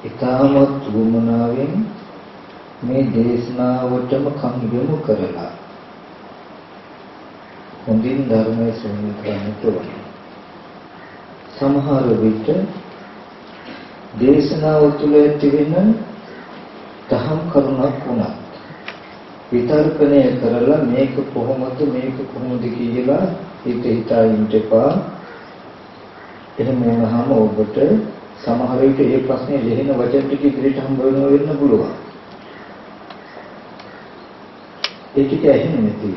ඊටමත් වුමනාවෙන් මේ දේශනාවටම කන් යොමු කරලා හොඳින් ධර්මයේ ශ්‍රවණය කරන්නට ඕනේ. සමහර විට දේශනාව තුළ ඇතිවෙන තහම් කරුණක් වුණා. විතර්කණය කරලා මේක කොහොමද මේක කොහොමද කියලා හිත හිතා ඉන්න එපා. එහෙම වුණාම ඔබට සමහර විට මේ ප්‍රශ්නේ ලියන වචන ටික ඉදිරියට හම්බ වෙනවා වෙන්න පුළුවන්. ඒ ටික ඇහෙන්නේ නැති.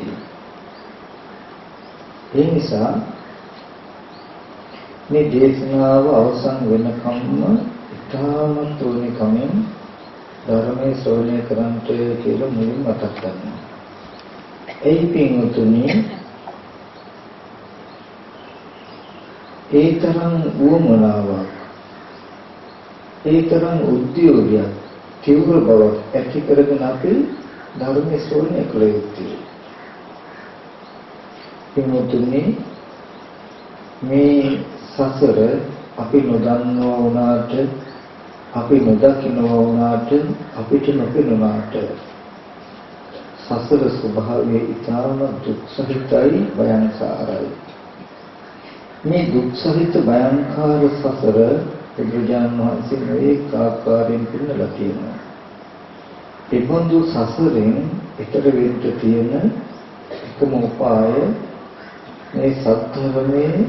ඒ නිසා මේ දේශනාව අවසන් වෙනකම්ම ඉතාමත් ඕනේ කමෙන් ධර්මයේ ශ්‍රවණය කරන්ට කියලා මුලින් මතක් කරනවා. ඒ පින්වතුනි ඒ තරම් වුමනාවක් ඒ තරම් උද්‍යෝගයක් තීව්‍ර බවක් ඇති කරගෙන අපි ධර්මයේ ශ්‍රවණය කළ යුතුයි. පින්වතුනි මේ සසර අපි නොදන්නවා වුණාට අපි නොදකින්නවා වුණාට අපිට නොපෙනුනාට සසර ස්වභාවය ඊටම දුක් සහිතයි භයංකාරයි මේ දුක් සහිත භයංකාර සසර බුදුජානක වහන්සේ මේ ආකාරයෙන් පිළිනලා තියෙනවා ඒ බඳු සසරෙන් ඊතර වෙන්න තියෙන එකම උපාය මේ සත්‍යවමේ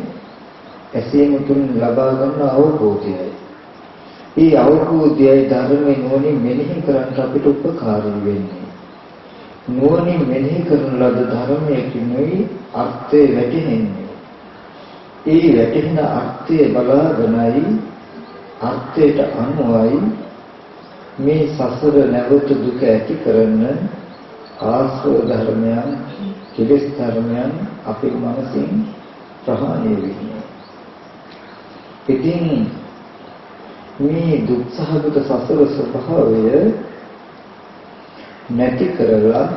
ඇසීම තුලින් ලබා ගන්න අවබෝධයයි. මේ අවබෝධයයි ධර්මයේ නුවණින් මෙනෙහි කරන්න අපිට උපකාරී වෙන්නේ. නුවණින් මෙනෙහි කරන ලද ධර්මයේ කිනුයි අර්ථය වැටහෙන්නේ. ඒ වැටෙන අර්ථය බලාගෙනයි අර්ථයට අනුවයි මේ සසර නැවත දුක ඇති කරන ආශ්‍රව ධර්මයන් කෙලෙස් ධර්මයන් අපේ මනසින් ප්‍රහාණය වෙන්නේ. ඉතින් මේ දුක්සහගත සසර ස්වභාවය නැති කරලා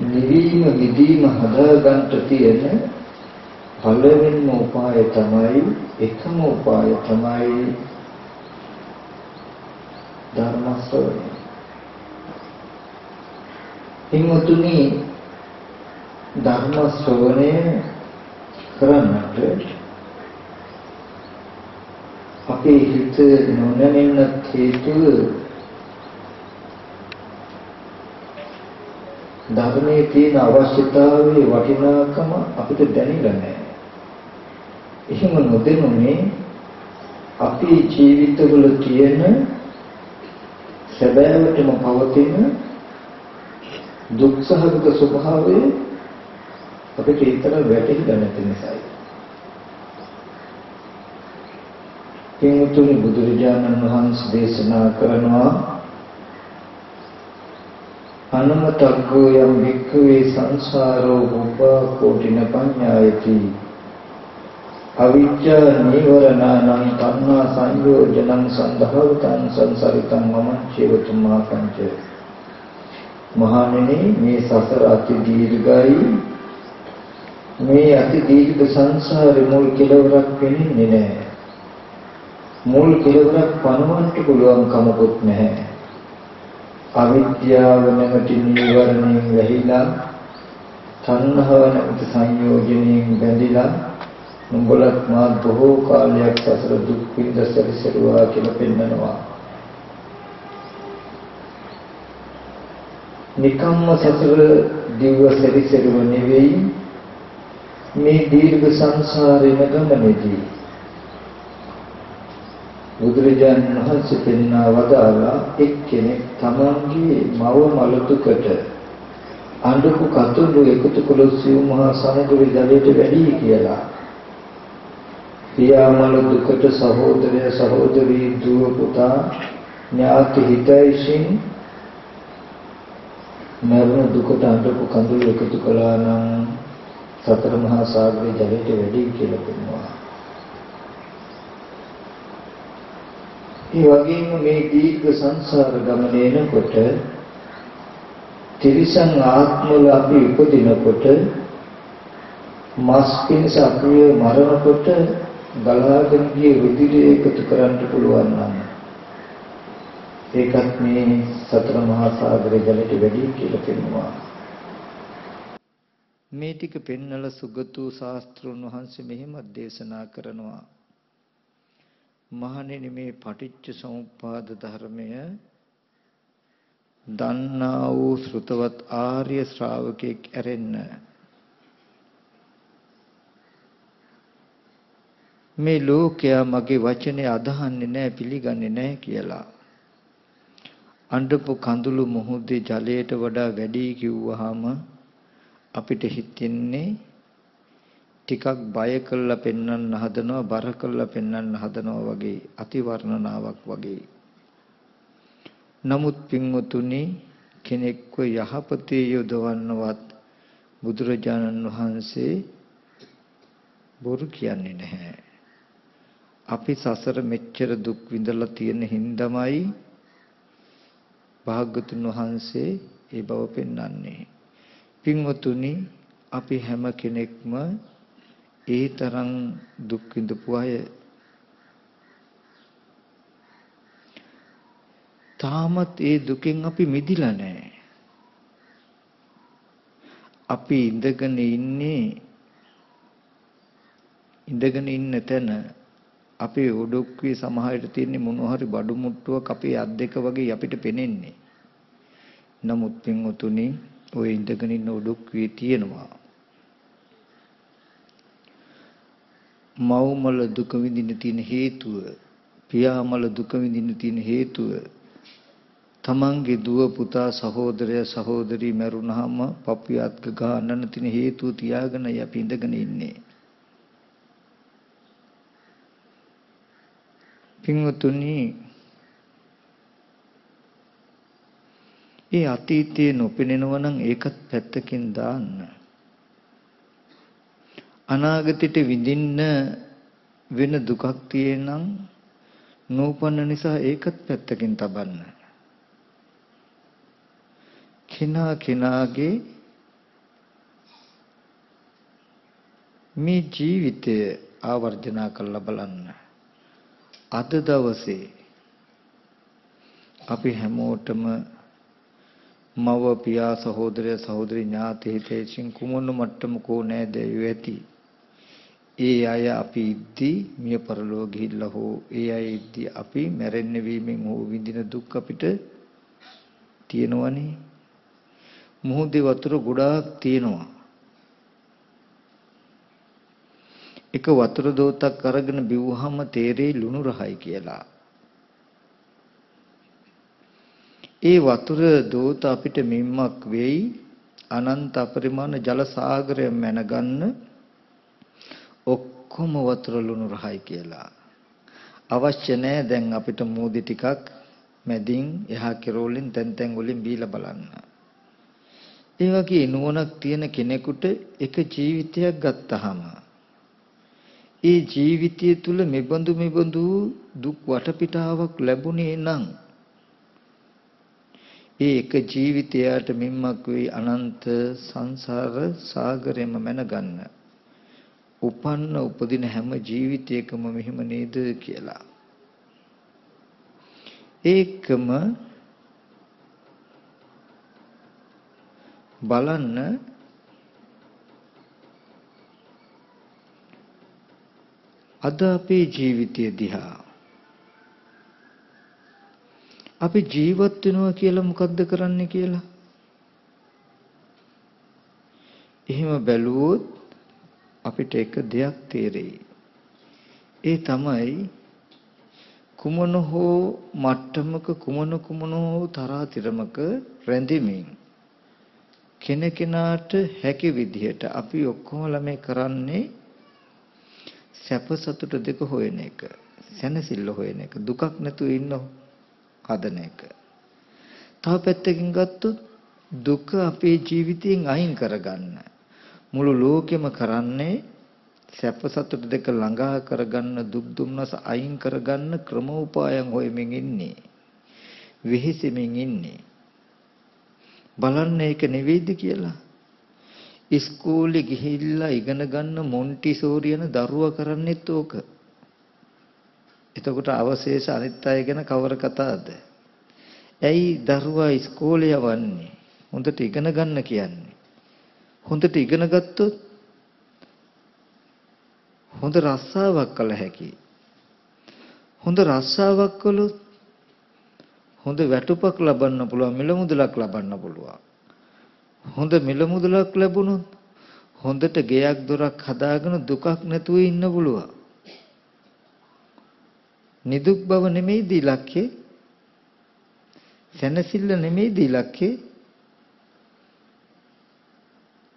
නිවීම විදීම හදාගන්න තියෙන පළවෙනිම උපාය තමයි එකම උපාය තමයි ධර්ම ශ්‍රවණය. හිමුතුනි ධර්ම ශ්‍රවණය කරන්නට අපේ හිත නොනැමෙන්න හේතුව ධර්මයේ තියෙන අවශ්‍යතාවයේ වටිනාකම අපිට දැනෙලා නැහැ. එහෙම නොදෙනුනේ අපේ ජීවිතවල තියෙන සැබෑවටම පවතින දුක්සහගත ස්වභාවය අපිට ඊතර වැටහිලා නැති නිසායි. පින්තුනි බුදුරජාණන් වහන්සේ දේශනා කරනවා අනමතග්ගෝ යම් වික්ඛවේ සංසාරෝ උපා කෝටින පඤ්ඤායති අවිජ්ජා නීවරණානං කන්නා සංයෝජනං සන්දහවතං සංසරිතං මම චේවතුමා පංච. මහණෙනි මේ සසර අති දීර්ඝයි. මේ අති දීර්ඝ සංසාරේ මුල් කෙලවරක් වෙන්නේ නැහැ. මුල් කෙලවරක් පනවන්න පුළුවන් කමකුත් නැහැ. අවිද්‍යාව නැමැති නීවරණයෙන් වැහිලා තණ්හාව නැමැති සංයෝජනයෙන් බැඳිලා නුඹලත් මා බොහෝ කාලයක් සසර දුක් විඳ සැරිසරුවා කියලා පෙන්නනවා. නිකම්ම සසර දිව්ව සැරිසරුව නෙවෙයි මේ දීර්ඝ සංසාරේ ගමනේදී බුදුරජාණන් වහන්සේ පෙන්වා වදාලා එක්කෙනෙක් තමන්ගේ මව මලතුකට අඬපු කතුළු එකතු කළොත් සිව් මහා සමුද්‍රය ජලයට වැඩි කියලා. පියා මල දුකට සහෝදරය සහෝදරී දුව පුතා ඥාති හිතයිසින් මරණ දුකට අඬපු කඳුළු එකතු කළා නම් සතර මහා සාගරේ ජලයට වැඩි කියලා පෙන්වනවා. ඒ වගේම මේ දීර්ඝ සංසාර ගමනේ එනකොට තිරිසන් ආත්මවල අපි උපදිනකොට මස් පිණිස අපිව මරනකොට ගලාගෙන ගිය රුධිරය එකතු කරන්න පුළුවන් නම් ඒකත් මේ සතර මහා සාගරේ ජලයට වැඩි කියලා පෙන්වනවා. මේ ටික පෙන්නලා සුගතු ශාස්ත්‍රුන් වහන්සේ මෙහෙමත් දේශනා කරනවා. මහණෙනි මේ පටිච්ච සමුප්පාද ධර්මය දන්නා වූ ශ්‍රුතවත් ආර්ය ශ්‍රාවකෙක් ඇරෙන්න මේ ලෝකයා මගේ වචනේ අදහන්නේ නැහැ පිළිගන්නේ නැහැ කියලා. අඬපු කඳුළු මුහුදේ ජලයට වඩා වැඩි කිව්වහම අපිට හිතෙන්නේ ටිකක් බය කළා පෙන්වන්න හදනවා බර කළා පෙන්වන්න හදනවා වගේ අතිවර්ණනාවක් වගේ. නමුත් පින්වතුනි කෙනෙක්ව යහපතේ යොදවන්නවත් බුදුරජාණන් වහන්සේ බොරු කියන්නේ නැහැ. අපි සසර මෙච්චර දුක් විඳලා තියෙන හින්දාමයි භාග්‍යතුන් වහන්සේ ඒ බව පෙන්වන්නේ. පින්වතුනි අපි හැම කෙනෙක්ම ඒ තරම් දුක් විඳපු අය තාමත් ඒ දුකෙන් අපි මිදිලා නැහැ. අපි ඉඳගෙන ඉන්නේ ඉඳගෙන ඉන්න තැන අපේ ඔඩොක්කේ සමහරට තියෙන මොන හරි බඩු මුට්ටුවක් අපේ අත් දෙක වගේ අපිට පෙනෙන්නේ. නමුත් පින්වතුනි ඔය ඉඳගෙන ඉන්න ඔඩොක්කේ තියෙනවා. මව්මල දුක විඳින්න තියෙන හේතුව, පියාමල දුක විඳින්න තියෙන හේතුව තමන්ගේ දුව පුතා සහෝදරය සහෝදරි මැරුණාම පපුයාත්ක ගන්නන තියෙන හේතුව තියාගෙන යපි ඉඳගෙන ඉන්නේ. පින්වතුනි ඒ අතීතයේ නොපෙනෙනව නම් ඒකත් පැත්තකින් දාන්න. අනාගතයට විඳින්න වෙන දුකක් තියෙනම් නූපන්න නිසා ඒකත් පැත්තකින් තබන්න. කිනා කිනාගේ මේ ජීවිතය ආවර්ජනා කරලා බලන්න. අද දවසේ අපි හැමෝටම මව පියා සහෝදරය සහෝදරි ඥාති හිතේසින් කුමන මට්ටමකෝ නෑද ඇති. ඒ අය අපි ඉද්දි මිය පරලෝ ගිහිල්ලා හෝ ඒ අය ඉද්දි අපි මැරෙන්න වීමෙන් හෝ විඳින දුක් අපිට තියෙනවනේ. මුහුදේ වතුර ගොඩාක් තියෙනවා. එක වතුර දෝතක් අරගෙන බිව්වහම තේරෙයි ලුණු රහයි කියලා. ඒ වතුර දෝත අපිට මිම්මක් වෙයි අනන්ත අපරිමාණ ජල සාගරය මැනගන්න ඔක්කොම වතුර ලුණු රහයි කියලා. අවශ්‍ය නැහැ දැන් අපිට මූදි ටිකක් මැදින් එහා කෙරෝලින් තැන් තැන් වලින් බීලා බලන්න. ඒ වගේ නුවණක් තියෙන කෙනෙකුට එක ජීවිතයක් ගත්තාම ඒ ජීවිතය තුල මෙබඳු මෙබඳු දුක් වටපිටාවක් ලැබුණේ නම් ඒ එක ජීවිතයට මිම්මක් වෙයි අනන්ත සංසාර සාගරෙම මැනගන්න. උපන්න උපදින හැම ජීවිතයකම මෙහෙම නේද කියලා. ඒකම බලන්න අද අපේ ජීවිතය දිහා. අපි ජීවත් වෙනවා කියලා මොකද්ද කරන්නේ කියලා? එහෙම බැලුවොත් අපිට එක දෙයක් තේරෙයි. ඒ තමයි කුමන හෝ මට්ටමක කුමන කුමන හෝ තරාතිරමක රැඳෙමින් කෙනකෙනාට හැකි විදිහට අපි ඔක්කොම ළමයි කරන්නේ සැප සතුට දෙක හොයන එක සැනසෙල්ල හොයන එක දුකක් නැතුව ඉන්න හදන එක. තව පැත්තකින් ගත්තොත් දුක අපේ ජීවිතයෙන් අයින් කරගන්න. මුළු ලෝකෙම කරන්නේ සැප සතුට දෙක ළඟා කරගන්න දුක් දුම්නස අයින් කරගන්න ක්‍රමෝපායන් හොයමින් ඉන්නේ. විහිසෙමින් ඉන්නේ. බලන්න ඒක නෙවෙයිද කියලා. ඉස්කෝලේ ගිහිල්ලා ඉගෙන ගන්න මොන්ටිසෝරි යන දරුවා කරන්නේත් ඕක. එතකොට අවශේෂ අනිත් අය ගැන කවර කතාවද? ඇයි දරුවා ඉස්කෝලේ යවන්නේ? හොඳට ඉගෙන ගන්න කියන්නේ. හොඳට ඉගෙන ගත්තොත් හොඳ රස්සාවක් කළ හැකියි. හොඳ රස්සාවක් කළොත් හොඳ වැටුපක් ලබන්න පුළුවන් මිල මුදලක් ලබන්න පුළුවන්. හොඳ මිල මුදලක් ලැබුණොත් හොඳට ගෙයක් දොරක් හදාගෙන දුකක් නැතුව ඉන්න පුළුවන්. නිදුක් බව නෙමෙයිද ඉලක්කේ? සැනසෙල්ල නෙමෙයිද ඉලක්කේ?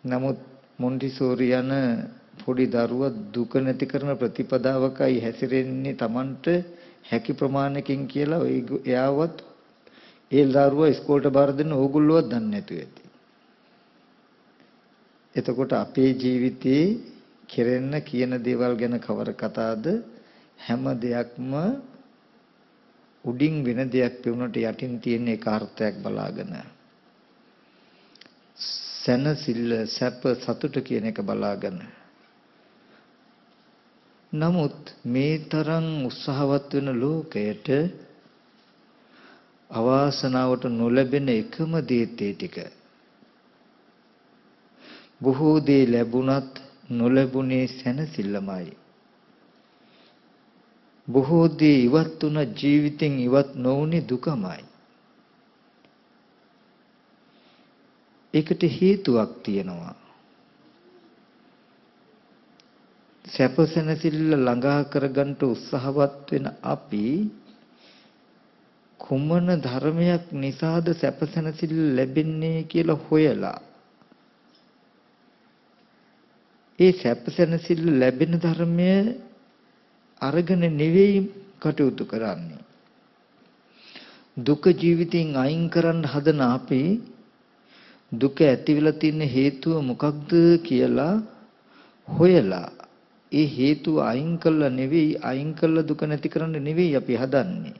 නමුත් මොන්ටිසෝරි යන පොඩි දරුවා දුක නැති කරන ප්‍රතිපදාවකයි හැසිරෙන්නේ Tamanට හැකි ප්‍රමාණයකින් කියලා එයාවත් ඒ දරුවා ඉස්කෝලේට බාර දෙන්න ඕගොල්ලෝවත් දන්නේ නැතුව ඇති. එතකොට අපේ ජීවිතේ කෙරෙන්න කියන දේවල් ගැන කවර කතාවද හැම දෙයක්ම උඩින් වෙන දෙයක් පෙවුනට යටින් තියෙන එක අර්ථයක් බලාගෙන. සැනසෙල්ල සැප සතුට කියන එක බලාගෙන. නමුත් මේ තරම් උත්සාහවත් වෙන ලෝකයට අවාසනාවට නොලැබෙන එකම දේ ටික. බොහෝ දේ ලැබුණත් නොලැබුණේ සැනසෙල්ලමයි බොහෝ දේ ඉවත් වුණ ජීවිතෙන් ඉවත් නොවුනේ දුකමයි. ඒකට හේතුවක් තියෙනවා. සැපසෙනසිල්ල ළඟා කරගන්න උත්සාහවත් වෙන අපි කුමන ධර්මයක් නිසාද සැපසෙනසිල්ල ලැබෙන්නේ කියලා හොයලා ඒ සැපසෙනසිල්ල ලැබෙන ධර්මය අරගෙන නෙවෙයි කටයුතු කරන්නේ දුක ජීවිතෙන් අයින් කරන්න හදන අපි දුක ඇති වෙලා තියෙන හේතුව මොකක්ද කියලා හොයලා ඒ හේතුව අයින් කළා නෙවෙයි අයින් කළා දුක නැති කරන්න නෙවෙයි අපි හදන්නේ.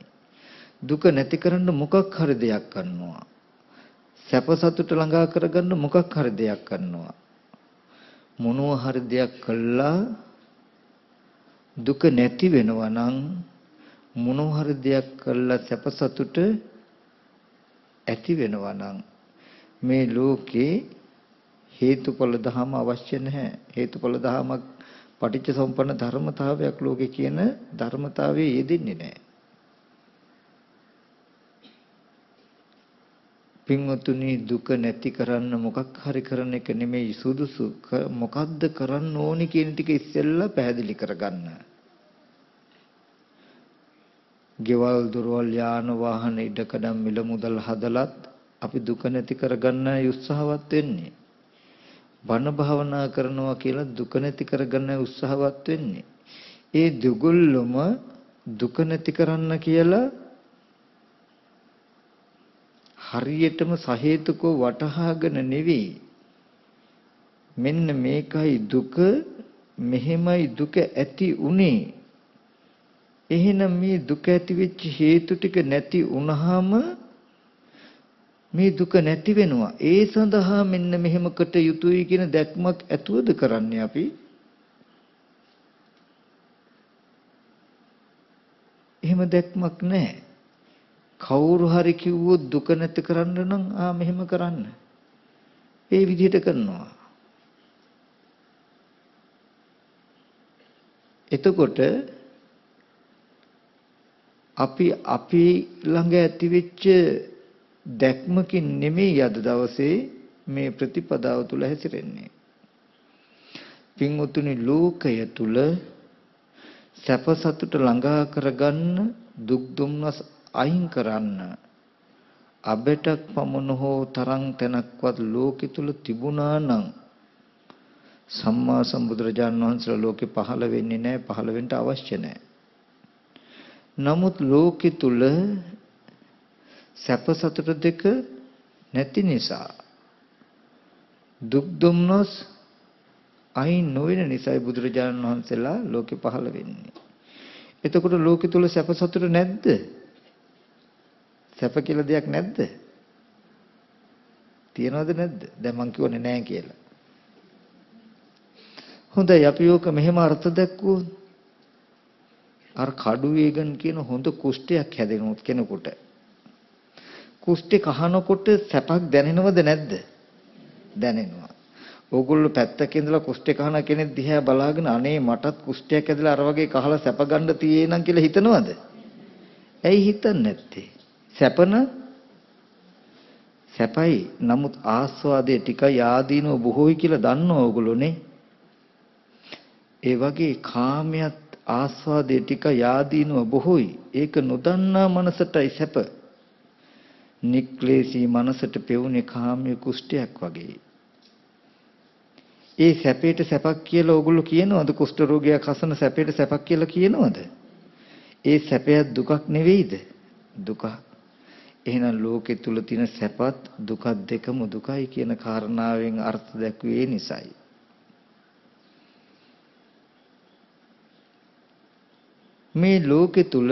දුක නැති කරන්න මොකක් හරි දෙයක් කරනවා. සැප සතුට ළඟා කරගන්න මොකක් හරි දෙයක් කරනවා. මොනවා හරි දෙයක් කළා දුක නැති වෙනවා නම් මොනවා හරි දෙයක් කළා සැප සතුට ඇති වෙනවා නම් මේ ලෝකේ හේතුඵල ධම අවශ්‍ය නැහැ හේතුඵල ධමයක් පටිච්ච සම්පන්න ධර්මතාවයක් ලෝකේ කියන ධර්මතාවයේ යෙදෙන්නේ නැහැ. පින්වතුනි දුක නැති කරන්න මොකක් හරි කරන එක නෙමෙයි සුදුසු මොකද්ද කරන්න ඕනි කියන ටික ඉස්සෙල්ලා පැහැදිලි කරගන්න. ගෙවල් දොරවල් යාන වාහන ඉඩකඩම් මිල මුදල් හදලත් අපි දුක නැති කරගන්න උත්සාහවත් වෙන්නේ. බණ භාවනා කරනවා කියලා දුක නැති කරගන්න උත්සාහවත් වෙන්නේ. ඒ දුගුල්ලම දුක නැති කරන්න කියලා හරියටම සහේතුකව වටහාගෙන නෙවෙයි. මෙන්න මේකයි දුක මෙහෙමයි දුක ඇති උනේ. එහෙනම් මේ දුක ඇති වෙච්ච හේතු ටික නැති වුනහම මේ දුක නැති වෙනවා. ඒ සඳහා මෙන්න මෙහෙමකට යුතුයි කියන දැක්මක් ඇතුවද කරන්නේ අපි? එහෙම දැක්මක් නැහැ. කවුරු හරි කිව්වොත් දුක නැති කරන්න නම් ආ මෙහෙම කරන්න. ඒ විදිහට කරනවා. එතකොට අපි අපි ළඟ ඇතිවෙච්ච දැක්මකින් නෙමෙයි අද දවසේ මේ ප්‍රතිපදාව තුල හැසිරෙන්නේ. පින්වතුනි ලෝකය තුල සැප සතුට ළඟා කරගන්න දුක් දුම්නස් අයින් කරන්න අබෙටක් පමණ හෝ තරම් තැනක්වත් ලෝකෙ තුල තිබුණා නම් සම්මා සම්බුදුරජාන් වහන්සේලා ලෝකෙ පහළ වෙන්නේ නැහැ පහළ වෙන්න අවශ්‍ය නැහැ. නමුත් ලෝකෙ තුල සැප සතුට දෙක නැති නිසා දුක් දුම්නස් අයින් නොවන නිසායි බුදුරජාණන් වහන්සේලා ලෝකෙ පහළ වෙන්නේ. එතකොට ලෝකෙ තුල සැප සතුට නැද්ද? සැප කියලා දෙයක් නැද්ද? තියනවද නැද්ද? දැන් මං කියවනේ නැහැ කියලා. හොඳයි අපි ඕක මෙහෙම අර්ථ දැක්වුවොත් අර කඩු වේගන් කියන හොඳ කුෂ්ඨයක් හැදෙනොත් කෙනෙකුට කුෂ්ඨේ කහනකොට සැපක් දැනෙනවද නැද්ද? දැනෙනවා. ඕගොල්ලෝ පැත්තක ඉඳලා කුෂ්ඨේ කහන කෙනෙක් දිහා බලාගෙන අනේ මටත් කුෂ්ඨයක් ඇදලා අර වගේ කහලා සැප ගන්න තියේ නම් කියලා හිතනවද? ඇයි හිතන්නේ නැත්තේ? සැපන සැපයි. නමුත් ආස්වාදයේ ටිකයි ආදීනව බොහෝයි කියලා දන්නව ඕගොල්ලෝනේ. ඒ වගේ කාමයට ආස්වාදයේ ටික යාදීනව බොහෝයි. ඒක නොදන්නා මනසටයි සැප. නික්ලේශී මනසට පෙවුනේ කාමයේ කුෂ්ඨයක් වගේ. ඒ සැපේට සැපක් කියලා ඕගොල්ලෝ කියනවද කුෂ්ඨ රෝගයක් හසන සැපේට සැපක් කියලා කියනවද? ඒ සැපයක් දුකක් නෙවෙයිද? දුක. එහෙනම් ලෝකෙ තුල තියෙන සැපත් දුකත් දෙකම දුකයි කියන කාරණාවෙන් අර්ථ දැක්වේ නිසායි. මේ ලෝකෙ තුල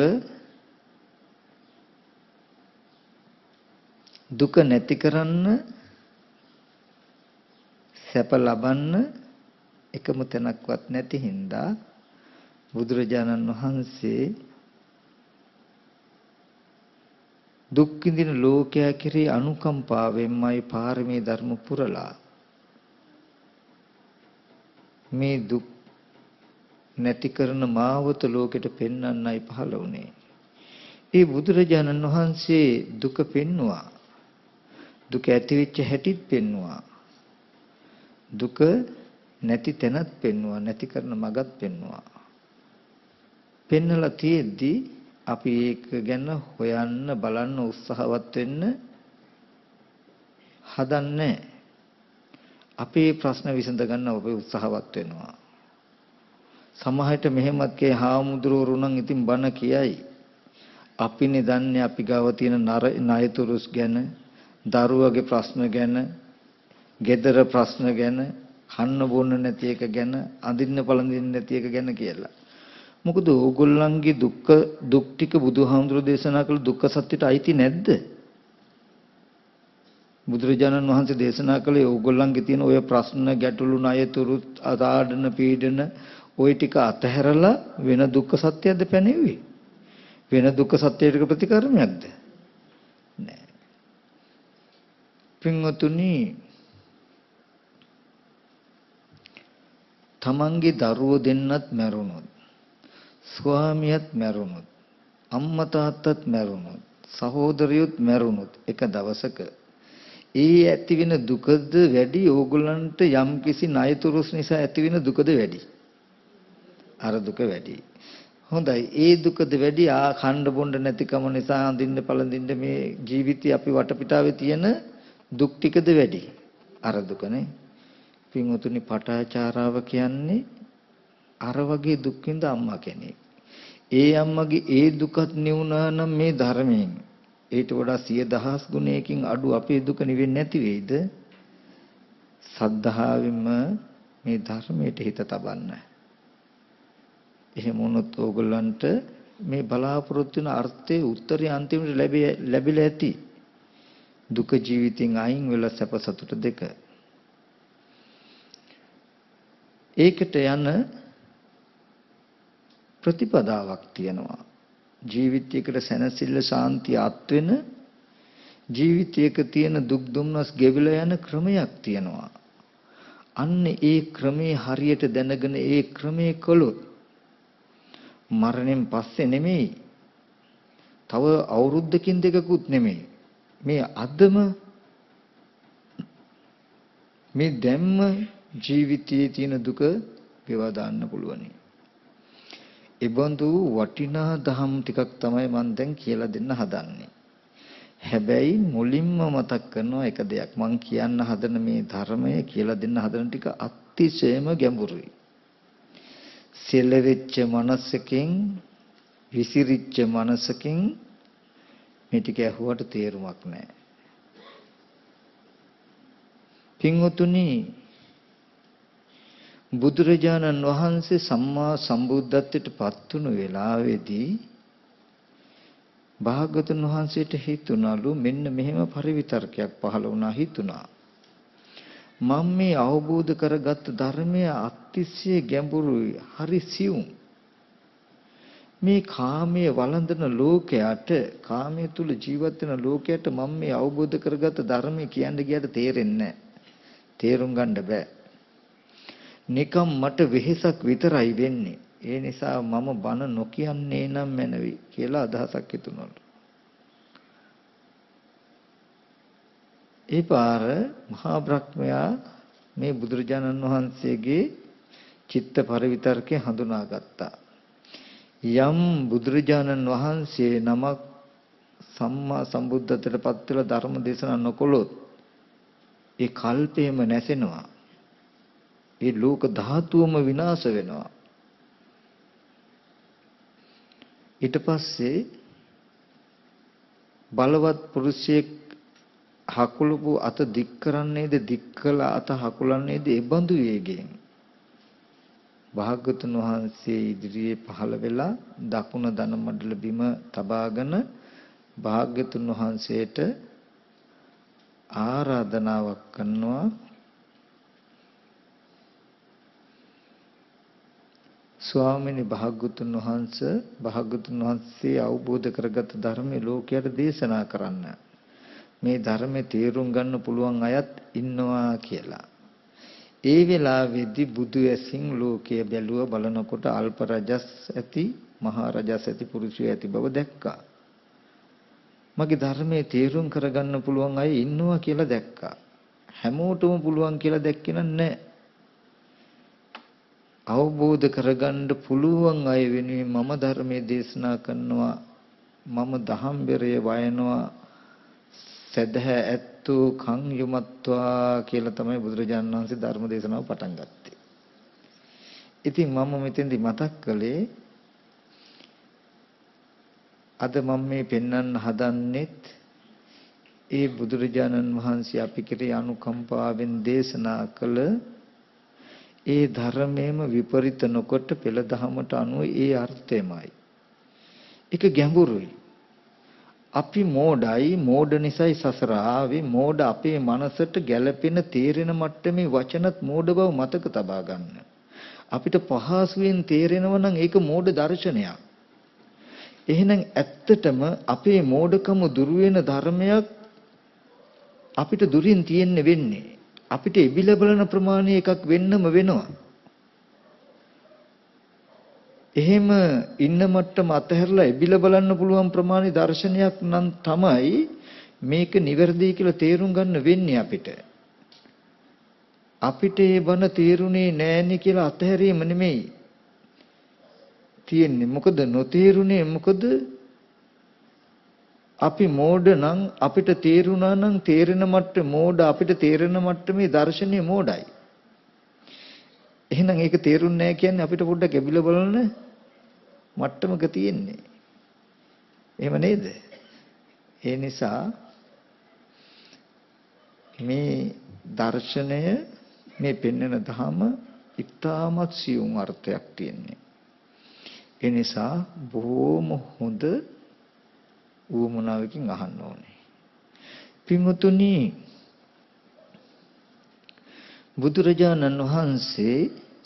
දුක නැති කරන්න සැප ලබන්න එකම තැනක්වත් නැති හින්දා බුදුරජාණන් වහන්සේ දුක් විඳින ලෝකයා කෙරෙහි අනුකම්පාවෙන්මයි පාරමී ධර්ම පුරලා මේ දුක් නැති කරන මාවත ලෝකෙට පෙන්වන්නයි පහළ වුණේ. ඒ බුදුරජාණන් වහන්සේ දුක පෙන්නවා. දුක ඇති වෙච්ච හැටිත් පෙන්නවා. දුක නැති තැනත් පෙන්නවා නැති කරන මගත් පෙන්නවා. පෙන්නලා තියෙද්දි අපි ඒක ගැන හොයන්න බලන්න උත්සාහවත් වෙන්න හදන්නේ අපේ ප්‍රශ්න විසඳ ගන්න ඔබ උත්සාහවත් වෙනවා. සමහරට මෙහෙමත් කේ හාමුදුරුවෝ නම් ඉතින් බන කියයි. අපිනේ දන්නේ අපි ගාව තියෙන ණයතුරුස් ගැන, දරුවගේ ප්‍රශ්න ගැන, gedara ප්‍රශ්න ගැන, කන්න බොන්න නැති එක ගැන, අඳින්න පළඳින්න නැති එක ගැන කියලා. මොකද ඕගොල්ලන්ගේ දුක්ඛ දුක් ටික බුදුහාමුදුරෝ දේශනා කළ දුක්ඛ සත්‍යයට අයිති නැද්ද? බුදුරජාණන් වහන්සේ දේශනා කළේ ඕගොල්ලන්ගේ තියෙන ඔය ප්‍රශ්න ගැටලු ණයතුරු අදාඩන පීඩන ওই ටික අතහැරලා වෙන දුක්ඛ සත්‍යයක්ද පැනෙව්වේ? වෙන දුක්ඛ සත්‍යයකට ප්‍රතිකර්මයක්ද? නෑ. පින්වතුනි තමන්ගේ දරුවෝ දෙන්නත් මැරුණොත් ස්වාමියාත් මැරුණොත් අම්මා තාත්තත් මැරුණොත් සහෝදරයොත් මැරුණොත් එක දවසක ඒ ඇති වෙන දුකද වැඩි ඕගොල්ලන්ට යම්කිසි ණයතුරුස් නිසා ඇති වෙන දුකද වැඩි අර දුක වැඩි. හොඳයි. ඒ දුකද වැඩි ආ ඛණ්ඩ බොණ්ඩ නැතිකම නිසා අඳින්න පළඳින්න මේ ජීවිතේ අපි වටපිටාවේ තියෙන දුක් ටිකද වැඩි. අර දුකනේ. පින්වතුනි පටාචාරාව කියන්නේ අර වගේ දුක් විඳ අම්මා කෙනෙක්. ඒ අම්මගේ ඒ දුකත් නිවුණා නම් මේ ධර්මයෙන් ඊට වඩා සිය දහස් ගුණයකින් අඩු අපේ දුක නිවෙන්නේ නැති වෙයිද? සද්ධාවෙන්ම මේ ධර්මයට හිත තබන්න. එහෙම වුණොත් ඕගොල්ලන්ට මේ බලාපොරොත්තු වෙන අර්ථයේ උත්තරය අන්තිමට ලැබිලා ඇති. දුක ජීවිතෙන් අයින් වෙලා සැප සතුට දෙක. ඒකට යන ප්‍රතිපදාවක් තියෙනවා. ජීවිතයකට සැනසෙල්ල ශාන්තිය අත් වෙන ජීවිතයක තියෙන දුක් දුම්නස් ගෙවිලා යන ක්‍රමයක් තියෙනවා. අන්න ඒ ක්‍රමේ හරියට දැනගෙන ඒ ක්‍රමේ කළොත් මරණයෙන් පස්සේ නෙමෙයි. තව අවුරුද්දකින් දෙකකුත් නෙමෙයි. මේ අදම මේ දැම්ම ජීවිතයේ තියෙන දුක ගෙවා දාන්න පුළුවනි. ඒබඳු වටිනා දහම් ටිකක් තමයි මම දැන් කියලා දෙන්න හදන්නේ. හැබැයි මුලින්ම මතක් කරනවා එක දෙයක් මම කියන්න හදන මේ ධර්මය කියලා දෙන්න හදන ටික අතිශයම ගැඹුරුයි. සෙලවෙච්ච මනසකින් විසිරිච්ච මනසකින් මේ ටික ඇහුවට තේරුමක් නැහැ. පින්වතුනි බුදුරජාණන් වහන්සේ සම්මා සම්බුද්ධත්වයට පත් වුණු වෙලාවේදී භාගතුන් වහන්සේට හිතුණලු මෙන්න මෙහෙම පරිවිතර්කයක් පහළ වුණා හිතුණා. මම මේ අවබෝධ කරගත් ධර්මය අතිශය ගැඹුරුයි හරි සියුම් මේ කාමයේ වළඳන ලෝකයට කාමයේ තුල ජීවත් වෙන ලෝකයට මම මේ අවබෝධ කරගත් ධර්මය කියන්න ගියට තේරෙන්නේ තේරුම් ගන්න බෑ. නිකම් මට වෙහෙසක් විතරයි වෙන්නේ. ඒ නිසා මම බන නොකියන්නේ නම් මැනවි කියලා අදහසක් හිතුණලු. ඒ පාර මහා බ්‍රහ්මයා මේ බුදුරජාණන් වහන්සේගේ චිත්ත පරිවිතර්කේ හඳුනාගත්තා. යම් බුදුරජාණන් වහන්සේ නමක් සම්මා සම්බුද්ධත්වයට පත් වෙලා ධර්ම දේශනා නොකළොත් ඒ කල්පේම නැසෙනවා. ඒ ලෝක ධාතුවම විනාශ වෙනවා. ඊට පස්සේ බලවත් පුරුෂයෙක් හකුලපු අත දික් කරන්නේද දික් කළ අත හකුලන්නේද ඒ බඳු වේගයෙන් භාග්‍යතුන් වහන්සේ ඉදිරියේ පහළ වෙලා දකුණ දන මඩල බිම තබාගෙන භාග්‍යතුන් වහන්සේට ආරාධනාවක් කරනවා ස්වාමීනි භාග්‍යතුන් වහන්සේ භාග්‍යතුන් වහන්සේ අවබෝධ කරගත් ධර්මයේ ලෝකයට දේශනා කරන්න මේ ධර්මයේ තේරුම් ගන්න පුළුවන් අයත් ඉන්නවා කියලා ඒ වෙලාවේදී බුදු ඇසින් ලෝකය බැලුව බලනකොට අල්ප රජස් ඇති මහා රජස් ඇති පුරුෂය ඇති බව දැක්කා. මගේ ධර්මයේ තේරුම් කරගන්න පුළුවන් අය ඉන්නවා කියලා දැක්කා. හැමෝටම පුළුවන් කියලා දැක්කේ නැහැ. අවබෝධ කරගන්න පුළුවන් අය වෙනුවෙන් මම ධර්මයේ දේශනා කරනවා මම දහම්බරය වයනවා සදහැ ඇත්තු කං යුමත්වා කියලා තමයි බුදුරජාණන් වහන්සේ ධර්ම දේශනාව පටන් ගත්තේ. ඉතින් මම මෙතෙන්දි මතක් කළේ අද මම මේ පෙන්වන්න හදන්නෙත් ඒ බුදුරජාණන් වහන්සේ අපි කෙරේ අනුකම්පාවෙන් දේශනා කළ ඒ ධර්මයේම විපරිත නොකොට පෙළ දහමට අනුව ඒ අර්ථයමයි. ඒක ගැඹුරුයි. අපි මෝඩයි මෝඩ නිසයි සසර ආවේ මෝඩ අපේ මනසට ගැළපෙන තේරෙන මට්ටමේ වචනත් මෝඩ බව මතක තබා ගන්න. අපිට පහසුවෙන් තේරෙනව නම් ඒක මෝඩ දර්ශනයක්. එහෙනම් ඇත්තටම අපේ මෝඩකම දුරු වෙන ධර්මයක් අපිට දුරින් තියෙන්න වෙන්නේ. අපිට ඉබිල බලන ප්‍රමාණය එකක් වෙන්නම වෙනවා. එහෙම ඉන්න මට්ටම අතහැරලා එබිල බලන්න පුළුවන් ප්‍රමාණි දර්ශනයක් නම් තමයි මේක නිවැරදි කියලා තේරුම් ගන්න වෙන්නේ අපිට. අපිට ඒ බන තේරුනේ නෑනේ කියලා අතහැරීම නෙමෙයි. තියෙන්නේ මොකද නොතේරුනේ මොකද අපි මෝඩ නම් අපිට තේරුණා නම් තේරෙන මට්ට මෝඩ අපිට තේරෙන මට්ටමේ දර්ශනීය මෝඩයි. එහෙනම් ඒක තේරුන්නේ නැහැ කියන්නේ අපිට පොඩ්ඩක් ඇබිල බලන්න මට්ටමක තියෙන්නේ. එහෙම නේද? ඒ නිසා මේ දර්ශනය මේ පෙන්වන ධම ඉතාමත් සියුම් අර්ථයක් තියෙන්නේ. ඒ නිසා බොහොම හොඳ ඌමනාවකින් අහන්න ඕනේ. පින්වතුනි බුදුරජාණන් වහන්සේ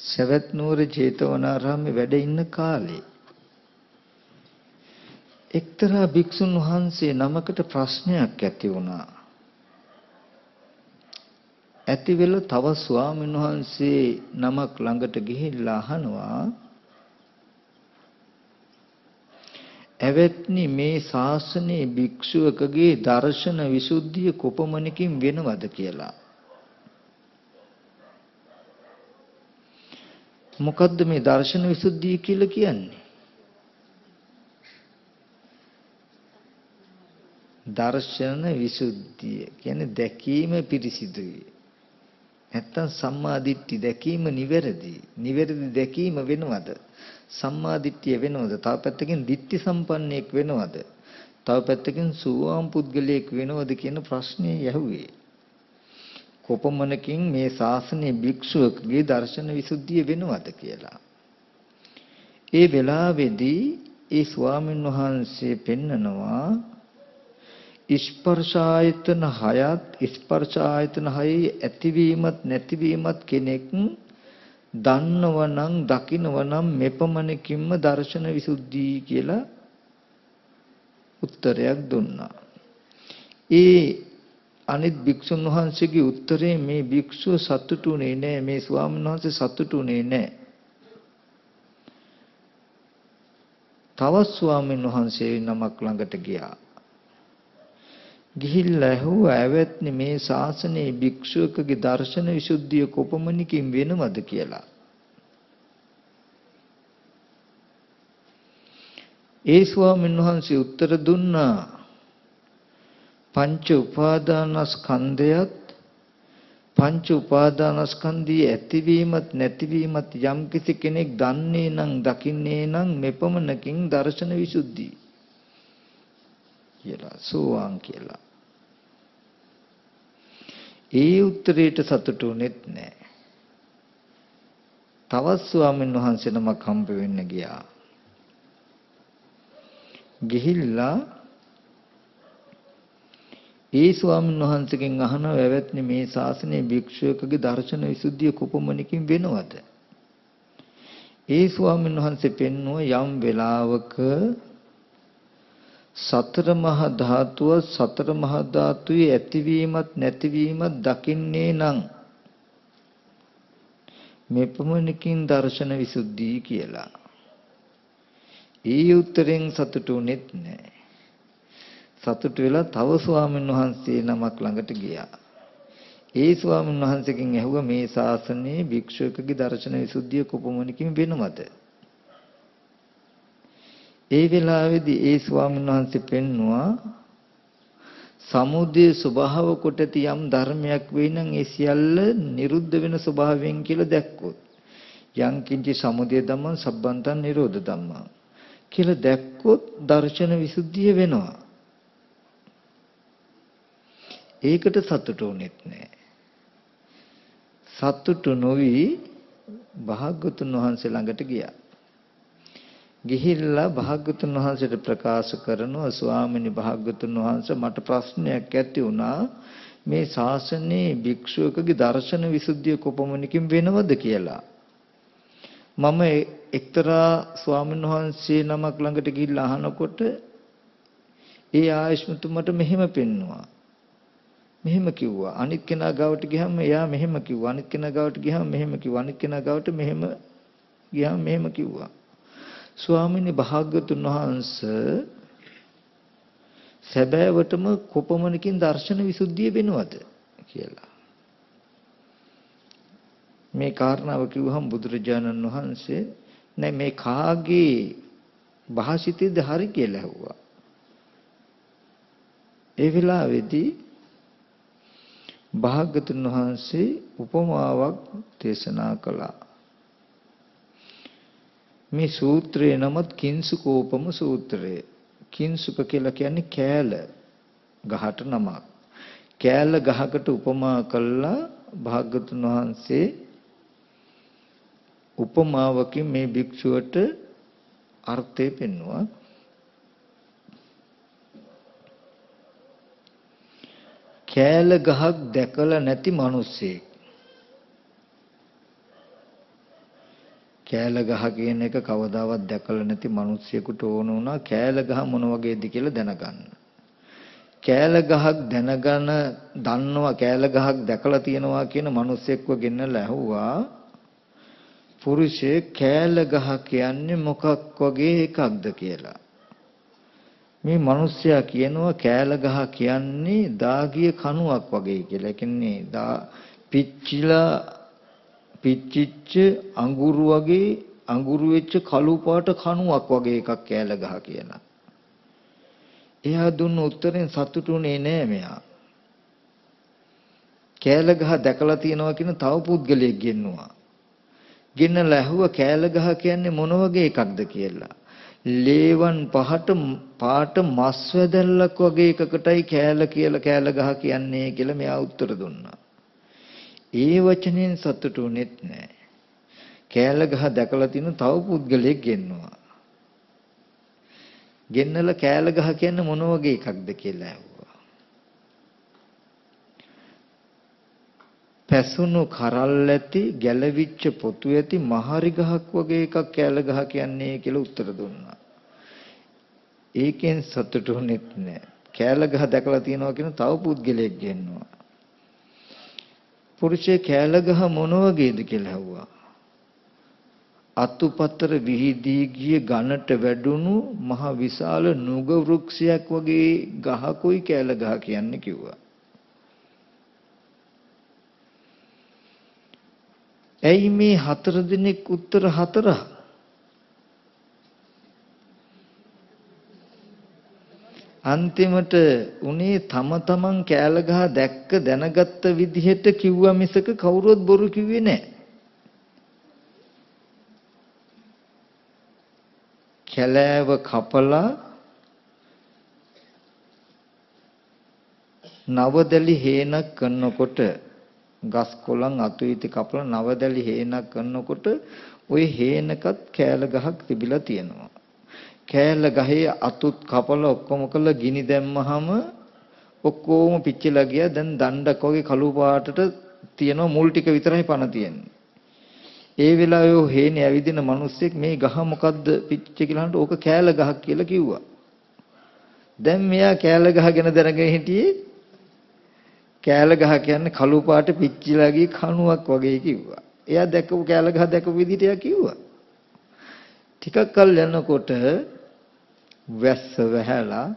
සවැත් නුවර ජේතවනාරාමේ වැඩ ඉන්න කාලේ එක්තරා භික්ෂුන් වහන්සේ නමකට ප්‍රශ්නයක් ඇති වුණා. ඇති වෙලා තව ස්වාමීන් වහන්සේ නමක් ළඟට ගිහිල්ලා අහනවා ඇවැත්නි මේ ශාසනයේ භික්ෂුවකගේ දර්ශන විසුද්ධිය කොපමණකින් වෙනවද කියලා. මොකද්ද මේ දර්ශන විසුද්ධිය කියලා කියන්නේ? දර්ශන විසුද්ධිය කියන්නේ දැකීම පිරිසිදුයි. නැත්තම් සම්මා දිට්ඨි දැකීම නිවැරදි. නිවැරදි දැකීම වෙනවද? සම්මා දිට්ඨිය වෙනවද? තව පැත්තකින් දිට්ඨි සම්පන්නයෙක් වෙනවද? තව පැත්තකින් සූවාම් පුද්ගලයෙක් වෙනවද කියන ප්‍රශ්නේ යහුවේ. කොපමණකින් මේ ශාසනයේ භික්ෂුවකගේ දර්ශන විසුද්ධිය වෙනවද කියලා. ඒ වෙලාවේදී ඒ ස්වාමීන් වහන්සේ පෙන්නනවා ස්පර්ශායතන හයත් ස්පර්ශායතන හයේ ඇතිවීමත් නැතිවීමත් කෙනෙක් දන්නවනම් දකින්නවනම් මෙපමණකින්ම දර්ශන විසුද්ධි කියලා උත්තරයක් දුන්නා. ඒ අනිත් භික්ෂුන් වහන්සේගේ උත්තරේ මේ භික්ෂුව සතුටුුනේ නෑ මේ ස්වාමීන් වහන්සේ සතුටුුනේ නෑ. තවත් ස්වාමීන් වහන්සේ නමක් ළඟට ගියා. ගිහිල්ලා ඇහුවා ඇවැත්නි මේ ශාසනයේ භික්ෂුවකගේ දර්ශන විසුද්ධිය කොපමණකින් වෙනවද කියලා. ඒ ස්වාමීන් වහන්සේ උත්තර දුන්නා පංච උපාදානස්කන්ධයත් පංච උපාදානස්කන්ධයේ ඇතිවීමත් නැතිවීමත් යම් කිසි කෙනෙක් දන්නේ නම් දකින්නේ නම් මෙපමණකින් දර්ශන විසුද්ධි කියලා සෝවාන් කියලා. ඒ උත්තරේට සතුටු වෙන්නේ නැහැ. තවත් ස්වාමීන් වහන්සේ නමක් හම්බ වෙන්න ගියා. ගිහිල්ලා ඒ ස්වාමීන් වහන්සේගෙන් අහන වැවැත්නි මේ ශාසනයේ භික්ෂුවකගේ දර්ශන විසුද්ධිය කොපමණකින් වෙනවද? ඒ ස්වාමීන් වහන්සේ පෙන්වුව යම් වෙලාවක සතර මහා ධාතුව සතර මහා ධාතුවේ ඇතිවීමත් නැතිවීමත් දකින්නේ නම් මෙපමණකින් දර්ශන විසුද්ධිය කියලා. ඒ උත්තරෙන් සතුටුුනේත් නැහැ. සතුටු වෙලා තව ස්වාමීන් වහන්සේ නමක් ළඟට ගියා. ඒ ස්වාමීන් වහන්සේගෙන් ඇහුවා මේ ශාසනයේ භික්ෂුවකගේ දර්ශන විසුද්ධිය කොපමණකින් වෙනවද? ඒ වෙලාවේදී ඒ ස්වාමීන් වහන්සේ පෙන්නවා සමුදේ ස්වභාව කොට ඇති යම් ධර්මයක් වෙයි නම් ඒ සියල්ල නිරුද්ධ වෙන ස්වභාවයෙන් කියලා දැක්කොත් යං කිංචි සමුදය ධම්මං සබ්බන්තං නිරෝධ ධම්මං කියලා දැක්කොත් දර්ශන විසුද්ධිය වෙනවා ඒකට සතුටු වෙන්නේ නැහැ. සතුටු නොවි භාග්‍යතුන් වහන්සේ ළඟට ගියා. ගිහිල්ලා භාග්‍යතුන් වහන්සේට ප්‍රකාශ කරනවා ස්වාමීනි භාග්‍යතුන් වහන්සේ මට ප්‍රශ්නයක් ඇති වුණා මේ ශාසනයේ භික්ෂුවකගේ දර්ශන විසුද්ධිය කොපමණකින් වෙනවද කියලා. මම එක්තරා ස්වාමීන් වහන්සේ නමක් ළඟට ගිහිල්ලා අහනකොට ඒ ආයෂ්මතුමට මෙහෙම පෙන්නවා. මෙහෙම කිව්වා. අනිත් කෙනා ගාවට ගියාම එයා මෙහෙම කිව්වා. අනිත් කෙනා ගාවට ගියාම මෙහෙම කිව්වා. අනිත් කෙනා ගාවට මෙහෙම ගියාම මෙහෙම කිව්වා. ස්වාමීනි භාග්‍යතුන් වහන්සේ සැබෑවටම කොපමණකින් දර්ශන විසුද්ධිය වෙනවද කියලා. මේ කාරණාව කිව්වහම බුදුරජාණන් වහන්සේ නෑ මේ කාගේ භාෂිතේද හරි කියලා ඇහුවා. ඒ වෙලාවේදී භාග්‍යතුන් වහන්සේ උපමාවක් දේශනා කළා. මේ සූත්‍රයේ නමත් කිංසුකෝපම සූත්‍රය. කිංසුක කියලා කියන්නේ කෑල ගහට නමක්. කෑල ගහකට උපමා කළා භාග්‍යතුන් වහන්සේ උපමාවකින් මේ භික්ෂුවට අර්ථය පෙන්වුවා. කෑල ගහක් දැකලා නැති මිනිස්සෙක්. කෑල ගහ කියන එක කවදාවත් දැකලා නැති මිනිස්සෙකුට ඕන වුණා කෑල ගහ මොන වගේද කියලා දැනගන්න. කෑල ගහක් දැනගන දන්නවා කෑල ගහක් දැකලා තියෙනවා කියන මිනිස්සෙක්ව ගෙන්නලා ඇහුවා පුරුෂය කෑල ගහ කියන්නේ මොකක් වගේ එකක්ද කියලා. මේ මිනිස්සයා කියනවා කෑල ගහ කියන්නේ දාගිය කණුවක් වගේ කියලා. ඒ කියන්නේ දා පිච්චිලා පිච්චිච්ච අඟුරු වගේ අඟුරු වෙච්ච කළු පාට කණුවක් වගේ එකක් කෑල ගහ කියලා. එයා දුන්න උත්තරෙන් සතුටුුනේ නෑ මෙයා. කෑල ගහ දැකලා තියෙනවා කියන තව පුද්ගලයෙක් ගෙන්නුවා. ගෙන්නලා ඇහුවා කෑල ගහ කියන්නේ මොන වගේ එකක්ද කියලා. ලේවන් පහට පාට මස් වැදල්ලක් වගේ එකකටයි කෑල කියලා කෑල ගහ කියන්නේ කියලා මෙයා උත්තර දුන්නා. ඒ වචනෙන් සතුටු වෙන්නේ නැහැ. කෑල ගහ දැකලා තිනු තව පුද්ගලයෙක් ගෙන්නවා. ගෙන්නලා කෑල ගහ කියන්නේ මොන වගේ එකක්ද කියලා ඇහුවා. පැසුණු කරල් ඇති ගැලවිච්ච පොතු ඇති මහරි ගහක් වගේ එකක් කැල ගහ කියන්නේ කියලා උත්තර දුන්නා. ඒකෙන් සතුටුුනේත් නෑ. කැල ගහ දැකලා තියෙනවා කියන තව පුද්ගලයෙක් ගෙන්නවා. පුරුෂය කැල ගහ මොන වගේද කියලා ඇහුවා. අතුපතර විහිදී ගිය ඝනට වැඩුණු මහ විශාල නුග වෘක්ෂයක් වගේ ගහකුයි කැල ගහ කියන්නේ කිව්වා. ඇයි මේ හතර දිනක් උත්තර හතර? අන්තිමට උනේ තම තමන් කෑල ගහ දැක්ක දැනගත්ත විදිහට කිව්වා මිසක කවුරුවත් බොරු කිව්වේ නැහැ. කැලෑව කපලා නවදලි හේනක් කරනකොට ගස් කොළන් අතු ඉති කපලා නවදලි හේනක් කරනකොට ওই හේනකත් කෑල ගහක් තිබිලා තියෙනවා. කෑල ගහේ අතුත් කපලා ඔක්කොම කළා ගිනි දැම්මහම ඔක්කොම පිච්චිලා ගියා. දැන් දණ්ඩක් වගේ කළු පාටට තියෙන මුල් ටික විතරයි පණ තියෙන්නේ. ඒ වෙලාවේ ඔය හේනේ ඇවිදින මිනිස්සෙක් මේ ගහ මොකද්ද පිච්ච කියලා අහනකොට ඕක කෑල ගහක් කියලා කිව්වා. දැන් මෙයා කෑල ගහ ගැන දැනගෙන හිටියේ කෑල ගහ කියන්නේ කළු පාට පිච්චිලා ගිය කණුවක් වගේ කිව්වා. එයා දැකපු කෑල ගහ දැකපු විදිහට එයා කිව්වා. ටිකක් කල් යනකොට වැස්ස වැහැලා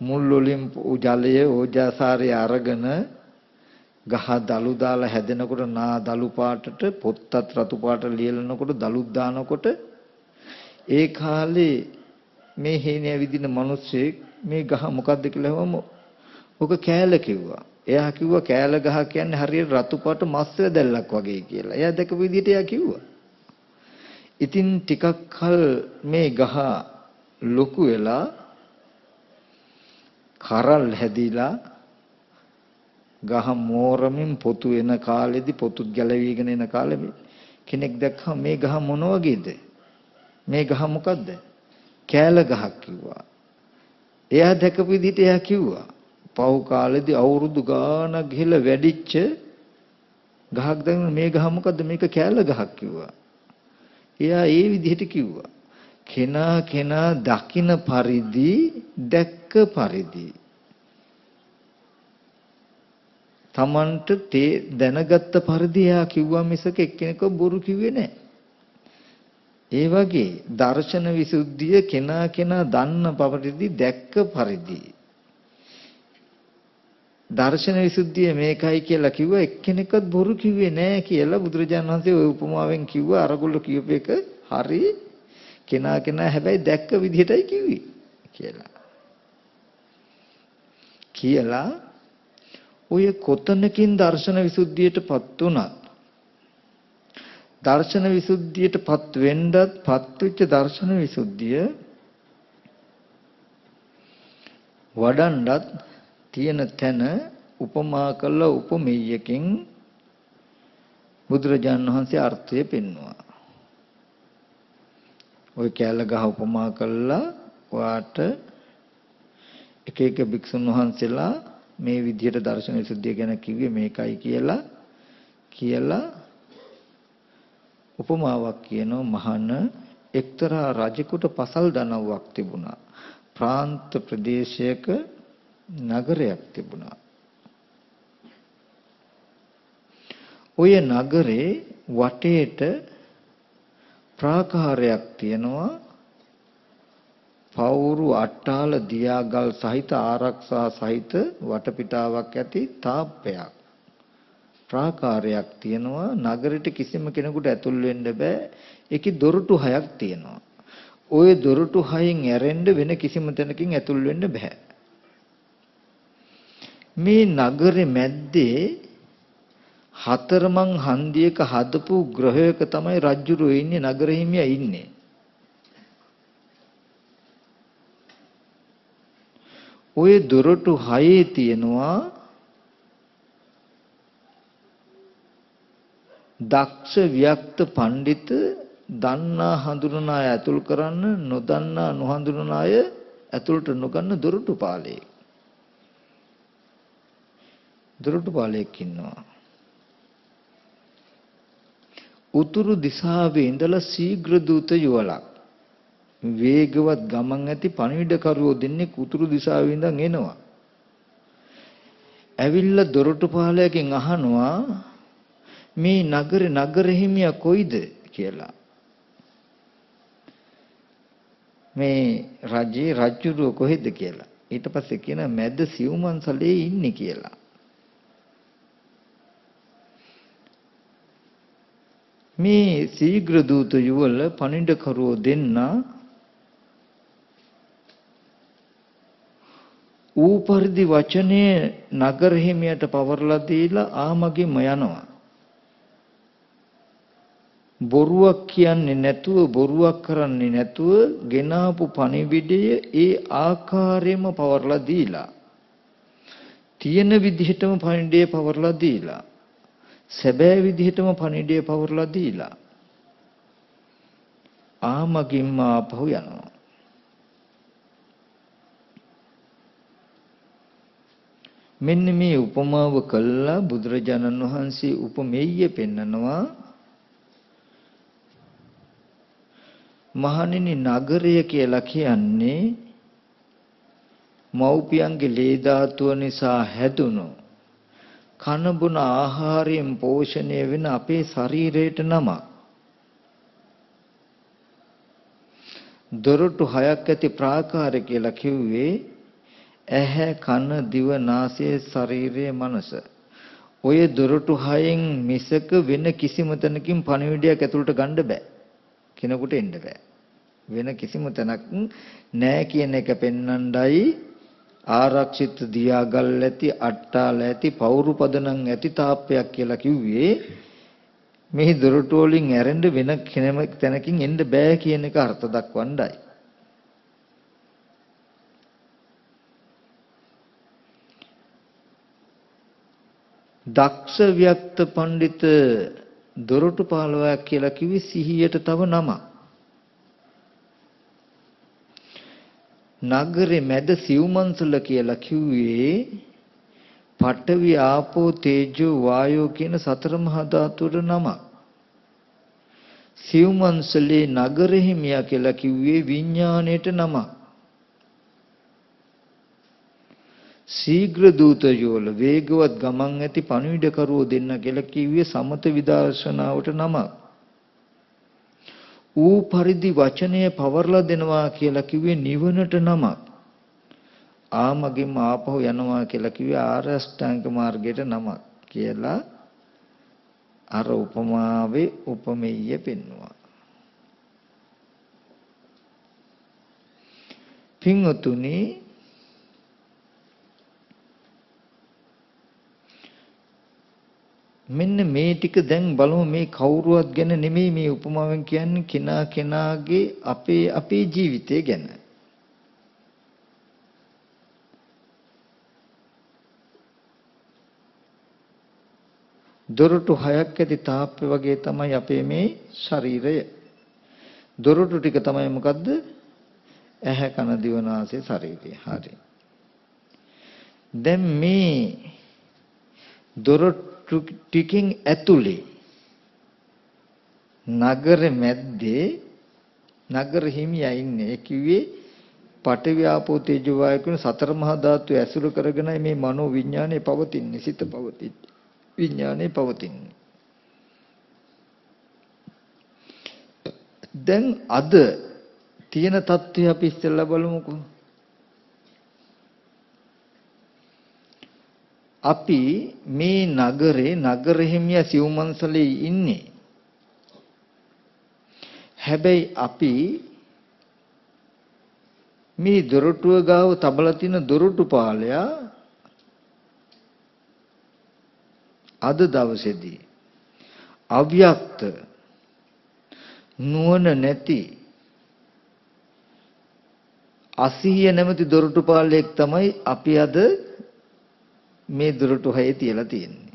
මුල් වලින් ජලය ඕජාසාරය අරගෙන ගහ දලු දාලා හැදෙනකොට නා දලු පාටට පොත්තත් රතු පාට ලියලනකොට දලුත් දානකොට ඒ කාලේ මේ හේනේ ඇවිදින මිනිස්සෙක් මේ ගහ මොකද්ද කියලා අහුවම ඔක කෑල කිව්වා. එයා කිව්වා කෑල ගහ කියන්නේ හරියට රතු පාට මස් වැදල්ලක් වගේ කියලා. එයා දැකපු විදිහට එයා කිව්වා. ඉතින් ටිකක් කල මේ ගහ ලොකු වෙලා කරල් හැදිලා ගහ මෝරමින් පොතු වෙන කාලෙදි පොතුත් ගැලවිගෙන එන කාලෙ කෙනෙක් දැක්කම මේ ගහ මොන වගේද? මේ ගහ මොකද්ද? කෑල ගහක් කිව්වා. එයා දැකපු විදිහට එයා කිව්වා. පව් කාලෙදි අවුරුදු ගාණක් ගිහලා වැඩිච්ච ගහක් දැන් මේ ගහ මොකද්ද? මේක කෑල ගහක් කිව්වා. එයා ඒ විදිහට කිව්වා. කෙනා කෙනා දකින පරිදි දැක්ක පරිදි. Tamanට තේ දැනගත්ත පරිදි එයා කිව්වා මිසක එක්කෙනෙක්ව බොරු කිව්වේ නැහැ. ඒ වගේ දර්ශන විසුද්ධිය කෙනා කෙනා දන්න පරිදි දැක්ක පරිදි. දර්ශන විසුද්ධිය මේකයි කියලා කිව්වා එක්කෙනෙක්වත් බොරු කිව්වේ නැහැ කියලා බුදුරජාණන් වහන්සේ ওই උපමාවෙන් කිව්වා. අරගොල්ලෝ කියපු එක හරි කෙනා කෙනා හැබැයි දැක්ක විදිහටයි කිව්වේ කියලා. කියලා ඔය කොතනකින් දර්ශන විසුද්ධියටපත් උනත් දර්ශන විසුද්ධියටපත් වෙන්නත් පත් වෙච්ච දර්ශන විසුද්ධිය වඩන්නත් තියෙන තැන උපමා කළ උපමෙයකින් බුදුරජාණන් වහන්සේ අර්ථය පෙන්වුවා. ওই කැල ගහ උපමා කළා ඔයාට එක එක භික්ෂුන් වහන්සේලා මේ විදිහට දර්ශන විසුද්ධිය ගැන කිව්වේ මේකයි කියලා කියලා උපමාවක් කියනවා මහන එක්තරා රජෙකුට පසල් දනව්වක් තිබුණා. ප්‍රාන්ත ප්‍රදේශයක නගරයක් තිබුණා. ඔය නගරේ වටේට ප්‍රාකාරයක් තියෙනවා. පවුරු අට්ටාල දියාගල් සහිත ආරක්ෂා සහිත වටපිටාවක් ඇති තාප්පයක්. ප්‍රාකාරයක් තියෙනවා. නගරෙට කිසිම කෙනෙකුට ඇතුල් වෙන්න බෑ. ඒකේ දොරටු හයක් තියෙනවා. ওই දොරටු හයෙන් ඇරෙන්න වෙන කිසිම තැනකින් ඇතුල් වෙන්න බෑ. මේ නගරේ මැද්දේ හතරමං හන්දියක හදපු ග්‍රහයක තමයි රජුරෝ ඉන්නේ නගර හිමියා ඉන්නේ. ওই දොරටු හයේ තියෙනවා දක්ෂ වික්ත පඬිත දන්නා හඳුනන අය ඇතුල් කරන්න නොදන්නා නොහඳුනන අය ඇතුළට නොගන්න දොරටු පාලේ. දොරටු පාලයක් ඉන්නවා. උතුරු දිශාවේ ඉඳලා ශීඝ්‍ර දූත යුවලක් වේගවත් ගමන් ඇති පණිවිඩකරුවෝ දෙන්නේ උතුරු දිශාවේ ඉඳන් එනවා. ඇවිල්ලා දොරටු පාලයකින් අහනවා මේ නගරේ නගර හිමියා කොයිද කියලා. මේ රජේ රජුරුව කොහෙද කියලා. ඊට පස්සේ කියන මැද සිව්මන්සලේ ඉන්නේ කියලා. මේ සීඝ්‍ර දූත යුවල පණිඩකරුවෝ දෙන්නා ඌ පරිදි වචනේ නගර හිමියට පවර්ලා දීලා ආමගෙම යනවා. බොරුවක් කියන්නේ නැතුව බොරුවක් කරන්නේ නැතුව ගෙනාපු පණිවිඩය ඒ ආකාරයෙන්ම පවර්ලා දීලා තියෙන විදිහටම පණිවිඩය පවර්ලා දීලා. සැබෑ විදිහටම පණිඩය පවරලා දීලා. ආමගින්ම ආපහු යනවා. මෙන්න මේ උපමාව කළා බුදුරජාණන් වහන්සේ උපමෙය්‍ය පෙන්නනවා. මහණෙනි නගරය කියලා කියන්නේ මව්පියන්ගේ ලේ ධාතුව නිසා හැදුණු කන බොන ආහාරයෙන් පෝෂණය වෙන අපේ ශරීරයට නම. දොරටු හයක් ඇති ප්‍රාකාර කියලා කිව්වේ ඇහැ කන දිව නාසය ශරීරය මනස. ඔය දොරටු හයෙන් මිසක වෙන කිසිම තැනකින් පණිවිඩයක් ඇතුළට ගන්න බෑ. කෙනෙකුට එන්න බෑ. වෙන කිසිම තැනක් නෑ කියන එක පෙන්වන්නයි ආරක්ෂිත දියාගල් ඇති අට්ටාල ඇති පවුරු පදනම් ඇති තාප්පයක් කියලා කිව්වේ මේ දොරටු වලින් ඇරෙන්න වෙන කෙනෙම තැනකින් එන්න බෑ කියන එක අර්ථ දක්වන්නයි. දක්ෂ ව්‍යක්ත පඬිත දොරටු පාලවයක් කියලා කිව්වේ සිහියට තව නමක්. නගරේ මැද සිව්මන්සල කියලා කිව්වේ පඨවි ආපෝ තේජෝ වායෝ කියන සතර මහා ධාතුර නම. සිව්මන්සලේ නගරෙහි මියා කියලා කිව්වේ විඥාණයට නම. ශීඝ්‍ර දූතයෝල වේගවත් ගමන් ඇති පණිවිඩකරුවෝ දෙන්න කියලා කිව්වේ සමත විදර්ශනාවට නමක්. ඌ පරිදි වචනය පවර්ලා දෙනවා කියලා කිව්වේ නිවනට නමක්. ආමගෙම ආපහු යනවා කියලා කිව්වේ ආර්ය අෂ්ටාංග මාර්ගයට නමක් කියලා අර උපමාවේ උපමෙය්‍ය පෙන්නවා. පින්වතුනි මෙන්න මේ ටික දැන් බලමු මේ කවුරුවත් ගැන නෙමෙයි මේ උපමාවෙන් කියන්නේ කෙනා කෙනාගේ අපේ අපේ ජීවිතය ගැන. දොරටු හයක් ඇති තාප්ප වගේ තමයි අපේ මේ ශරීරය. දොරටු ටික තමයි මොකද්ද? ඇහැ කන දිව නාසය ශරීරය. හරි. දැන් මේ දොරටු ටිකින් ඇතුලේ. නගර මැද්දේ නගර හිමියා ඉන්නේ. ඒ කිව්වේ පඨවි ආපෝ තේජෝ වායු කියන සතර මහා ධාතු ඇසුරු කරගෙන මේ මනෝ විඥානේ පවතින්නේ සිත පවතින්නේ. විඥානේ පවතින්නේ. දැන් අද තියෙන தත්ත්වය අපි ඉස්සෙල්ලා බලමුකෝ. අපි මේ නගරේ නගර හිමියා සිව්මන්සලේ ඉන්නේ. හැබැයි අපි මේ දොරටුව ගාව තබලා තියෙන දොරටු පාලයා අද දවසේදී අව්‍යක්ත නුවණ නැති අසිහිය නැමැති දොරටු පාලයක් තමයි අපි අද මේ දුරටු හයේ තියලා තියෙන්නේ.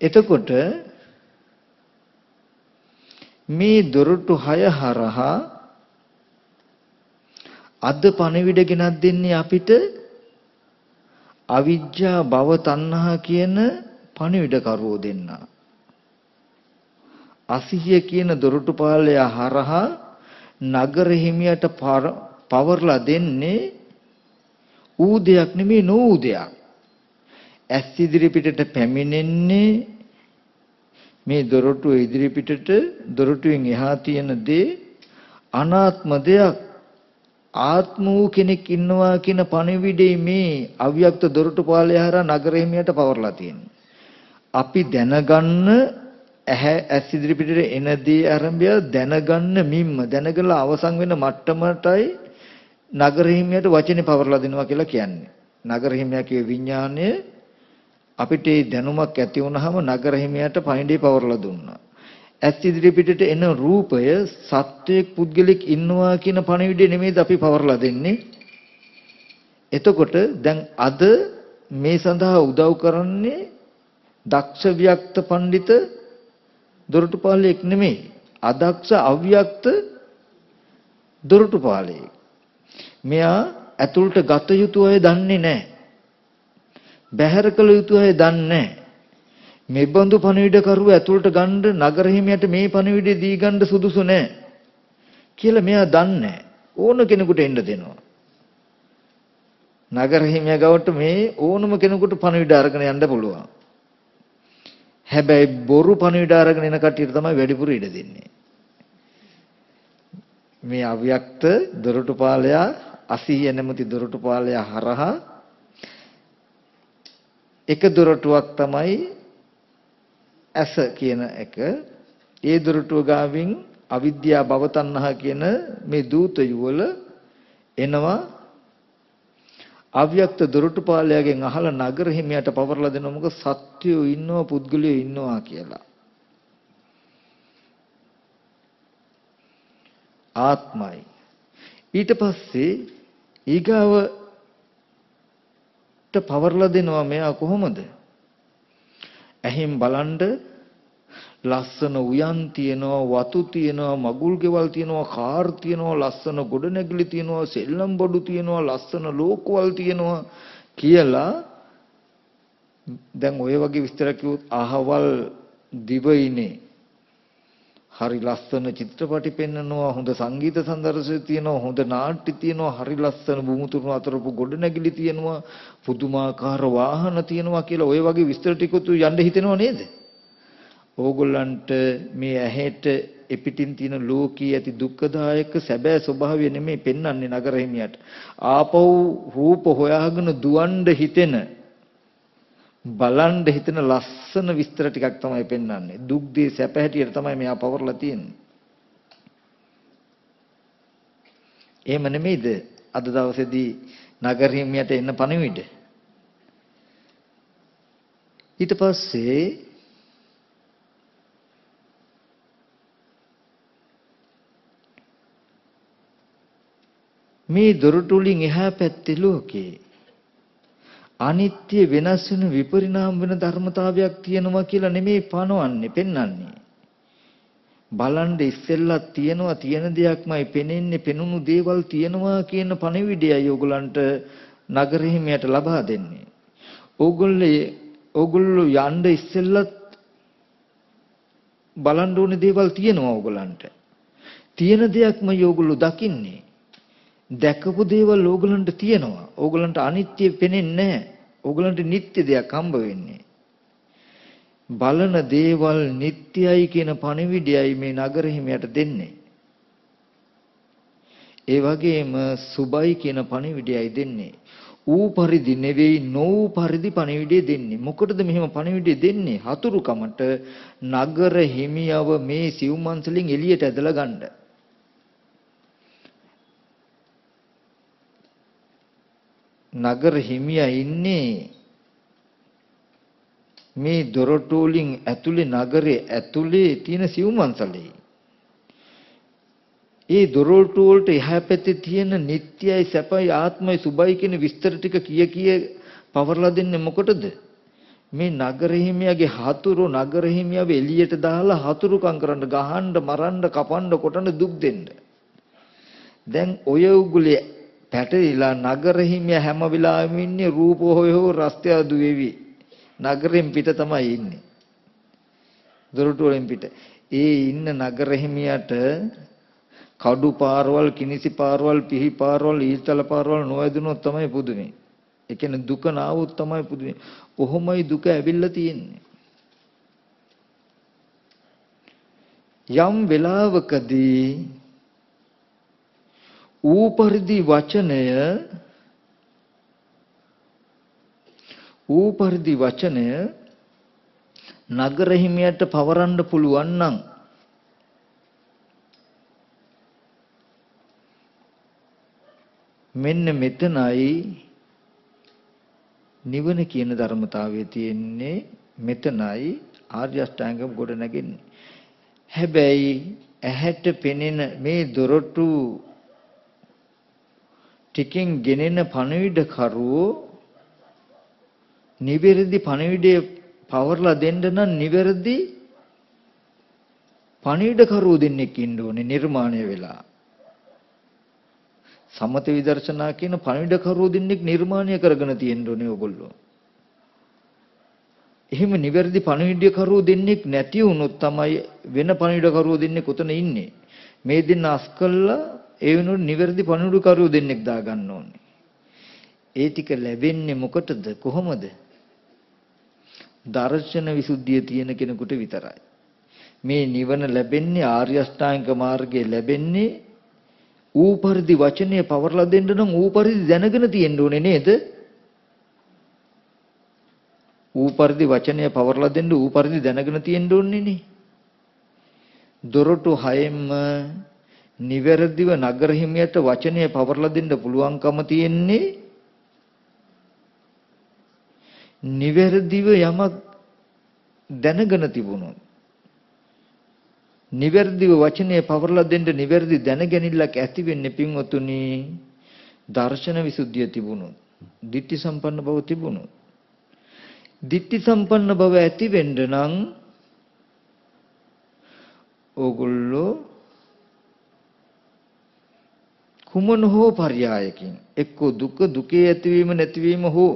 එතකොට මේ දොරටු හය හරහා අද පණවිඩ ගෙනත් දෙන්නේ අපිට අවිජ්ජා භව තණ්හා කියන පණිවිඩ කරවෝ දෙන්න. අසිහිය කියන දොරටුපාලය හරහා නගර හිමියට පවර්ලා දෙන්නේ ඌ දෙයක් නෙමෙයි නෝ දෙයක්. ඇස් ඉදිරි පිටට පැමිණෙන්නේ මේ දොරටුව ඉදිරි පිටට දොරටුවෙන් එහා තියෙන දේ අනාත්ම දෙයක් ආත්ම වූ කෙනෙක් ඉන්නවා කියන පණිවිඩේ මේ අව්‍යක්ත දොරටු පාලය හරහා නගර හිමියට පවර්ලා තියෙනවා. අපි දැනගන්න ඇහැ ඇස් ඉදිරි පිටට එන දේ ආරම්භය දැනගන්න මිම්ම දැනගලා අවසන් වෙන මට්ටමටයි නගර හිමියට වචනේ පවර්ලා දෙනවා කියලා කියන්නේ. නගර හිමියා කියේ විඥානය අපිට දැනුමක් ඇති වුනහම නගර හිමියට පණිඩේ පවර්ලා දුන්නා. ඇස් ඉදිරි පිටට එන රූපය සත්වයක් පුද්ගලෙක් ඉන්නවා කියන පණිවිඩය නෙමෙයිද අපි පවර්ලා දෙන්නේ. එතකොට දැන් අද මේ සඳහා උදව් කරන්නේ දක්ෂ ව්‍යක්ත පඬිත දොරටුපාලයෙක් නෙමෙයි. අදක්ෂ අව්‍යක්ත දොරටුපාලයෙක්. මෙයා ඇතුළට ගත යුතු අය දන්නේ නැහැ. බැහැර කළ යුතු අය දන්නේ නැහැ. මේ බඳු පණිවිඩ කරුව ඇතුළට ගන්න නගර හිමියට මේ පණිවිඩය දී ගන්න සුදුසු නැහැ කියලා මෙයා දන්නේ ඕන කෙනෙකුට එන්න දෙනවා. නගර හිමියා ගාවට මේ ඕනම කෙනෙකුට පණිවිඩ අරගෙන යන්න පුළුවන්. හැබැයි බොරු පණිවිඩ අරගෙන එන කට්ටියට තමයි වැඩිපුර ඉඩ දෙන්නේ. මේ අව්‍යක්ත දොරටුපාලයා අසීය නැමැති දොරටුපාලයා හරහා එක දොරටුවක් තමයි ඇස කියන එක ඒ දොරටුව ගාවින් අවිද්‍යා භව තණ්හා කියන මේ දූත යුවල එනවා අව්‍යක්ත දොරටුපාලයාගෙන් අහලා නගර හිමියට පවර්ලා දෙනවා මොකද සත්‍යෝ ඉන්නවා පුද්ගලයෝ ඉන්නවා කියලා. ආත්මයි. ඊට පස්සේ ඊගාවට පවර්ලා දෙනවා මෙයා කොහොමද? ඇහින් බලන්ඩ ලස්සන උයන් තියෙනවා වතු තියෙනවා මගුල් ගෙවල් තියෙනවා කාර් තියෙනවා ලස්සන ගොඩනැගිලි තියෙනවා සෙල්ලම් බඩු තියෙනවා ලස්සන ලෝකවල් තියෙනවා කියලා දැන් ඔය වගේ විස්තර කිව්වොත් අහවල් දිවයිනේ හරි ලස්සන චිත්‍රපටි පෙන්නනවා හොඳ සංගීත සම්දර්ශය තියෙනවා හොඳ නාට්‍ය තියෙනවා හරි ලස්සන බුමුතුරු අතරපු ගොඩනැගිලි තියෙනවා පුදුමාකාර වාහන තියෙනවා කියලා ඔය වගේ විස්තර ටිකුත් යන්න හිතෙනව නේද? ඕගොල්ලන්ට මේ ඇහෙට එපිටින් තියෙන ලෝකී ඇති දුක්ඛදායක සැබෑ ස්වභාවය නෙමෙයි පෙන්වන්නේ නගර හිමියට. ආපහු රූප හොයාගෙන දුවන්න හිතෙන බලන්න හිතන ලස්සන විස්තර ටිකක් තමයි පෙන්වන්නේ. දුක් දී සැප හැටියට තමයි මෙයා පවර්ලා තියෙන්නේ. එහෙම නෙමෙයිද? අද දවසේදී නගර හිමියට එන්න පණිවිඩ. ඊට පස්සේ මේ දොරටු වලින් එහා පැත්තේ ලෝකේ අනිත්‍ය වෙනස් වෙන විපරිණාම වෙන ධර්මතාවයක් තියෙනවා කියලා නෙමෙයි පනවන්නේ පෙන්වන්නේ. බලන් ඉස්සෙල්ලා තියෙනවා තියෙන දෙයක්මයි පෙනෙන්නේ පෙනුණු දේවල් තියෙනවා කියන පණිවිඩයයි ඕගලන්ට නගරෙහිමියට ලබා දෙන්නේ. ඕගොල්ලේ ඕගොල්ලෝ යන්න ඉස්සෙල්ලත් බලන්න ඕනේ දේවල් තියෙනවා ඕගලන්ට. තියෙන දෙයක්ම ඕගොල්ලෝ දකින්නේ. දැකපු දේවල් ඕගලන්ට තියෙනවා. ඕගලන්ට අනිත්‍ය පෙනෙන්නේ නැහැ. ඕගලන්ට නිත්‍ය දෙයක් හම්බ වෙන්නේ. බලන දේවල් නිට්ටයයි කියන පණිවිඩයයි මේ නගර හිමියට දෙන්නේ. ඒ වගේම සුබයි කියන පණිවිඩයයි දෙන්නේ. ඌ පරිදි නෙවෙයි නොඌ පරිදි පණිවිඩය දෙන්නේ. මොකටද මෙහෙම පණිවිඩය දෙන්නේ? හතුරුකමට නගර හිමියව මේ සිව්මන්සලින් එළියට ඇදලා ගන්න. නගර හිමියා ඉන්නේ මේ දොරටු වලින් ඇතුලේ නගරේ ඇතුලේ තියෙන සිව්මන්සලේ. ඒ දොරටු වලට එහා පැත්තේ තියෙන නිට්ටයයි සැපයි ආත්මයි සුබයි කියන විස්තර ටික කිය කිය පවර්ලා දෙන්නේ මොකටද? මේ නගර හිමියාගේ හතුරු නගර හිමියව එළියට දාලා හතුරුකම් කරන්න ගහන්න මරන්න කපන්න කොටන්න දුක් දෙන්න. දැන් ඔය උගුලේ පැටලිලා නගර හිමිය හැම වෙලාවෙම ඉන්නේ රූප හොය හොය රස්තය දුවේවි. නගරෙන් පිට තමයි ඉන්නේ. දොරටු වලින් පිට. ඒ ඉන්න නගර හිමියට කඩු පාරවල්, කිනිසි පාරවල්, පිහි පාරවල්, ඊතල පාරවල් නොවැදුනොත් තමයි පුදුමේ. ඒ කියන්නේ දුක නාවොත් තමයි පුදුමේ. කොහොමයි දුක ඇවිල්ලා තියෙන්නේ? යම් වෙලාවකදී ඌ පරිදි වචනය ඌ පරිදි වචනය නගර හිමියට පවරන්න පුළුවන් නම් මෙන්න මෙතනයි නිවන කියන ධර්මතාවය තියෙන්නේ. මෙතනයි ආර්ය අෂ්ටාංග ගොඩ නැගෙන්නේ හැබැයි ඇහැට පෙනෙන මේ දොරටු ටිකෙන් ගෙනෙන පණවිඩ කරුවෝ නිවැරදි පණවිඩය පවර්ලා දෙන්න නම් නිවැරදි පණවිඩ කරුවෝ දෙන්නෙක් ඉන්න ඕනේ නිර්මාණය වෙලා සමත විදර්ශනා කියන පණවිඩ කරුවෝ දෙන්නෙක් නිර්මාණය කරගෙන තියෙන්න ඕනේ ඕගොල්ලෝ එහෙම නිවැරදි පණිවිඩය කරුවෝ දෙන්නෙක් නැති වුණොත් තමයි වෙන පණිවිඩ කරුවෝ දෙන්නෙක් උතන ඉන්නේ. මේ දෙන්න අස් කළා ඒ වෙනුවට නිවැරදි පණිවිඩ කරුවෝ දෙන්නෙක් දාගන්න ඕනේ. ඒ ටික ලැබෙන්නේ මොකටද කොහොමද? දර්ශන විසුද්ධිය තියෙන කෙනෙකුට විතරයි. මේ නිවන ලැබෙන්නේ ආර්ය අෂ්ටාංග මාර්ගයේ ලැබෙන්නේ ඌ පරිදි වචනය පවර්ලා දෙන්න නම් ඌ පරිදි දැනගෙන තියෙන්න ඕනේ නේද? ඌ පරිදි වචනය පවර්ලා දෙන්න ඌ පරිදි දැනගෙන තියෙන්න ඕනේනේ. දොරටු හයෙන්ම නිවැරදිව නගර හිමියට වචනය පවර්ලා දෙන්න පුළුවන්කම තියෙන්නේ නිවැරදිව යමක් දැනගෙන තිබුණොත් නිවැරදිව වචනය පවර්ලා දෙන්න නිවැරදි දැනගැනිල්ලක් ඇති වෙන්නේ පින්වතුනි දර්ශන විසුද්ධිය තිබුණොත් ditthi සම්පන්න බව තිබුණොත්. ditthi සම්පන්න බව ඇති වෙන්න නම් ඕගොල්ලෝ කුමන හෝ පర్యායකින් එක්කෝ දුක දුකේ ඇතිවීම නැතිවීම හෝ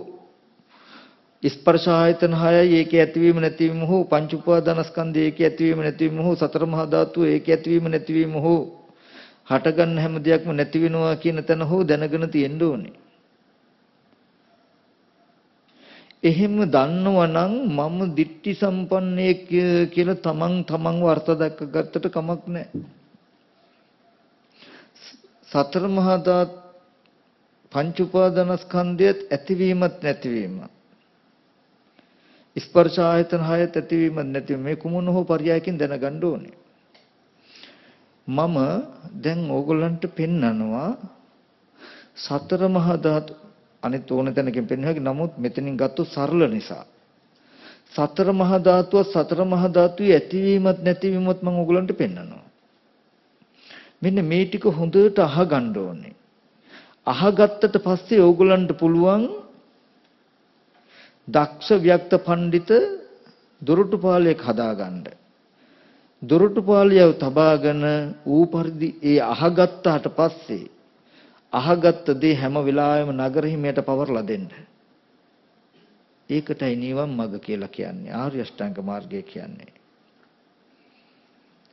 ස්පර්ශ ආයතන 6 ඒකේ ඇතිවීම නැතිවීම හෝ පංච උපාදානස්කන්ධ ඒකේ ඇතිවීම නැතිවීම හෝ සතර මහා ධාතු ඒකේ ඇතිවීම නැතිවීම හෝ හටගන්න හැම දෙයක්ම නැති වෙනවා කියන තැන හෝ දැනගෙන තියෙන්න ඕනේ. එහෙම දන්නවනම් මම දිට්ටි සම්පන්නයෙක් කියලා තමන් තමන්ව අර්ථ දක්වගත්තට කමක් නැහැ. සතර මහා ධාත් පංච උපාදානස්කන්ධයත් ඇතිවීමත් නැතිවීම. ස්පර්ශ ආයතන හයත් ඇතිවීමත් නැතිවීම මේ කුමන හෝ පරයයකින් දැනගන්න ඕනේ. මම දැන් ඕගොල්ලන්ට පෙන්නනවා සතර මහා ධාතු අනිත් ඕන තැනකින් පෙන්වන්නේ නමුත් මෙතනින් ගත්තොත් සරල නිසා සතර මහා ධාතුව සතර මහා ධාතුවේ ඇතිවීමත් නැතිවීමත් මම ඕගලන්ට පෙන්වනවා මෙන්න මේ ටික හොඳට අහගන්න ඕනේ අහගත්තට පස්සේ ඕගලන්ට පුළුවන් දක්ෂ ව්‍යක්ත පඬිත දොරටුපාලයක් හදාගන්න දොරටුපාලියව තබාගෙන ඌ පරිදි ඒ අහගත්තාට පස්සේ අහගත්ත දේ හැම වෙලාවෙම නගර හිමියට පවර්ලා දෙන්න. ඒකටයි නිවන් මඟ කියලා කියන්නේ ආර්ය අෂ්ටාංග මාර්ගය කියන්නේ.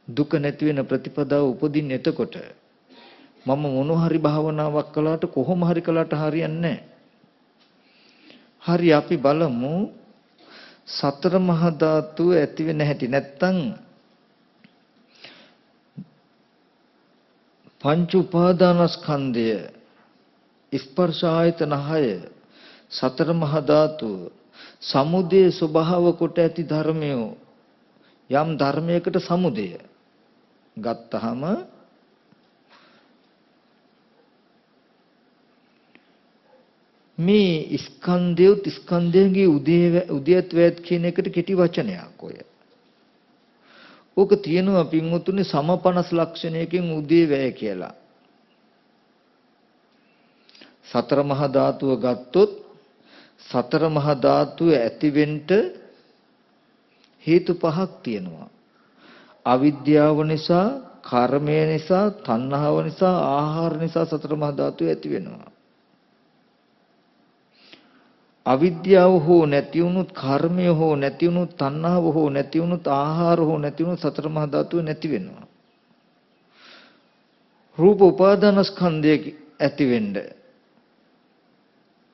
දුක නැති වෙන ප්‍රතිපදාව උපදින්නේ එතකොට. මම මොන හරි භාවනාවක් කළාට කොහොම හරි කළාට හරියන්නේ හරි අපි බලමු සතර මහා ධාතු ඇති වෙන හැටි නැත්තම් පංච උපාදානස්කන්ධය ස්පර්ශ ආයතන 6 සතර මහා ධාතු සමුදේ ස්වභාව කොට ඇති ධර්මය යම් ධර්මයකට සමුදය ගත්තහම මේ ස්කන්ධය ස්කන්ධයන්ගේ උදේ උදේත්වයත් කියන එකට කෙටි වචනයක් ඔය ඕක තියෙනවා පින්වතුනි සම 50 ලක්ෂණයකින් උදේ වැය කියලා. සතර මහා ධාතුව ගත්තොත් සතර මහා ධාතුව ඇතිවෙන්න හේතු පහක් තියෙනවා. අවිද්‍යාව නිසා, කර්මය නිසා, තණ්හාව නිසා, ආහාර නිසා සතර මහා ධාතු ඇති වෙනවා. අවිද්‍යාව හෝ නැති වුණොත්, කර්මය හෝ නැති වුණොත්, තණ්හාව හෝ නැති වුණොත්, ආහාර හෝ නැති වුණොත් සතර මහා ධාතු නැති වෙනවා. රූප උපාදානස්කන්ධය ඇති වෙන්නේ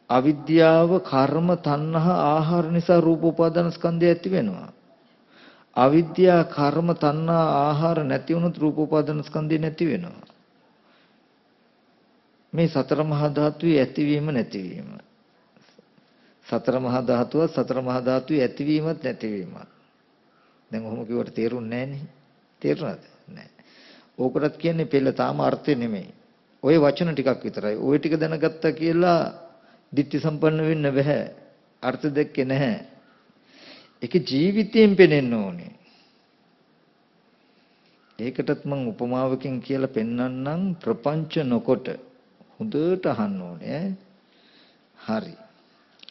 අවිද්‍යාව කර්ම තණ්හා ආහාර නිසා රූප උපාදාන ස්කන්ධය ඇති වෙනවා අවිද්‍යා කර්ම තණ්හා ආහාර නැති වුණොත් රූප උපාදාන ස්කන්ධය නැති වෙනවා. මේ සතර මහා ධාතුවේ ඇතිවීම නැතිවීම. සතර මහා ධාතුව සතර මහා ධාතුවේ ඇතිවීමත් නැතිවීමත්. දැන් ඔහොම කිව්වට තේරුන්නේ නැහනේ. තේරුණාද? නැහැ. ඕකටත් කියන්නේ පෙළ තාම අර්ථය නෙමෙයි. ওই වචන ටිකක් විතරයි. ওই ටික දැනගත්තා කියලා ditthi සම්පන්න වෙන්න බෑ. අර්ථ දෙකේ නැහැ. ඒක ජීවිතයෙන් පෙනෙන්න ඕනේ. ඒකටත් මම උපමාවකින් කියලා පෙන්වන්නම් ප්‍රපංච නොකොට හොඳට අහන්න ඕනේ. හරි.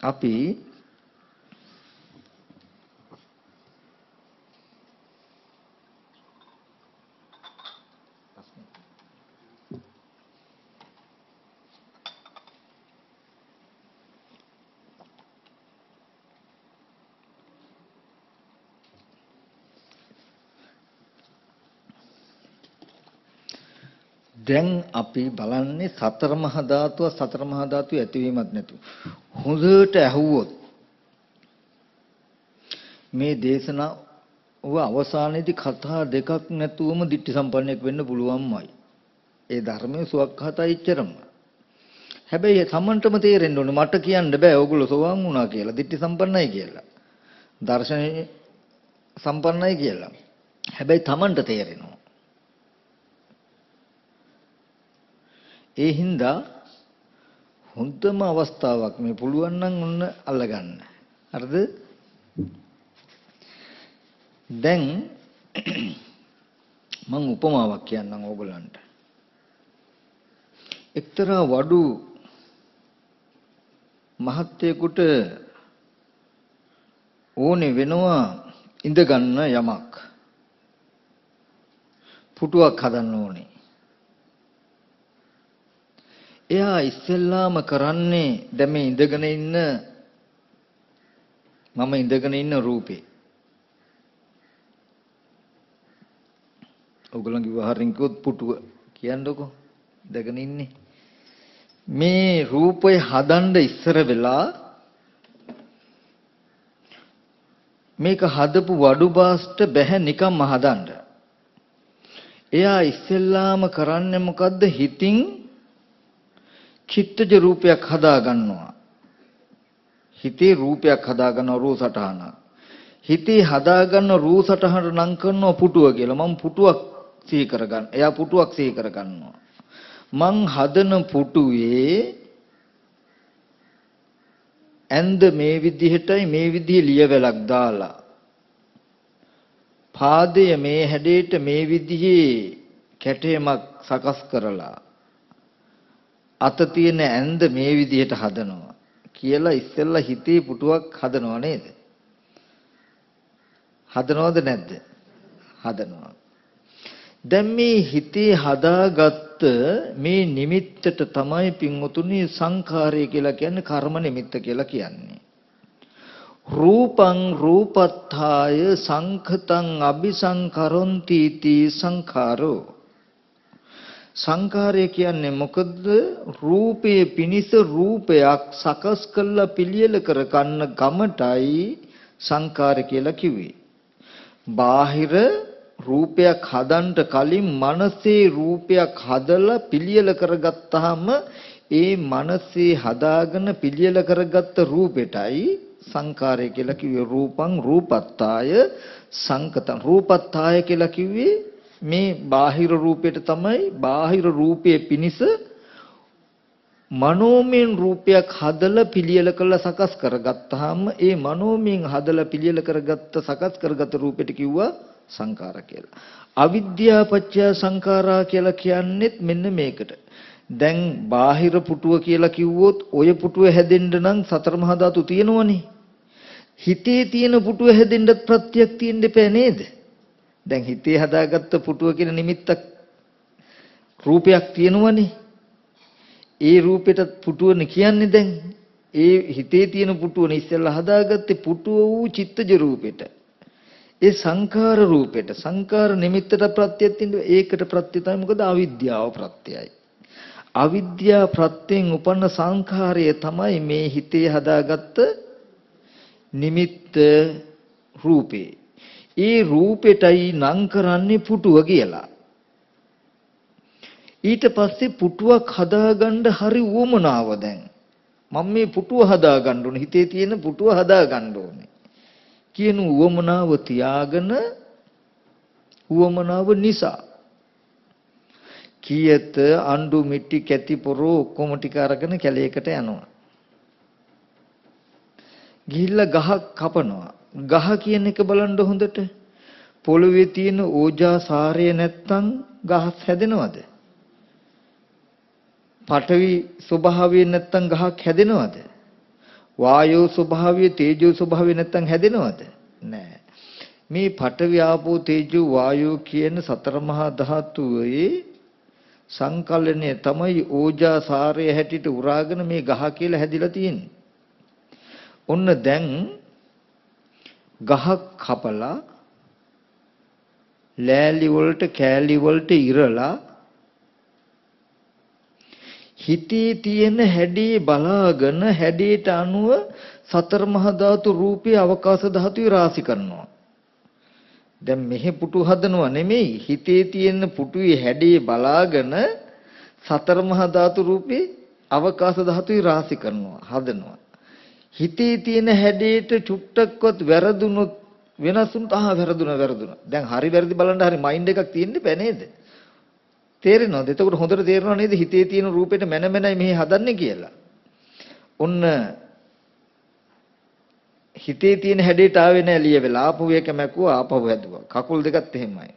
අපි දැන් අපි බලන්නේ සතර මහා ධාතුව සතර මහා ධාතුව ඇතිවීමක් නැතුව. හොඳට ඇහුවොත් මේ දේශනාව අවසානයේදී කතා දෙකක් නැතුවම ditthi සම්පන්නයක් වෙන්න පුළුවන්මයි. ඒ ධර්මයේ සුවක්හතයි ඉච්චරම. හැබැයි සමන්ටම තේරෙන්න ඕනේ මට කියන්න බෑ ඕගොල්ලෝ සෝවාන් වුණා කියලා ditthi සම්පන්නයි කියලා. දර්ශනේ සම්පන්නයි කියලා. හැබැයි Tamanට තේරෙනවා. ඒ හින්දා හොඳම අවස්ථාවක් මේ පුළුවන් නම් ඔන්න අල්ලගන්න. හරිද? දැන් මම උපමාවක් කියන්නම් ඕගලන්ට. එක්තරා වඩු මහත්යෙකුට ඕනේ වෙනවා ඉඳ ගන්න යමක්. පුටුවක් හදන්න ඕනේ. එයා ඉස්සෙල්ලාම කරන්නේ දැන් මේ ඉඳගෙන ඉන්න මම ඉඳගෙන ඉන්න රූපේ. ඔයගොල්ලන්ගේ වහරින් කිව්වොත් පුටුව කියන්නකෝ ඉඳගෙන ඉන්නේ. මේ රූපය හදන්න ඉස්සර වෙලා මේක හදපු වඩු බාස්ට බැහැ නිකම්ම හදන්න. එයා ඉස්සෙල්ලාම කරන්නේ මොකද්ද හිතින් චිත්තජ රූපයක් හදා ගන්නවා. හිතේ රූපයක් හදා ගන්නවා රූප සටහනක්. හිතේ හදා ගන්න රූප සටහනට නම් කරනවා පුටුව කියලා. මම පුටුවක් සිහි කරගන්න. එයා පුටුවක් සිහි කරගන්නවා. මං හදන පුටුවේ ඇඳ මේ විදිහටයි මේ විදිහේ ලියවැලක් දාලා පාදය මේ හැඩයට මේ විදිහේ කැටයමක් සකස් කරලා අත තියෙන ඇඳ මේ විදිහට හදනවා කියලා ඉස්සෙල්ලා හිතේ පුටුවක් හදනව නේද? හදනවද නැද්ද? හදනවා. දැන් මේ හිතේ හදාගත්ත මේ නිමිත්තට තමයි පින්වතුනි සංඛාරය කියලා කියන්නේ කර්ම නිමිත්ත කියලා කියන්නේ. රූපං රූපත්ථාය සංඛතං අபிසංකරොන්ති තී සංඛාරෝ සංඛාරය කියන්නේ මොකද රූපයේ පිනිස රූපයක් සකස් කළා පිළියෙල කර ගන්න ගමටයි සංඛාර කියලා කිව්වේ. බාහිර රූපයක් හදන්න කලින් මනසේ රූපයක් හදලා පිළියෙල කරගත්තාම ඒ මනසේ හදාගෙන පිළියෙල කරගත්ත රූපෙටයි සංඛාරය කියලා කිව්වේ. රූපං රූපත්තාය සංකතං රූපත්තාය කියලා කිව්වේ. මේ බාහිර රූපයට තමයි බාහිර රූපයේ පිනිස මනෝමයෙන් රූපයක් හදලා පිළියෙල කරලා සකස් කරගත්තාම ඒ මනෝමයෙන් හදලා පිළියෙල කරගත්ත සකස් කරගත් රූපෙට කිව්වා සංකාර කියලා. අවිද්‍යාව පත්‍ය සංකාරා කියලා කියන්නේත් මෙන්න මේකට. දැන් බාහිර පුටුව කියලා කිව්වොත් ඔය පුටුව හැදෙන්න නම් සතර මහා ධාතු තියෙනවනේ. හිතේ තියෙන පුටුව හැදෙන්නත් ප්‍රත්‍යක් තියෙන්න එපා නේද? දැන් හිතේ හදාගත්ත පුටුව කියන නිමිත්තක් රූපයක් තියෙනවනේ. ඒ රූපෙට පුටුවනේ කියන්නේ දැන්. ඒ හිතේ තියෙන පුටුවනේ ඉස්සෙල්ලා හදාගත්තේ පුටුව වූ චිත්තජ රූපෙට. ඒ සංඛාර රූපෙට සංඛාර නිමිත්තට ප්‍රත්‍යයෙන් තියෙන ඒකට ප්‍රත්‍ය තමයි මොකද අවිද්‍යාව ප්‍රත්‍යයයි. අවිද්‍යා ප්‍රත්‍යයෙන් උපන්න සංඛාරය තමයි මේ හිතේ හදාගත්ත නිමිත්ත රූපේ. ඒ රූපෙටයි නම් කරන්නේ පුටුව කියලා. ඊට පස්සේ පුටුවක් හදාගන්න හරි උවමනාව දැන්. මම මේ පුටුව හදාගන්න ඕනේ. හිතේ තියෙන පුටුව හදාගන්න ඕනේ. කියන උවමනාව තියාගෙන උවමනාව නිසා කීයත අඬු මිටි කැටි පොරෝ ඔක්කොම ටික අරගෙන කැලේකට යනවා. ගිහිල්ලා ගහක් කපනවා. ගහ කියන එක බලන්න හොඳට. පොළවේ තියෙන ඕජා සාරය නැත්තම් ගහක් හැදෙනවද? පඨවි ස්වභාවය නැත්තම් ගහක් හැදෙනවද? වායෝ ස්වභාවය තේජෝ ස්වභාවය නැත්තම් හැදෙනවද? නෑ. මේ පඨවි ආපෝ තේජෝ වායෝ කියන සතර මහා ධාතුවේ සංකලනය තමයි ඕජා සාරය හැටියට උරාගෙන මේ ගහ කියලා හැදිලා තියෙන්නේ. ඔන්න දැන් ගහක් කපලා ලෑලි වලට කෑලි වලට ඉරලා හිතේ තියෙන හැඩේ බලාගෙන හැඩයට අනුව සතර මහා ධාතු රූපේ අවකාශ ධාතුයි රාශි කරනවා. දැන් මෙහි පුටු හදනව නෙමෙයි හිතේ තියෙන පුටුවේ හැඩේ බලාගෙන සතර මහා ධාතු රූපේ අවකාශ ධාතුයි රාශි කරනවා හදනවා. හිතේ තියෙන හැඩේට චුට්ටක්වත් වැරදුනොත් වෙනස් වුණත් ආ වැරදුනා වැරදුනා. දැන් හරි වැරදි බලන්න හරි මයින්ඩ් එකක් තියෙන්න බෑ නේද? තේරෙනවද? එතකොට හොඳට තේරෙනව නේද හිතේ තියෙන රූපෙට මැන මැනයි මෙහි හදන්නේ කියලා. ඔන්න හිතේ තියෙන හැඩයට ආවේ නෑ ලිය වෙලා ආපහු එක මැකුවා ආපහු හැදුවා. කකුල් දෙකත් එහෙමයි.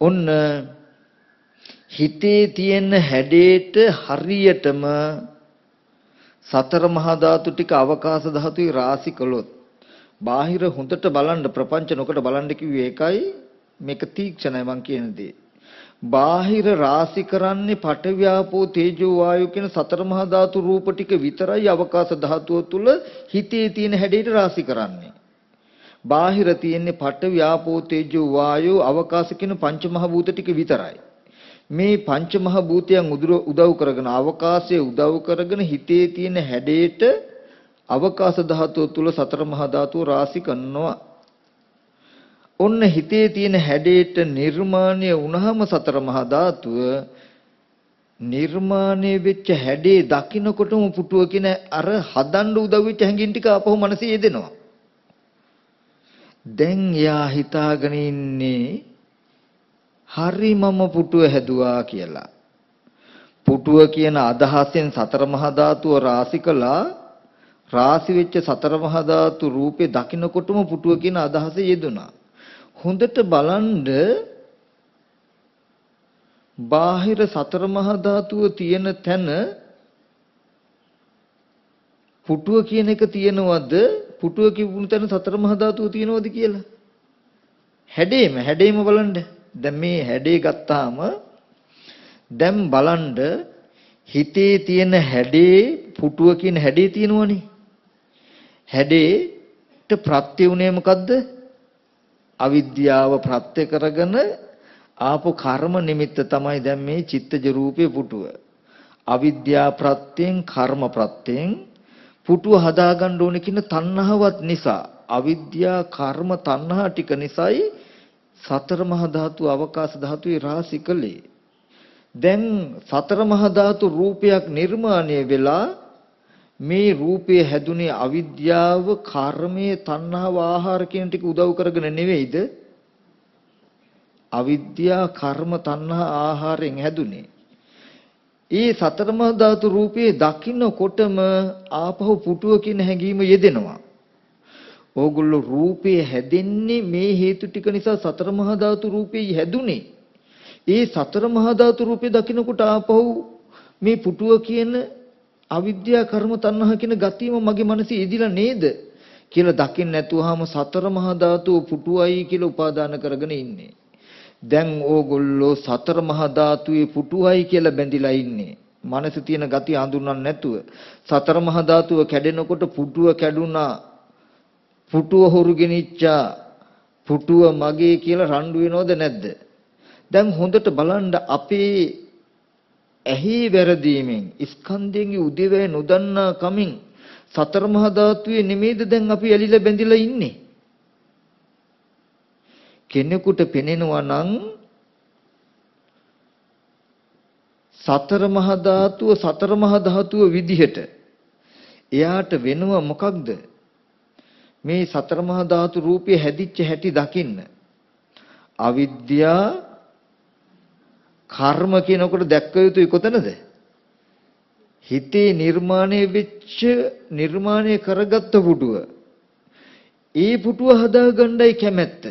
ඔන්න හිතේ තියෙන හැඩයට හරියටම සතර මහා ධාතු ටික අවකාශ ධාතුයි රාශි කළොත් බාහිර හොඳට බලන්න ප්‍රපංච නොකට බලන්න කිව්වේ ඒකයි මේක තීක්ෂණයි මං කියන දේ. බාහිර රාශි කරන්නේ පටවියාපෝ තේජෝ වායු කියන සතර මහා ධාතු රූප ටික විතරයි අවකාශ ධාතුව තුල හිතේ තියෙන හැඩයට රාශි කරන්නේ. බාහිර තියෙන්නේ පටවියාපෝ තේජෝ වායු අවකාශ කියන පංච මහ භූත ටික විතරයි. මේ පංච මහ භූතයන් උදව් කරගෙන අවකාශයේ උදව් කරගෙන හිතේ තියෙන හැඩයට අවකාශ ධාතුව තුල සතර මහා ධාතුව රාශි කරනවා. ඔන්න හිතේ තියෙන හැඩයට නිර්මාණය වුණාම සතර මහා ධාතුව නිර්මාණය වෙච්ච හැඩේ දකින්නකොටම පුටුව කියන අර හදන්න උදව් වෙච්ච හැඟීම් ටික අපහු මනසේ යෙදෙනවා. දැන් යා හිතාගෙන ඉන්නේ හරි මම පුටුව හැදුවා කියලා. පුටුව කියන අදහසෙන් සතර මහා ධාතුව රාශි කළා රාශි වෙච්ච සතර මහා ධාතු රූපේ දකින්නකොටම පුටුව කියන අදහස යෙදුනා. හොඳට බලන්ඩ බාහිර සතර මහා ධාතුව තියෙන තැන පුටුව කියන එක තියෙනවද පුටුව කිව්වුන තැන සතර මහා ධාතුව තියෙනවද කියලා හැඩේම හැඩේම බලන්න දැන් මේ හැඩේ ගත්තාම දැන් බලන්න හිතේ තියෙන හැඩේ පුටුව කියන හැඩේ තියෙනවනේ හැඩේට ප්‍රත්‍ය උනේ මොකද්ද අවිද්‍යාව ප්‍රත්‍ය කරගෙන ආපු කර්ම නිමිත්ත තමයි දැන් මේ චිත්තජ රූපේ පුටුව. අවිද්‍යා ප්‍රත්‍යයෙන් කර්ම ප්‍රත්‍යයෙන් පුටුව හදාගන්න ඕනේ කියන තණ්හාවත් නිසා අවිද්‍යා කර්ම තණ්හා ටික නිසායි සතර මහා ධාතු අවකාශ ධාතුවේ රාශි කළේ. දැන් සතර මහා ධාතු රූපයක් නිර්මාණය වෙලා මේ රූපය හැදුනේ අවිද්‍යාව, කර්මය, තණ්හාව, ආහාර කියන ටික උදව් කරගෙන නෙවෙයිද? අවිද්‍යාව, කර්ම, තණ්හා, ආහාරයෙන් හැදුනේ. ඒ සතරම ධාතු රූපේ දකින්නකොටම ආපහු පුටුව කියන හැඟීම යෙදෙනවා. ඕගොල්ලෝ රූපේ හැදෙන්නේ මේ හේතු ටික නිසා සතර මහා ධාතු රූපේ හැදුනේ. ඒ සතර මහා ධාතු රූපේ දකින්නකොට ආපහු මේ පුටුව කියන අවිද්‍යා කර්ම තණ්හා කියන ගතියම මගේ මනසේ ඉදිලා නේද කියලා දකින්න නැතුවම සතර මහා ධාතුව පුටුවයි කියලා උපාදාන කරගෙන ඉන්නේ. දැන් ඕගොල්ලෝ සතර මහා ධාතුවේ පුටුවයි කියලා බැඳිලා ඉන්නේ. මනස තියෙන gati හඳුන්වන්නේ නැතුව සතර මහා ධාතුව කැඩෙනකොට පුටුව කැඩුනා පුටුව හොරු ගෙනිච්චා. පුටුව මගේ කියලා රණ්ඩු වෙනවද නැද්ද? දැන් හොඳට බලන්න අපේ ඇහි වැරදීමෙන් ස්කන්ධයන්ගේ උදේවැය නොදන්නා කමින් සතර මහා ධාතුවේ නිමේද දැන් අපි ඇලිලා බැඳිලා ඉන්නේ? කෙනෙකුට පෙනෙනවා නම් සතර මහා ධාතුව සතර මහා ධාතුව විදිහට එයාට වෙනව මොකක්ද? මේ සතර මහා ධාතු රූපේ හැදිච්ච හැටි දකින්න. අවිද්‍යා කර්ම කියනකොට දැක්ක යුතුයි කොතනද? හිතේ නිර්මාණය වෙච්ච නිර්මාණය කරගත්ත පුටුව. ඒ පුටුව හදාගන්නයි කැමැත්ත.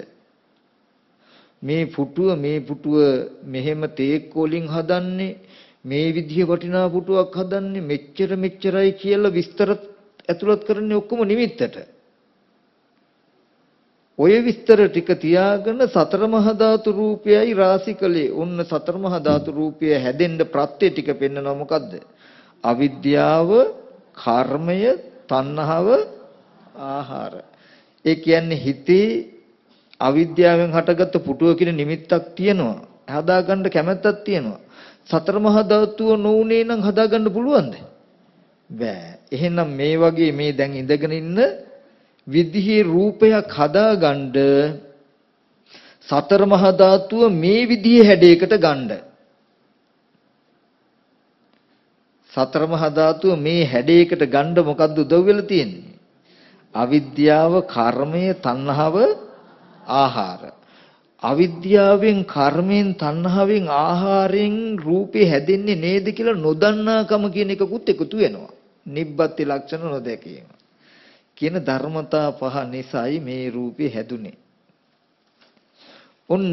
මේ පුටුව මේ පුටුව මෙහෙම තේක් වලින් හදන්නේ මේ විදිහ වටිනා පුටුවක් හදන්නේ මෙච්චර මෙච්චරයි කියලා විස්තර ඇතුළත් කරන්නේ ඔක්කොම නිමිත්තට. ඔය විස්තර ටික තියාගෙන සතර මහා ධාතු රූපයයි රාසිකලේ ඔන්න සතර මහා ධාතු රූපය හැදෙන්න ප්‍රත්‍ය ටික පෙන්වනවා මොකද්ද? අවිද්‍යාව, කර්මය, තණ්හාව, ආහාර. ඒ කියන්නේ හිතේ අවිද්‍යාවෙන් හටගත්ත පුටුව කියන නිමිත්තක් තියෙනවා. හදාගන්න කැමැත්තක් තියෙනවා. සතර මහා ධාතුව නොඋනේ නම් හදාගන්න පුළුවන්ද? බෑ. එහෙනම් මේ වගේ මේ දැන් ඉඳගෙන ඉන්න විදිහේ රූපයක් හදාගන්න සතර මහා ධාතුව මේ විදිහේ හැඩයකට ගන්න. සතර මහා ධාතුව මේ හැඩයකට ගන්න මොකද්ද උදව් වෙලා තියෙන්නේ? අවිද්‍යාව, කර්මය, තණ්හාව, ආහාර. අවිද්‍යාවෙන් කර්මෙන් තණ්හාවෙන් ආහාරයෙන් රූපේ හැදෙන්නේ නේද කියලා නොදන්නාකම කියන එකකුත් එකතු වෙනවා. නිබ්බත්ති ලක්ෂණ නොදැකීම. කියන ධර්මතා පහ නිසායි මේ රූපේ හැදුනේ. ඔන්න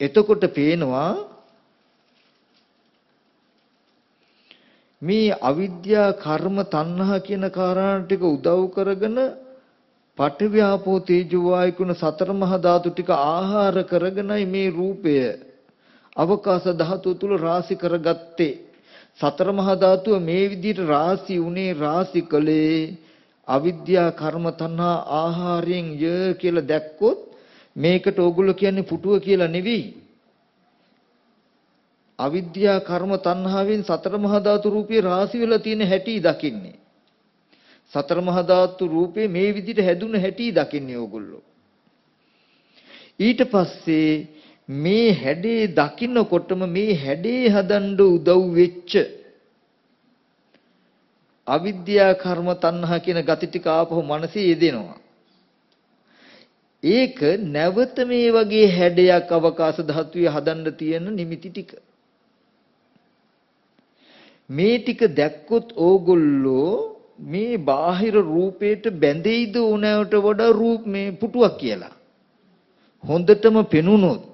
එතකොට පේනවා මේ අවිද්‍යා කර්ම තණ්හා කියන කාරණා ටික උදව් කරගෙන පඨව්‍යාපෝ තේජෝ වායුකුණ සතර මහා ධාතු ටික ආහාර කරගෙනයි මේ රූපය අවකාශ ධාතුව තුල රාශි කරගත්තේ සතර මහා ධාතුව මේ විදිහට රාශි උනේ රාශි කළේ අවිද්‍යා කර්ම තණ්හා ආහාරයෙන් ය කියලා දැක්කොත් මේකට ඕගොල්ලෝ කියන්නේ පුටුව කියලා නෙවෙයි අවිද්‍යා කර්ම තණ්හාවෙන් සතර මහා ධාතු රූපේ රාශි වෙලා තියෙන හැටි දකින්නේ සතර මහා ධාතු රූපේ මේ විදිහට හැදුන හැටි දකින්නේ ඕගොල්ලෝ. ඊට පස්සේ මේ හැඩේ දකින්නකොටම මේ හැඩේ හදන්න උදව් වෙච්ච අවිද්‍යා කර්ම තණ්හා කියන gati ටික ආපහු මනසේ යෙදෙනවා. ඒක නැවත මේ වගේ හැඩයක් අවකාශ ධාතුවේ හදන්න තියෙන නිමිති ටික. මේ ටික දැක්කොත් ඕගොල්ලෝ මේ බාහිර රූපයට බැඳෙයිද උනෑවට වඩා රූප මේ පුටුවක් කියලා. හොඳටම පෙනුනොත්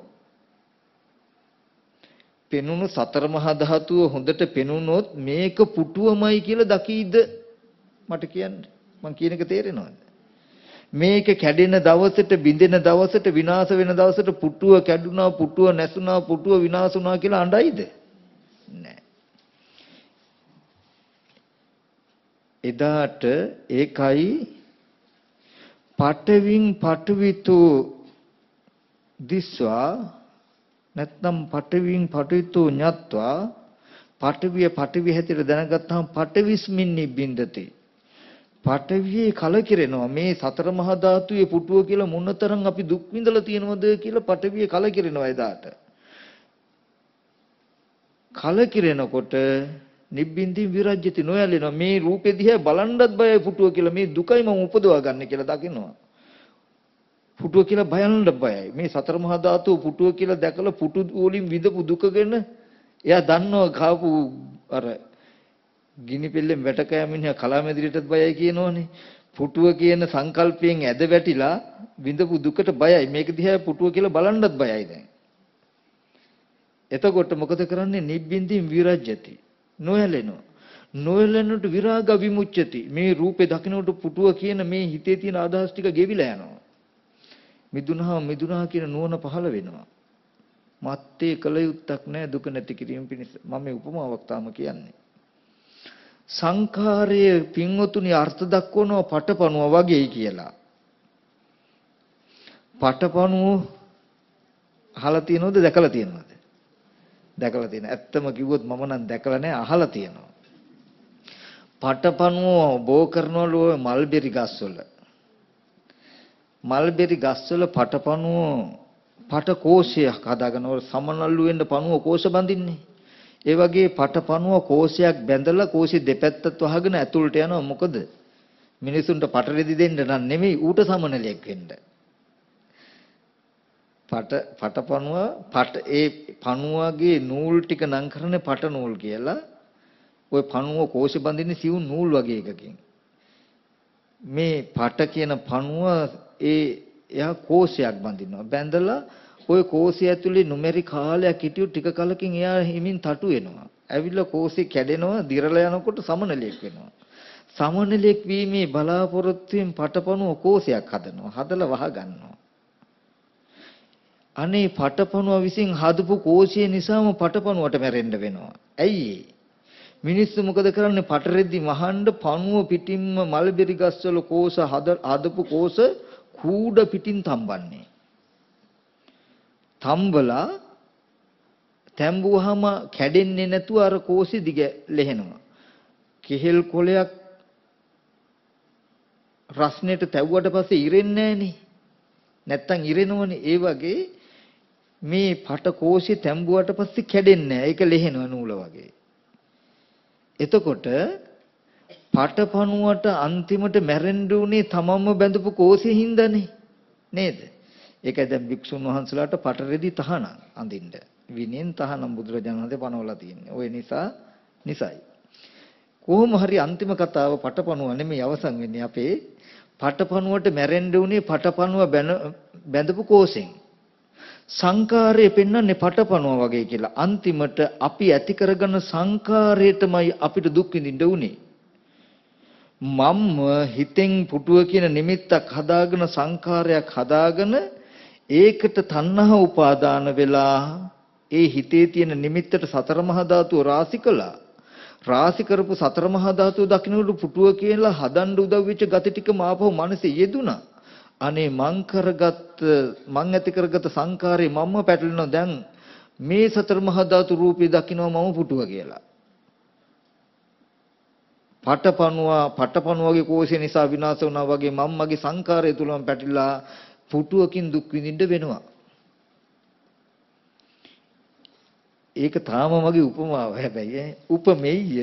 පෙනුණු සතර මහා ධාතුව හොඳට පෙනුනොත් මේක පුටුවමයි කියලා දකීද? මට කියන්න. මං කියන එක තේරෙනවද? මේක කැඩෙන දවසට බිඳෙන දවසට විනාශ වෙන දවසට පුටුව කැඩුනා පුටුව නැසුණා පුටුව විනාශ වුණා කියලා අඬයිද? නෑ. එදාට ඒකයි පටවින් පටවිතු දිස්වා නැත්නම් පටවින් පටවිතු ඤත්වා පටවිය පටවිය හැටියට දැනගත්තාම පටවිස්මින් නිබ්බින්දති. පටවියේ කලකිරෙනවා. මේ සතර මහා ධාතුයේ පුටුව කියලා මොනතරම් අපි දුක් විඳලා තියෙනවද කියලා පටවියේ කලකිරෙනවා එදාට. කලකිරෙනකොට නිබ්බින්දි විරජ්‍යති නොයැලෙනවා. මේ රූපෙ දිහා බලන්නත් බයයි පුටුව කියලා මේ දුකයි මම උපදවා ගන්න කියලා දකිනවා පුටුව කියලා බයන්නත් බයයි මේ සතර මහා ධාතු පුටුව කියලා දැකලා පුටු වලින් විඳපු දුකගෙන එයා දන්නවා කාපු අර ගිනි පෙල්ලෙන් වැට කෑමිනියා කලාමැදිරියටත් බයයි කියනෝනේ පුටුව කියන සංකල්පයෙන් ඇද වැටිලා විඳපු දුකට බයයි මේක දිහා පුටුව කියලා බලන්නත් බයයි දැන් එතකොට මොකද කරන්නේ නිබ්බින්දින් විරජ්‍යති නොයැලෙනවා. නොයැලෙනට විරාග විමුච්ඡති. මේ රූපේ දකින්නට පුටුව කියන මේ හිතේ තියෙන අදහස් ටික ගෙවිලා යනවා. මිදුනහම මිදුනා කියන නුවණ පහළ වෙනවා. මත්තේ කල යුත්තක් නැහැ දුක නැති කිරීම පිණිස. මම මේ උපමාවක් තාම කියන්නේ. සංඛාරයේ පින්වතුනි අර්ථ දක්වනවා පටපණුව වගේ කියලා. පටපණුව අහලා තියෙනවද දැකලා තියෙනවද? දැකලා තියෙන. ඇත්තම කිව්වොත් මම නම් දැකලා නැහැ අහලා තියෙනවා. පටපණුව බෝ කරනවලු මල්බෙරි ගස්වල. මල්බෙරි ගස්වල පටපණුව පට කෝෂයක් හදාගෙන ඔය සමනල්ලු වෙන්න පණුව කෝෂ බඳින්නේ. ඒ වගේ පටපණුව කෝෂයක් බැඳලා කෝෂි දෙපැත්තත් වහගෙන ඇතුළට යනවා මොකද? මිනිසුන්ට පටරෙදි දෙන්න නම් නෙමෙයි ඌට සමනලයක් වෙන්න. පට පටපණුව පට ඒ පණුවගේ නූල් ටික නම් කරන්නේ පට නූල් කියලා. ওই පණුව කෝෂ බඳින්නේ සිවුන් නූල් වගේ එකකින්. මේ පට කියන පණුව ඒ එයා කෝෂයක් බඳිනවා. බැඳලා ওই කෝෂය ඇතුලේ නුමෙරි කාලයක් හිටියු ටික කලකින් එයා හිමින් තටු වෙනවා. ඇවිල්ලා කෝෂේ කැඩෙනවා, දිරලා යනකොට සමනලයක් වෙනවා. සමනලයක් වීමේ බලාපොරොත්තුෙන් පටපණුව කෝෂයක් හදනවා. හදලා වහ ගන්නවා. අනේ පටපණුව විසින් හදපු කෝෂය නිසාම පටපණුවට මැරෙන්න වෙනවා. ඇයි මිනිස්සු මොකද කරන්නේ පටරෙද්දි මහන්න පණුව පිටින්ම මල්බෙරි ගස්වල කෝෂ හදපු කෝෂ කූඩ පිටින් තම්බන්නේ. තම්බලා තැඹුවාම කැඩෙන්නේ නැතුව අර කෝසි දිග ලෙහෙනවා. කෙහෙල් කොලයක් රස්නෙට තැව්වට පස්සේ ඉරෙන්නේ නැහනේ. නැත්තම් ඉරෙනවනේ. ඒ වගේ මේ පට කෝෂි තැඹුවට පස්සේ කැඩෙන්නේ නැහැ. ඒක ලෙහෙනව නූල වගේ. එතකොට පටපණුවට අන්තිමට මැරෙන්න උනේ තමන්ම බැඳපු කෝෂෙ හින්දානේ. නේද? ඒකයි දැන් භික්ෂුන් වහන්සේලාට පටරෙදි තහනම් අඳින්න. විනෙන් තහනම් බුදුරජාණන් වහන්සේ පනවලා තියෙන්නේ. ওই නිසා නිසයි. කොහොම හරි අන්තිම කතාව පටපණුව නෙමෙයි අවසන් වෙන්නේ අපේ පටපණුවට මැරෙන්න උනේ පටපණුව බැඳපු කෝසෙන්. සංකාරය පෙන්වන්නේ පටපණුව වගේ කියලා. අන්තිමට අපි ඇති කරගන්න සංකාරයටමයි අපිට දුක් විඳින්න උනේ. මම්ම හිතෙන් පුටුව කියන නිමිත්තක් හදාගෙන සංකාරයක් හදාගෙන ඒකට තණ්හා උපාදාන වෙලා ඒ හිතේ තියෙන නිමිත්තට සතර මහා ධාතුව රාශි කළා. රාශි කරපු සතර මහා ධාතුව දකින්නට පුටුව කියලා හදන්න උදව් වෙච්ච gati ටික මාපහු මනසේ යෙදුනා. අනේ මං කරගත් මං ඇති කරගත් සංකාරේ මම්ම පැටලෙනවා දැන් මේ සතර මහා ධාතු රූපේ දකින්නවා මම පුටුව කියලා. පටපණුවා පටපණුවගේ කෝෂය නිසා විනාශ වුණා වගේ මම්මගේ සංකාරය තුලම පැටිලා පුටුවකින් දුක් විඳින්න වෙනවා. ඒක තාම මගේ උපමාව හැබැයි උපමෙය්‍ය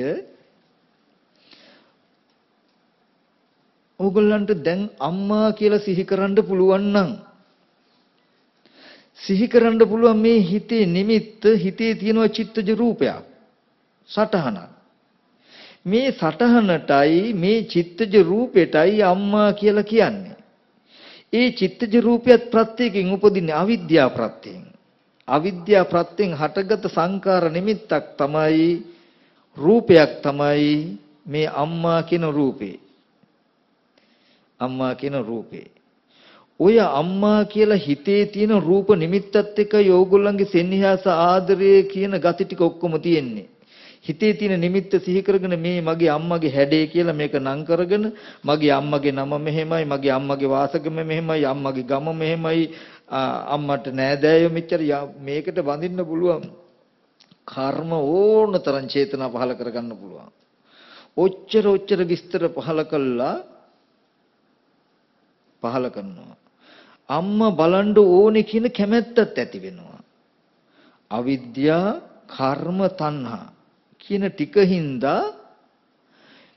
ඕගොල්ලන්ට දැන් අම්මා කියලා සිහි කරන්න පුළුවන් නම් සිහි කරන්න පුළුවන් මේ හිතේ නිමිත්ත හිතේ තියෙන චිත්තජ රූපයක් සටහනක් මේ සටහනටයි මේ චිත්තජ රූපෙටයි අම්මා කියලා කියන්නේ ඒ චිත්තජ රූපයත් ප්‍රත්‍යයෙන් උපදින්නේ අවිද්‍යා ප්‍රත්‍යයෙන්. අවිද්‍යා ප්‍රත්‍යයෙන් හටගත් සංකාර නිමිත්තක් තමයි රූපයක් තමයි මේ අම්මා කියන රූපේ. අම්මා කියන රූපේ. ඔය අම්මා කියලා හිතේ තියෙන රූප නිමිත්තත් එක්ක යෝගොල්ලන්ගේ සෙන්හිහාස ආදරය කියන gati ටික ඔක්කොම තියෙන්නේ. හිතේ තියෙන නිමිත්ත සිහි කරගෙන මේ මගේ අම්මගේ හැඩේ කියලා මේක නම් කරගෙන මගේ අම්මගේ නම මෙහෙමයි මගේ අම්මගේ වාසගම මෙහෙමයි අම්මගේ ගම මෙහෙමයි. අම්මට නෑදෑයෝ මෙච්චර. මේකට වඳින්න පුළුවන් කර්ම ඕන තරම් චේතනා පහල කරගන්න පුළුවන්. ඔච්චර ඔච්චර විස්තර පහල කළා පහල කරනවා. අම්මා බලන්න ඕනේ කියන කැමැත්තත් ඇති වෙනවා. අවිද්‍යා කර්ම තණ්හා. කියන ටිකින්දා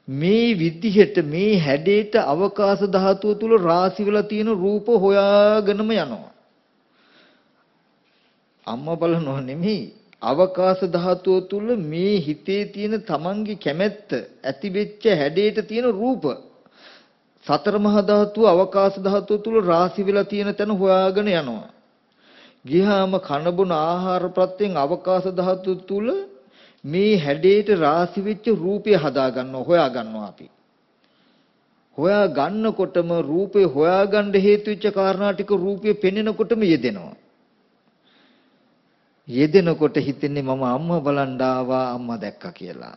මේ විදිහට මේ හැඩේට අවකාශ ධාතුව තුල රාශි වෙලා තියෙන රූප හොයාගෙනම යනවා. අම්මා බලනව නෙමෙයි අවකාශ ධාතුව තුල මේ හිතේ තියෙන තමන්ගේ කැමැත්ත ඇති වෙච්ච හැඩේට තියෙන රූප සතර මහා ධාතුව අවකාශ ධාතුව තුල රාශි වෙලා තියෙන තැන හොයාගෙන යනවා. ගියාම කන බොන ආහාර ප්‍රත්‍යයෙන් අවකාශ ධාතුව තුල මේ හැඩේට රාසි වෙච්ච රූපය හදා ගන්නවා හොයා ගන්නවා අපි. හොයා ගන්නකොටම රූපේ හොයාගන්න හේතු වෙච්ච කාරණා ටික රූපේ පෙනෙනකොටම යෙදෙනවා. යෙදෙනකොට හිතෙන්නේ මම අම්මා බලන් ආවා අම්මා දැක්කා කියලා.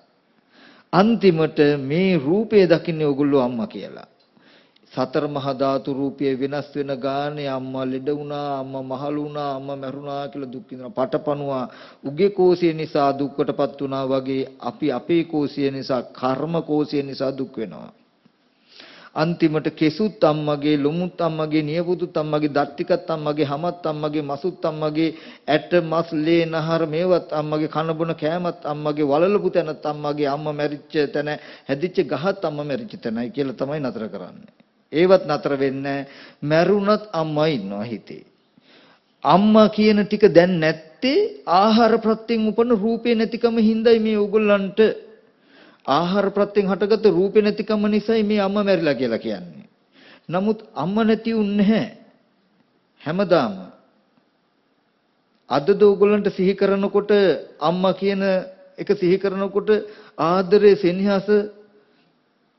අන්තිමට මේ රූපය දකින්නේ ඕගොල්ලෝ අම්මා කියලා. සතර මහා ධාතු රූපය වෙනස් වෙන ගානේ අම්මා ලෙඩ වුණා අම්මා මහලු වුණා අම්මා මැරුණා කියලා දුක් විඳිනවා. පටපණුවා. උගේ කෝෂය නිසා දුක්කටපත් වුණා වගේ අපි අපේ කෝෂය නිසා කර්ම කෝෂය නිසා දුක් වෙනවා. අන්තිමට කෙසුත් අම්මගේ ලොමුත් අම්මගේ නියපොතුත් අම්මගේ දත් ටිකත් අම්මගේ හමත් අම්මගේ මසුත් අම්මගේ ඇට මස් ලේ නහර මේවත් අම්මගේ කන බොන කෑමත් අම්මගේ වලලපු තැනත් අම්මගේ අම්මා මැරිච්ච තැන හැදිච්ච ගහත් අම්මා මැරිච්ච තැනයි කියලා තමයි නතර කරන්නේ. ඒවත් නතර වෙන්නේ මැරුණත් අම්මා ඉන්නවා හිතේ අම්මා කියන ටික දැන් නැත්තේ ආහාර ප්‍රත්‍යයෙන් උපන රූපේ නැතිකම හින්දායි මේ ඕගොල්ලන්ට ආහාර ප්‍රත්‍යයෙන් හටගත්තු රූපේ නැතිකම නිසායි මේ අම්මා මැරිලා කියලා කියන්නේ. නමුත් අම්මා නැති උන්නේ හැමදාම. අද දෝගලන්ට සිහි කරනකොට අම්මා කියන එක සිහි කරනකොට ආදරේ සෙනෙහස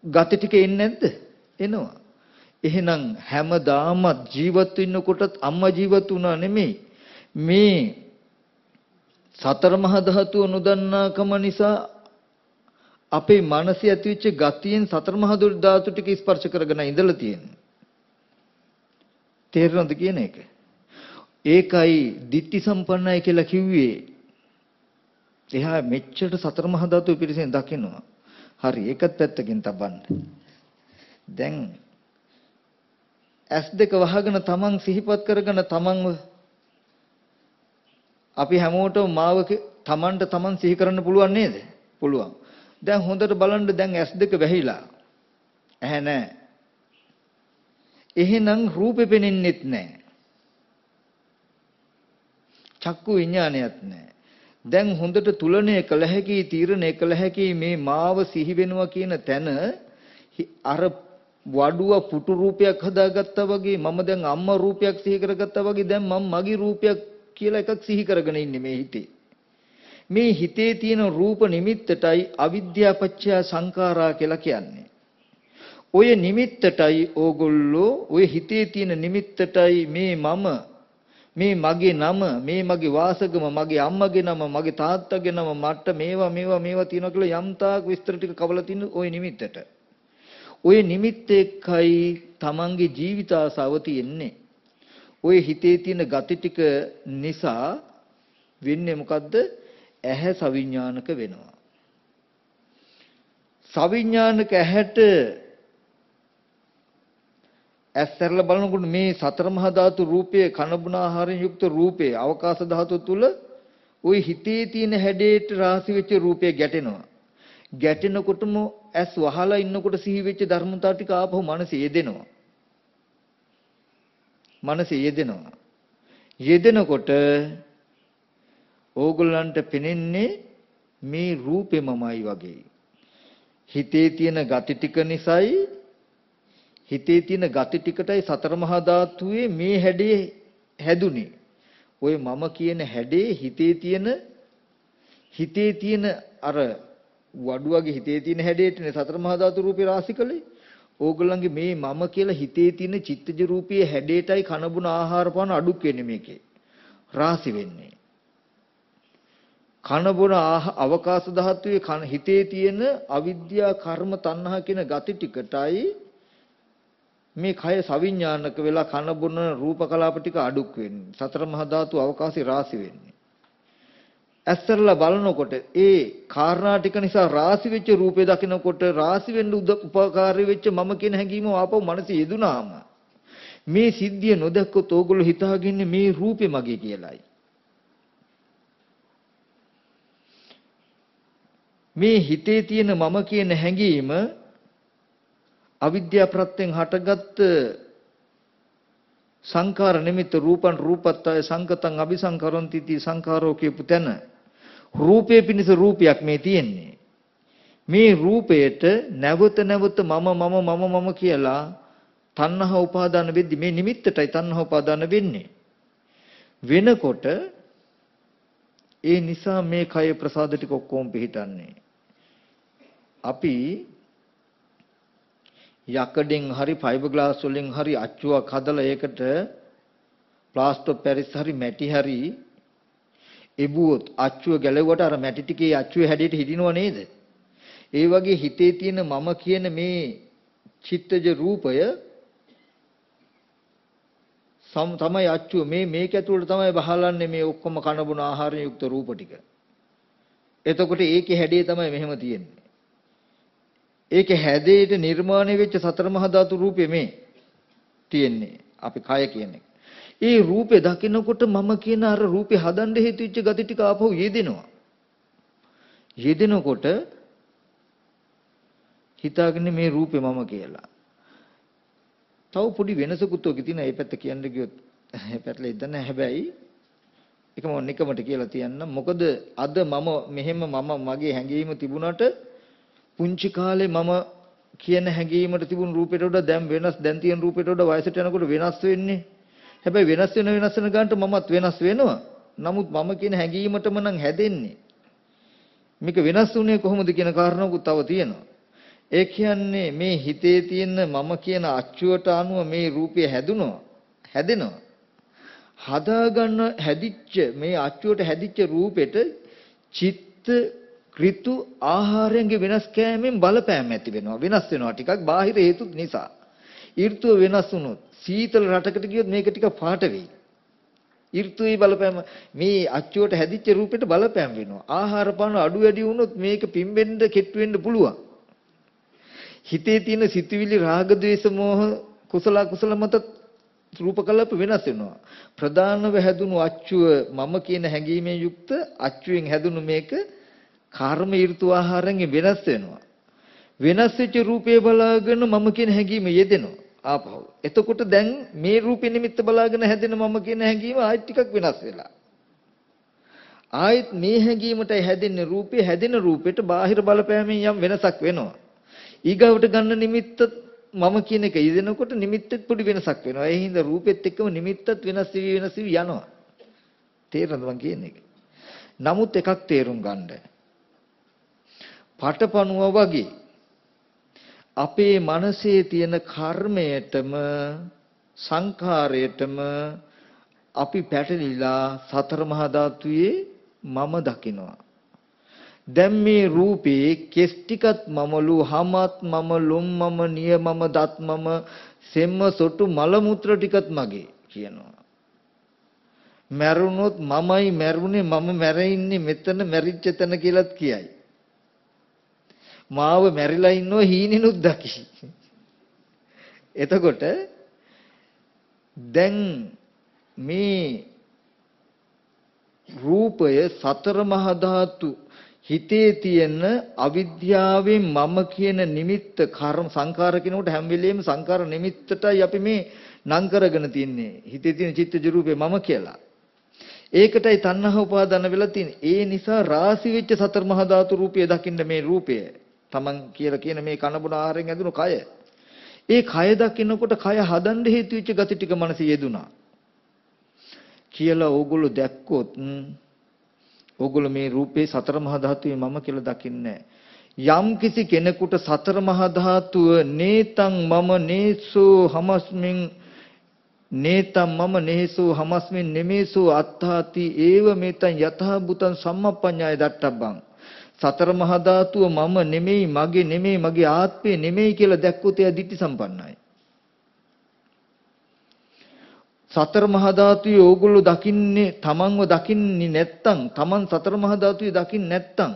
ගති ටික එන්නේ නැද්ද? එනවා. එහෙනම් හැමදාම ජීවත් වෙන්නකොටත් අම්මා ජීවත් වුණා නෙමෙයි. මේ සතර මහා ධාතුව නොදන්නාකම නිසා අපේ මනසේ ඇතිවෙච්ච ගතියෙන් සතර මහා ධාතු ටික ස්පර්ශ කරගෙන ඉඳලා තියෙන්නේ. තේරෙනවද කියන එක? ඒකයි ditthi සම්පන්නයි කියලා කිව්වේ. එහා මෙච්චර සතර මහා ධාතු පිරිසෙන් දකිනවා. හරි ඒකත් පැත්තකින් තබන්න. දැන් ඇස් දෙක වහගෙන තමන් සිහිපත් කරගෙන තමන්ව අපි හැමෝටම මාව තමන්ට තමන් සිහි කරන්න පුළුවන් නේද? පුළුවන්. දැන් හොඳට බලන්න දැන් S2 වැහිලා. ඇහැ නැහැ. එහෙනම් රූපෙ පෙනෙන්නෙත් නැහැ. චක්කු විඥානයත් නැහැ. දැන් හොඳට තුලණය කළ හැකි තීරණය කළ හැකි මේ මාව සිහි වෙනවා කියන තැන අර වඩුව පුටු රූපයක් හදාගත්තා වගේ මම දැන් අම්මා රූපයක් සිහි කරගත්තා වගේ දැන් මම මගේ රූපයක් කියලා එකක් සිහි කරගෙන ඉන්නේ මේ හිතේ. මේ හිතේ තියෙන රූප නිමිත්තටයි අවිද්‍යාපච්චය සංඛාරා කියලා කියන්නේ. ඔය නිමිත්තටයි ඕගොල්ලෝ ඔය හිතේ තියෙන නිමිත්තටයි මේ මම මේ මගේ නම මේ මගේ වාසගම මගේ අම්මගේ නම මගේ තාත්තගේ නම මට මේවා මේවා මේවා තියෙනවා කියලා යම්තාක් විස්තර ටික කවලා තින්න ওই නිමිත්තට. ඔය නිමිත්ත එක්කයි තමන්ගේ ජීවිත ආසාව තියෙන්නේ. ඔය හිතේ තියෙන gati ටික නිසා වෙන්නේ මොකද්ද? ඇහැ සවිඥානික වෙනවා. සවිඥානික ඇහැට ඇස්තරල බලනකොට මේ සතර මහා ධාතු රූපයේ කනබුන ආහාරයෙන් යුක්ත රූපයේ අවකාශ ධාතු තුල ওই හිතේ තියෙන හැඩයට රාශි වෙච්ච රූපය ගැටෙනවා. ගැටෙනකොටම ඇස් වහලා ඉන්නකොට සිහි වෙච්ච ධර්මතාව ටික ආපහු මනසේ යෙදෙනවා. මනසේ යෙදෙනවා. යෙදෙනකොට ඕගොල්ලන්ට පෙනෙන්නේ මේ රූපෙමමයි වගේ. හිතේ තියෙන gati ටික නිසායි හිතේ තියෙන gati ටිකටයි සතර මහා ධාතුවේ මේ හැඩේ හැදුනේ. ওই මම කියන හැඩේ හිතේ තියෙන හිතේ තියෙන අර වඩුවගේ හිතේ තියෙන හැඩේටනේ සතර මහා ධාතු රූපේ රාශිකලේ. ඕගොල්ලන්ගේ මේ මම කියලා හිතේ තියෙන චිත්තජ රූපයේ හැඩේටයි කනබුන ආහාර පාන අඩුක් වෙන්නේ මේකේ. රාශි වෙන්නේ. කන බොන අවකාශ ධාතුවේ හිතේ තියෙන අවිද්‍යා කර්ම තණ්හා කියන gati ටිකටයි මේ කය සවිඥානික වෙලා කන බොන රූප කලාප ටික අඩුක් වෙන්නේ සතර මහා ධාතු අවකාශي රාශි වෙන්නේ ඇස්තරලා බලනකොට ඒ කාරණා ටික නිසා රාශි වෙච්ච රූපේ දකිනකොට රාශි වෙන්න උපකාරී වෙච්ච මම කියන හැඟීම ආපහු මනසේ යෙදුනාම මේ සිද්ධිය නොදැක්කොත් ඕගොල්ලෝ හිතාගන්නේ මේ රූපේ මගේ කියලායි. මේ හිතේ තියෙන මම කියන හැඟීම අවිද්‍යා ප්‍රත්‍යයෙන් හටගත්ත සංඛාර නිමිත්ත රූපං රූපත්තය සංකතං අபிසංකරන්ති ති සංඛාරෝ කියපු තැන රූපේ පිණිස රූපයක් මේ තියෙන්නේ. මේ රූපයට නැවත නැවත මම මම මම මම කියලා තණ්හා උපාදාන වෙද්දි මේ නිමිත්තටයි තණ්හා උපාදාන වෙන්නේ. වෙනකොට ඒ නිසා මේ කය ප්‍රසාද ටික ඔක්කොම පිහිටන්නේ. අපි යකඩෙන් හරි ෆයිබර් ග්ලාස් වලින් හරි අච්චුවක් හදලා ඒකට ප්ලාස්ටර් පැරිස් හරි මැටි හරි එබුවොත් අච්චුව ගැලවුවට අර මැටි ටිකේ අච්චුවේ හැඩයට හිටිනව නේද? ඒ වගේ හිතේ තියෙන මම කියන මේ චිත්තජ රූපය සම තමයි අච්චුව මේ මේක ඇතුළට තමයි බහලන්නේ මේ ඔක්කොම කන බොන ආහාරයෙන් යුක්ත රූප ටික. එතකොට ඒකේ හැඩය තමයි මෙහෙම තියෙන්නේ. ඒකේ හැඩයට නිර්මාණය වෙච්ච සතර මහා ධාතු රූපෙ මේ තියෙන්නේ. අපි කය කියන්නේ. ඒ රූපේ දකිනකොට මම කියන අර රූපේ හදන්න හේතු වෙච්ච gati ටික ආපහු යෙදෙනවා. යෙදෙනකොට හිතාගෙන මේ රූපේ මම කියලා. තව පොඩි වෙනසකුත් ඔකේ තියෙන. ඒ පැත්ත කියන්න ගියොත් ඒ පැත්තල ඉදන්න හැබැයි එකම නිකමට කියලා තියන්න. මොකද අද මම මෙහෙම මම මගේ හැඟීම තිබුණාට පුංචි කාලේ මම කියන හැඟීමට තිබුණු රූපයට වඩා දැන් වෙනස් දැන් තියෙන රූපයට වඩා වයසට යනකොට වෙනස් වෙන්නේ. හැබැයි වෙනස් වෙන වෙනස් වෙන ගන්නට මමත් වෙනස් වෙනවා. නමුත් මම කියන හැඟීමටම නම් හැදෙන්නේ. මේක වෙනස් වුණේ කොහොමද කියන කාරණාවකුත් තව තියෙනවා. ඒ කියන්නේ මේ හිතේ තියෙන මම කියන අච්චුවට අනුව මේ රූපය හැදුනවා. හැදෙනවා. හදාගන්න හැදිච්ච මේ අච්චුවට හැදිච්ච රූපෙට චිත්ත ඍතු ආහාරයෙන් වෙනස් කෑමෙන් බලපෑම් ඇති වෙනවා වෙනස් වෙනවා ටිකක් බාහිර හේතුත් නිසා ඍතුව වෙනස් වුණොත් සීතල රටකට ගියොත් මේක ටික පාට වෙයි ඍතුවේ බලපෑම මේ අච්චුවට හැදිච්ච රූපෙට බලපෑම් වෙනවා ආහාර පාන අඩු වැඩි වුණොත් මේක පිම්බෙන්න කෙට්ටු වෙන්න පුළුවන් හිතේ තියෙන සිතුවිලි රාග ద్వේෂ මෝහ කුසල කුසල මත රූපකල්ප වෙනස් වෙනවා ප්‍රධානව හැදුණු අච්චුව මම කියන හැඟීමෙන් යුක්ත අච්චුවෙන් හැදුණු මේක කර්ම ඍතු ආහාරයෙන් වෙනස් වෙනවා. වෙනස් වෙච්ච රූපේ බලාගෙන මම කියන හැඟීම යෙදෙනවා. ආපහු. එතකොට දැන් මේ රූපේ නිමිත්ත බලාගෙන හැදෙන මම කියන හැඟීම ආයෙත් ටිකක් වෙනස් වෙලා. ආයෙත් මේ හැඟීමටයි හැදෙන්නේ රූපේ හැදෙන රූපෙට බාහිර බලපෑමෙන් යම් වෙනසක් වෙනවා. ඊගවට ගන්න නිමිත්ත මම කියන එක යෙදෙනකොට නිමිත්තෙත් පොඩි වෙනසක් වෙනවා. ඒ හින්දා රූපෙත් එක්කම නිමිත්තත් වෙනස් වෙවි වෙනස් වෙවි යනවා. තේරෙනවද මං කියන්නේ? නමුත් එකක් තේරුම් ගන්න. පටපණුව වගේ අපේ මනසේ තියෙන කර්මයටම සංඛාරයටම අපි පැටලිලා සතර මහා ධාතුයේ මම දකිනවා. දැන් මේ රූපේ කෙස් ටිකත් මමලු හමත් මම ලොම් මම නිය මම දත් මම සෙම්ම සොටු මල මුත්‍ර ටිකත් මගේ කියනවා. මැරුණොත් මමයි මැරුණේ මම මැරෙන්නේ මෙතන මැරිච්ච තැන කියලාත් කියයි. මාව මැරිලා ඉන්නව හීනෙනුත් දකි. එතකොට දැන් මේ රූපය සතර මහා ධාතු හිතේ තියෙන අවිද්‍යාවෙන් මම කියන නිමිත්ත කර්ම සංකාර කිනකොට හැම වෙලෙම සංකාර නිමිත්තටයි අපි මේ නම් කරගෙන තින්නේ හිතේ තියෙන චිත්තජ රූපේ මම කියලා. ඒකටයි තණ්හා උපාදාන වෙලා තියෙන්නේ. ඒ නිසා රාසි වෙච්ච සතර මහා ධාතු රූපය දකින්න මේ රූපය Taman කියලා කියන මේ කනබුන ආහාරයෙන් ඇදුණු කය. ඒ කය දකින්නකොට කය හදන්න හේතු වෙච්ච gati ටික මනසේ යෙදුනා. කියලා ඕගොල්ලෝ දැක්කොත් ඕගොල්ලෝ මේ රූපේ සතර මහා ධාතුවේ මම කියලා දකින්නේ යම් කිසි කෙනෙකුට සතර මහා ධාතුව නේතං මම නේසෝ හමස්මින් නේතම් මම නේසෝ හමස්මින් නෙමේසෝ අත්තාති ඒව මේතං යතහ බුතං සම්මප්පඤ්ඤාය දට්ටබ්බං සතර මහා ධාතුව මම නෙමෙයි මගේ නෙමෙයි මගේ ආත්මය නෙමෙයි කියලා දැක්කොත් එයා ditthi සම්පන්නයි. සතර මහා ධාතුවේ ඕගොල්ලෝ දකින්නේ තමන්ව දකින්නේ නැත්තම් තමන් සතර මහා ධාතුවේ දකින්නේ නැත්තම්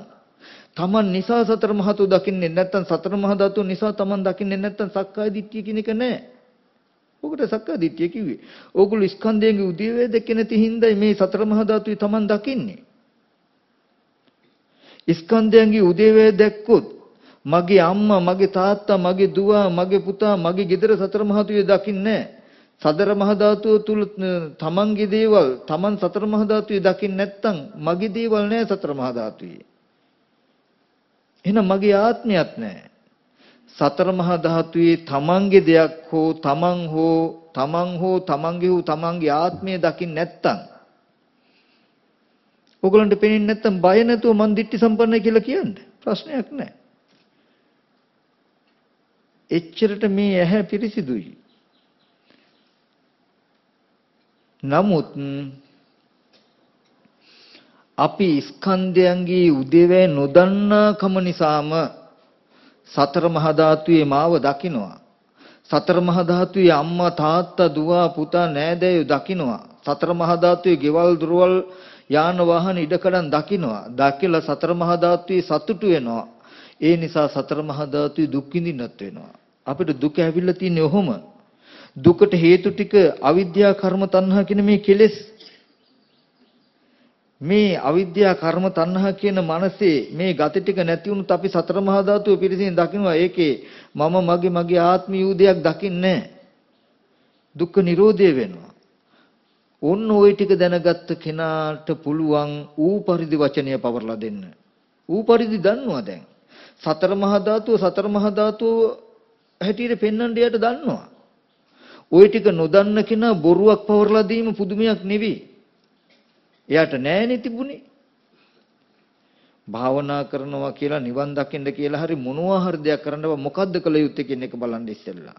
තමන් නිසා සතර මහා ධාතුව දකින්නේ නැත්තම් සතර මහා ධාතුව නිසා තමන් දකින්නේ නැත්තම් සක්කාය දිට්ඨිය කියන එක නැහැ. ඔකට සක්කාය දිට්ඨිය කිව්වේ. ඕගොල්ලෝ ස්කන්ධයන්ගේ උදේවැය දැක්කේ නැති හින්දායි මේ සතර මහා ධාතුවේ තමන් දකින්නේ. ස්කන්ධයන්ගේ උදේවැය දැක්කොත් මගේ අම්මා මගේ තාත්තා මගේ දුව මගේ පුතා මගේ ගෙදර සතර මහා ධාතුවේ දකින්නේ සතර මහා ධාතුව තුල තමන්ගේ දේවල් තමන් සතර මහා ධාතුවේ දකින්නේ නැත්නම් මගේ දේවල් නෑ සතර මහා ධාතුවේ. එහෙනම් මගේ ආත්මයක් නෑ. සතර මහා ධාතුවේ තමන්ගේ දෙයක් හෝ තමන් හෝ තමන් හෝ තමන්ගේ හෝ තමන්ගේ ආත්මය දකින්න නැත්නම් ඔයගලන්ට පේන්නේ නැත්තම් බය නැතුව මන් දිට්ටි සම්පන්නයි කියලා කියන්න ප්‍රශ්නයක් නැහැ. එච්චරට මේ ඇහැ පිරිසිදුයි. නමුත් අපි ස්කන්ධයන්ගේ උදේවැය නොදන්නාකම නිසාම සතර මහා ධාතුයේ මාව දකිනවා. සතර මහා ධාතුයේ අම්මා තාත්තා දුව පුතා නෑදෑයෝ දකිනවා. සතර මහා ධාතුයේ ගෙවල් දොරවල් යාන වාහන ඉඩකඩම් දකිනවා. දැකලා සතර මහා ධාතුයේ සතුටු වෙනවා. ඒ නිසා සතර මහා ධාතුයේ දුක් විඳින්නත් වෙනවා. අපිට දුක ඇවිල්ලා තියෙන්නේ ඔහොම. දුකට හේතු ටික අවිද්‍යා කර්ම තණ්හා කියන මේ කෙලෙස් මේ අවිද්‍යා කර්ම තණ්හා කියන මනසේ මේ ගති ටික නැති වුණොත් අපි සතර මහා ධාතුව පිරිසින් දකින්නවා ඒකේ මම මගේ මගේ ආත්ම යූදයක් දකින්නේ දුක්ඛ නිරෝධය වෙනවා ඔන්න ওই ටික දැනගත්ත කෙනාට පුළුවන් ඌ පරිදි වචනය පවර්ලා දෙන්න ඌ පරිදි දන්නවා දැන් සතර මහා ධාතුව සතර මහා ධාතුව හැටියට පෙන්වන්න යට දන්නවා ওই ටික නොදන්න කෙනා බොරුවක් පවර්ලා දීම පුදුමයක් නෙවෙයි එයාට නෑනේ තිබුණේ. භාවනා කරනවා කියලා නිවන් දකින්න කියලා හරි මොනවා හරි දෙයක් කරන්නව මොකද්ද කළ යුත්තේ කියන එක බලන්න ඉස්සෙල්ලා.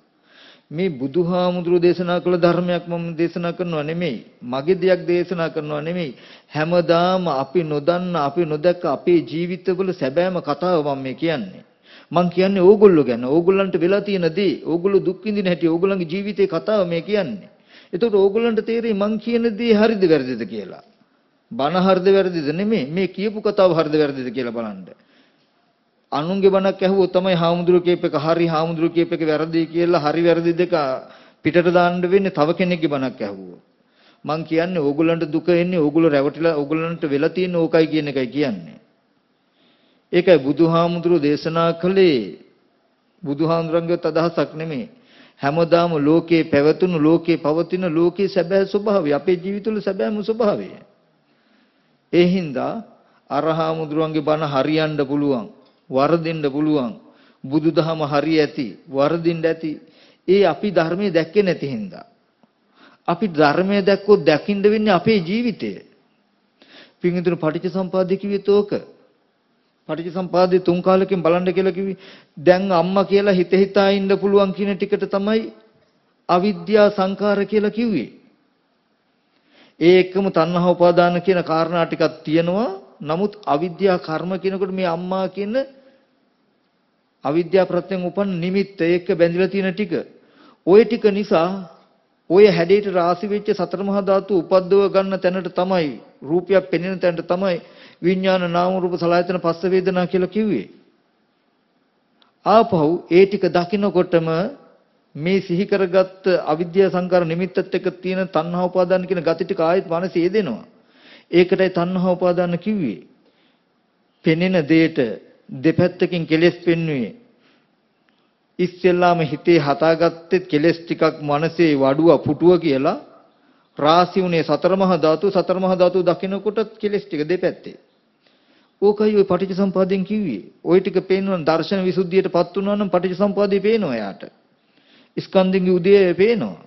මේ බුදුහාමුදුරුවෝ දේශනා කළ ධර්මයක් මම දේශනා කරනවා නෙමෙයි. මගේ දෙයක් දේශනා කරනවා නෙමෙයි. හැමදාම අපි නොදන්න අපි නොදැක්ක අපේ ජීවිතවල සැබෑම කතාව මම මේ කියන්නේ. මං කියන්නේ ඕගොල්ලෝ ගැන. ඕගොල්ලන්ට වෙලා තියෙන දේ, ඕගොල්ලෝ දුක් විඳින හැටි, ඕගොල්ලන්ගේ ජීවිතේ කතාව මේ කියන්නේ. එතකොට ඕගොල්ලන්ට තේරෙයි මං කියන දේ හරිද වැරදිද කියලා. බණ හරිද වැරදිද නෙමෙයි මේ කියපු කතාව හරිද වැරදිද කියලා බලන්න. අනුන්ගේ බණක් ඇහුවොත් තමයි හාමුදුරුවෝ කියප එක හරි හාමුදුරුවෝ කියප එක වැරදි කියලා හරි වැරදි දෙක පිටට දාන්න වෙන්නේ තව කෙනෙක්ගේ බණක් ඇහුවොත්. මං කියන්නේ ඕගොල්ලන්ට දුක එන්නේ ඕගොල්ලෝ රැවටිලා ඕගොල්ලන්ට වෙලා තියෙන ඕකයි කියන එකයි කියන්නේ. ඒකයි බුදුහාමුදුරුවෝ දේශනා කළේ බුදුහාමුදුරන්ගේත් අදහසක් නෙමෙයි. හැමදාම ලෝකේ පැවතුණු ලෝකේ පවතින ලෝකේ සැබෑ ස්වභාවය අපේ ජීවිතවල සැබෑම ස්වභාවය. ඒ හින්දා අරහාමුදුරන්ගේ බණ හරියන්න පුළුවන් වරදින්න පුළුවන්. බුදුදහම හරි ඇති වරදින්න ඇති. ඒ අපි ධර්මයේ දැක්කේ නැති හින්දා. අපි ධර්මයේ දැක්කොත් දකින්න වෙන්නේ අපේ ජීවිතය. පින්විතුන පටිච්චසම්පාදේ කිව්වෙත් ඕක පටිච්චසම්පාදේ තුන් කාලෙකින් බලන්න කියලා කිව්වි දැන් අම්මා කියලා හිත හිතා ඉන්න පුළුවන් කියන ටිකට තමයි අවිද්‍යා සංකාර කියලා කිව්වේ. ඒ එක්කම තණ්හා උපාදාන කියන කාරණා ටිකක් තියෙනවා. නමුත් අවිද්‍යා කර්ම කියනකොට මේ අම්මා කියන අවිද්‍යා ප්‍රත්‍යයෙන් උපන් නිමිත්ත එක්ක බැඳිලා තියෙන ටික. ওই ටික නිසා ඔය හැඩයට රාසි වෙච්ච සතර මහා ධාතු උපද්දව ගන්න තැනට තමයි රූපයක් පෙනෙන තැනට තමයි විඥාන නාම රූප සලආයතන පස්ස වේදනා කියලා කිව්වේ. ආපහු ඒ ටික දකින්නකොටම මේ සිහි කරගත්ත අවිද්‍යා සංකාර නිමිත්තත් එක්ක තියෙන තණ්හා උපාදාන කියන gati ටික ආයෙත් මනසේ යෙදෙනවා. ඒකටයි තණ්හා උපාදාන කිව්වේ. පෙනෙන දෙයට දෙපැත්තකින් කෙලෙස් පෙන්වුවේ. ඉස්සෙල්ලාම හිතේ හදාගත්තේ කෙලෙස් ටිකක් මනසේ වඩුව පුටුව කියලා රාසි උනේ සතර මහා ධාතු සතර මහා ධාතු දකිනකොට කෙලෙස් ටික දෙපැත්තේ. ඕකයි ඔය පටිච්චසම්පාදයෙන් කිව්වේ. ওই ටික පේනවා දර්ශන විසුද්ධියටපත් වුණා නම් පටිච්චසම්පාදේ පේනවා යාට. ස්කන්ධින්ගේ උදේ පේනවා.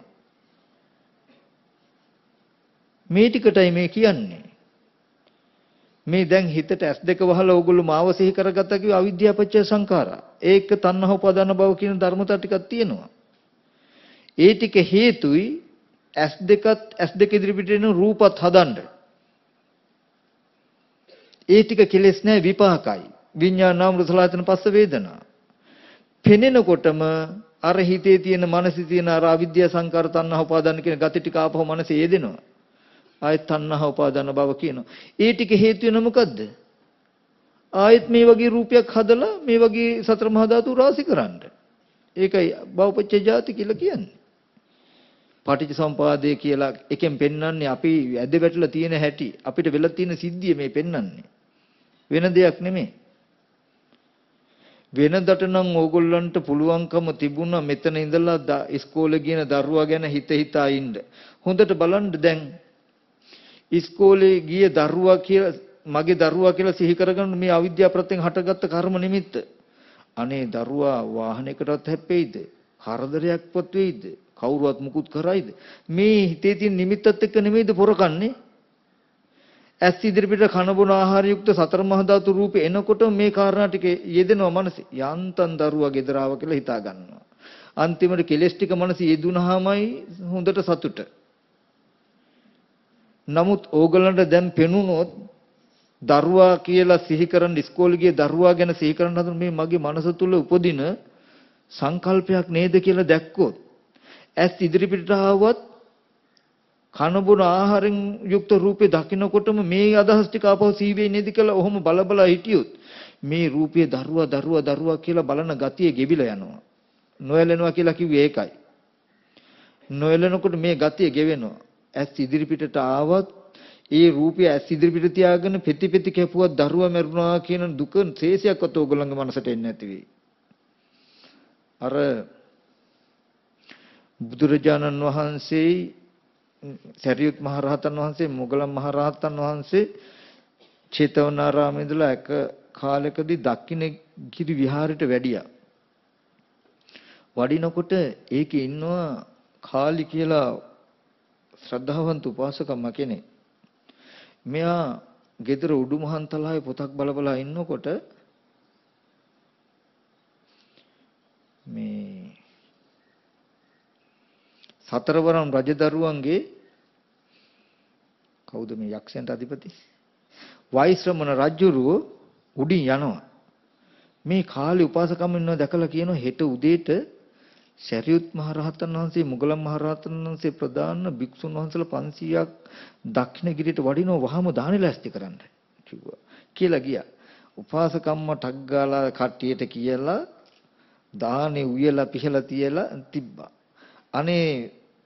මේ ටිකටයි මේ කියන්නේ. මේ දැන් හිතට S2 වහලා ඕගොල්ලෝ මාව සිහි කරගත්තා කිව්ව අවිද්‍යාව පත්‍ය සංඛාරා. ඒක තණ්හා උපාදාන භව කියන ධර්මතා ටිකක් තියෙනවා. ඒ ටික හේතුයි S2ත් S2 ඉදිරිපිට එන රූපත් හදන්න. ඒ ටික කෙලෙස් නැහැ විපාකයි. විඤ්ඤාණ නාම රසලායතන පස්ස වේදනා. පෙනෙනකොටම අර හිතේ තියෙන මනසේ තියෙන අර අවිද්‍යා සංකාර තණ්හා උපාදාන කියන gati ටික ආපහු මනසේ යෙදෙනවා. ආයෙත් තණ්හා උපාදාන බව කියනවා. ඒ ටික හේතු වෙන මොකද්ද? ආයෙත් මේ වගේ රූපයක් හදලා මේ වගේ සතර මහා ධාතු රාශි කරන්න. ඒකයි බවපච්ච ජාති කියලා කියන්නේ. පටිච්ච සම්පාදේ කියලා එකෙන් පෙන්වන්නේ අපි ඇද වැටලා තියෙන හැටි අපිට වෙලා තියෙන සිද්ධිය මේ පෙන්වන්නේ. වෙන දෙයක් නෙමෙයි. වෙනදට නම් ඕගොල්ලන්ට පුළුවන්කම තිබුණා මෙතන ඉඳලා ඉස්කෝලේ ගියන දරුවා ගැන හිත හිතා ඉන්න. හොඳට බලන්න දැන් ඉස්කෝලේ ගිය දරුවා කියලා මගේ දරුවා කියලා සිහි කරගන්න මේ අවිද්‍යාව ප්‍රත්‍යයෙන් හටගත්ත කර්ම නිමිත්ත. අනේ දරුවා වාහනයකටත් හැප්පෙයිද? කරදරයක්වත් වෙයිද? කවුරුවත් මුකුත් කරයිද? මේ හිතේ තියෙන නිමිත්තත් එක්ක නෙමෙයිද පොරකන්නේ? ඇස් ඉදිරිපිට කන බොන ආහාර යුක්ත සතර මහා ධාතු රූපේ එනකොට මේ කාරණා ටික යෙදෙනවා මනසේ. යන්තම් දරුවා ගෙදරාව කියලා හිතා ගන්නවා. අන්තිමට කෙලස් ටික මනසේ යෙදුනහමයි හොඳට සතුට. නමුත් ඕගලන්ට දැන් පෙනුනොත් දරුවා කියලා සිහි කරන් ඉස්කෝලේ ගිය දරුවා ගැන සිහි කරන් හදන මේ මගේ මනස තුල උපදින සංකල්පයක් නේද කියලා දැක්කොත් ඇස් ඉදිරිපිටට ආවොත් කනබුන ආහාරෙන් යුක්ත රූපේ දකින්නකොටම මේ අදහස් ටික ආපහු සීවේ නේද කියලා ඔහොම බලබලා හිටියොත් මේ රූපයේ දරුවා දරුවා දරුවා කියලා බලන ගතිය ගෙවිලා යනවා. නොයලෙනවා කියලා කිව්වේ ඒකයි. නොයලෙනකොට මේ ගතිය ගෙවෙනවා. ඇස් ඉදිරිපිටට ආවත් ඒ රූපය ඇස් ඉදිරිපිට තියාගෙන පෙති පෙති කැපුවත් දරුවා මැරුණා කියන දුක ශේෂයක්වත් ඕගොල්ලන්ගේ මනසට එන්නේ නැති වෙයි. අර බුදුරජාණන් වහන්සේ සරියුත් මහ රහතන් වහන්සේ මොගලන් මහ රහතන් වහන්සේ චේතවනාරාමේ ඉඳලා එක කාලෙකදී දක්ෂිණ ගිරි විහාරයට වැඩියා. වඩිනකොට ඒකේ ඉන්නවා කාලි කියලා ශ්‍රද්ධාවන්ත උපාසකම්ම කෙනෙක්. මෙයා ගෙදර උඩුමහන්තලාවේ පොතක් බල බලා ඉන්නකොට මේ සතරවරම් රජදරුවන්ගේ කවුද මේ යක්ෂයන්ට අධිපති වෛශ්‍රමණ රජුරුව උඩින් යනවා මේ කාලේ උපාසකම් ඉන්නව දැකලා කියනවා හෙට උදේට සරියුත් මහරහතන් වහන්සේ මුගලන් මහරහතන් වහන්සේ ප්‍රධාන භික්ෂුන් වහන්සේලා 500ක් දක්ෂිණගිරියට වඩිනව වහම දාන ලෑස්ති කරන්න කිව්වා කියලා ගියා. උපාසකම්ම ටක් ගාලා කට්ටියට කියලා දානේ උයලා පිහලා තියලා තිබ්බා. අනේ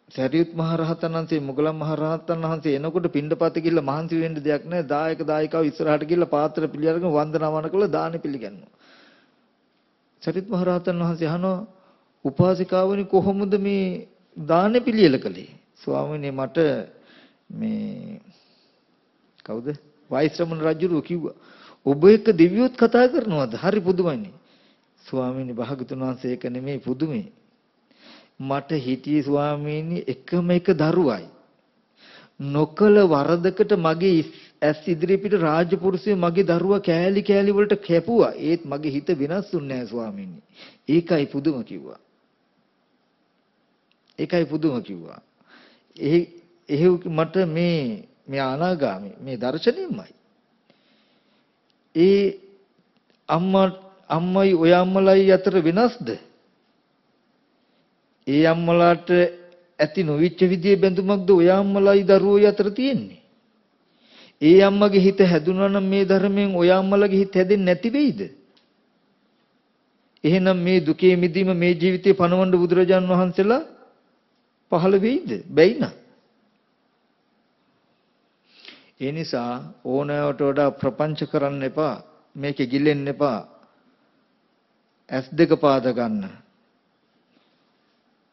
සරියුත් මහරහතන් වහන්සේ මුගලන් මහරහතන් වහන්සේ එනකොට පින්ඩපත ගිහිල්ලා මහන්සි වෙන්න දෙයක් නැහැ. දායක දායිකාව ඉස්සරහට ගිහිල්ලා පාත්‍ර පිළිඅරගෙන වන්දනාවන කළා දානේ පිළිගන්නවා. සරියුත් මහරහතන් වහන්සේ අහනවා උපාසිකාවනි කොහොමද මේ දාන පිළියෙල කළේ? ස්වාමීනි මට මේ කවුද? වෛශ්‍රමණ රජුරු කිව්වා. ඔබ එක්ක දෙවියොත් කතා කරනවද? හරි පුදුමයිනේ. ස්වාමීනි භාගතුන් වහන්සේ ඒක නෙමෙයි පුදුමේ. මට හිටියේ ස්වාමීනි එකම එක දරුවයි. නොකල වරදකට මගේ ඇස් ඉදිරි පිට රාජපුරුෂය මගේ දරුවා කෑලි කෑලි වලට කැපුවා. ඒත් මගේ හිත වෙනස් වුන්නේ නැහැ ස්වාමීනි. ඒකයි පුදුම කිව්වා. ඒකයි පුදුම කිව්වා. එහි එහෙ මට මේ මේ අනාගාමි මේ දර්ශනෙමයි. ඒ අම්මා අම්මයි ඔය අම්මලයි අතර වෙනස්ද? ඒ අම්මලාට ඇති නොවිච්ච විදිහේ බැඳුමක්ද ඔය අම්මලයි දරුවෝ අතර තියෙන්නේ? ඒ අම්මගේ හිත හැදුනා නම් මේ ධර්මයෙන් ඔය අම්මලගේ හිත හැදෙන්නේ නැති වෙයිද? එහෙනම් මේ දුකේ මිදීම මේ ජීවිතේ පණවන්න බුදුරජාන් වහන්සේලා පහළ වෙයිද? බැයි නා. ඒ නිසා ඕනෑවට වඩා ප්‍රපංච කරන්න එපා. මේකේ ගිලෙන්න එපා. ඇස් දෙක පාද ගන්න.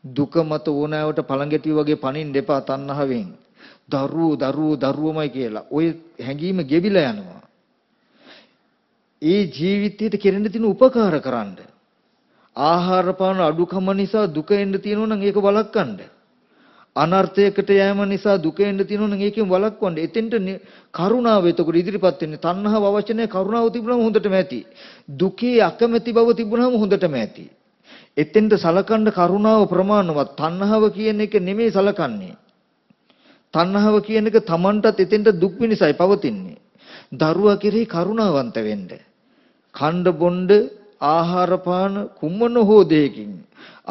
දුක මත ඕනෑවට පළඟැටි වගේ පනින්න එපා තණ්හාවෙන්. දරුවෝ දරුවෝ දරුවමයි කියලා. ওই හැඟීම ගෙවිලා යනවා. ඒ ජීවිතයට කෙරෙන්න තියෙන උපකාර කරන්න. ආහාර පාන අඩුකම නිසා දුක එන්න තියෙනවා නම් ඒක වළක්වන්න. අනර්ථයකට යෑම නිසා දුක එන්න තියෙනවා නම් ඒකෙන් වළක්වන්න. එතෙන්ට කරුණාව එතකොට ඉදිරිපත් වෙන්නේ. තණ්හාව අවශ්‍ය නැහැ. කරුණාව තිබුණාම හොඳටම ඇති. දුකේ අකමැති බව තිබුණාම හොඳටම ඇති. එතෙන්ට සලකන්න කරුණාව ප්‍රමාණවත්. තණ්හාව කියන එක නෙමෙයි සලකන්නේ. තණ්හාව කියන එක Tamanටත් එතෙන්ට දුක් විනිසයි පවතින්නේ. දරුවා කෙරෙහි කරුණාවන්ත වෙන්න. ඛණ්ඩ බොණ්ඩ ආහාර පාන කුමන හෝ දෙයකින්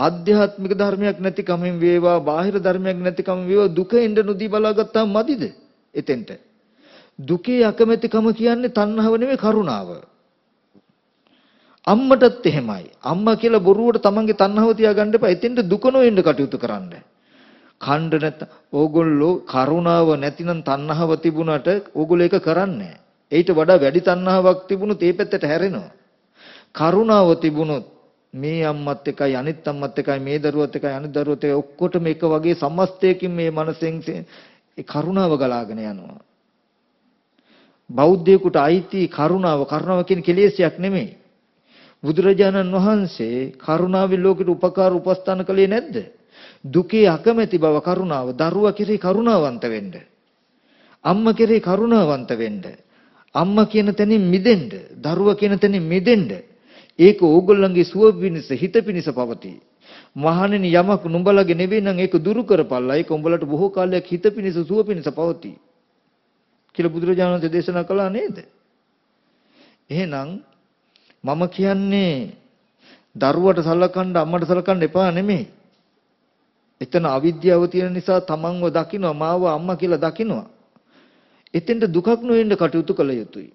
ආධ්‍යාත්මික ධර්මයක් නැති කමින් වේවා බාහිර ධර්මයක් නැති කමින් වේවා දුක එන්න නොදී බලාගත්තාම මදිද? එතෙන්ට. දුකේ අකමැතිකම කියන්නේ තණ්හාව නෙමෙයි කරුණාව. අම්මටත් එහෙමයි. අම්මා කියලා බොරුවට තමන්ගේ තණ්හාව තියාගන්න එපා. එතෙන්ට දුක නොවෙන්න කටයුතු කරන්න. ඛණ්ඩ නැත ඕගොල්ලෝ කරුණාව නැතිනම් තණ්හාව තිබුණාට ඕගොල්ලෝ ඒක කරන්නේ ඊට වඩා වැඩි තණ්හාවක් තිබුණොත් ඒ පැත්තට හැරෙනවා. කරුණාව තිබුණොත් මේ අම්මත් එකයි අනිත් අම්මත් එකයි මේ දරුවත් එකයි අනිත් දරුවත් එකයි ඔක්කොටම එක වගේ සමස්තයකින් මේ මනසෙන් ඒ කරුණාව ගලාගෙන යනවා. බෞද්ධයෙකුට අයිති කරුණාව කරුණාව කියන කෙලෙසයක් නෙමෙයි. බුදුරජාණන් වහන්සේ කරුණාවෙන් ලෝකෙට උපකාර උපස්ථාන කළේ නැද්ද? දුකේ අකමැති බව කරුණාව, දරුවා කෙරෙහි කරුණාවන්ත වෙන්න. අම්මා කෙරෙහි කරුණාවන්ත වෙන්න. අම්මා කියන තැනින් මිදෙන්න, දරුවා කියන තැනින් මිදෙන්න ඒක ඕගොල්ලන්ගේ සුව පිණිස හිත පිණිස පවතී. මහණෙනි යමක් නුඹලගේ නෙවෙයි නම් ඒක දුරු කරපල්ලා. ඒක උඹලට බොහෝ කාලයක් හිත පිණිස සුව පිණිස පවතී. කියලා බුදුරජාණන් වහන්සේ දේශනා කළා නේද? එහෙනම් මම කියන්නේ දරුවට සලකන්න අම්මට සලකන්න එපා නෙමෙයි. එතන අවිද්‍යාව තියෙන නිසා තමන්ව දකින්නවා මාව අම්මා කියලා දකින්නවා. එතෙන්ට දුකක් නොවෙන්න කටයුතු කළ යුතුයි.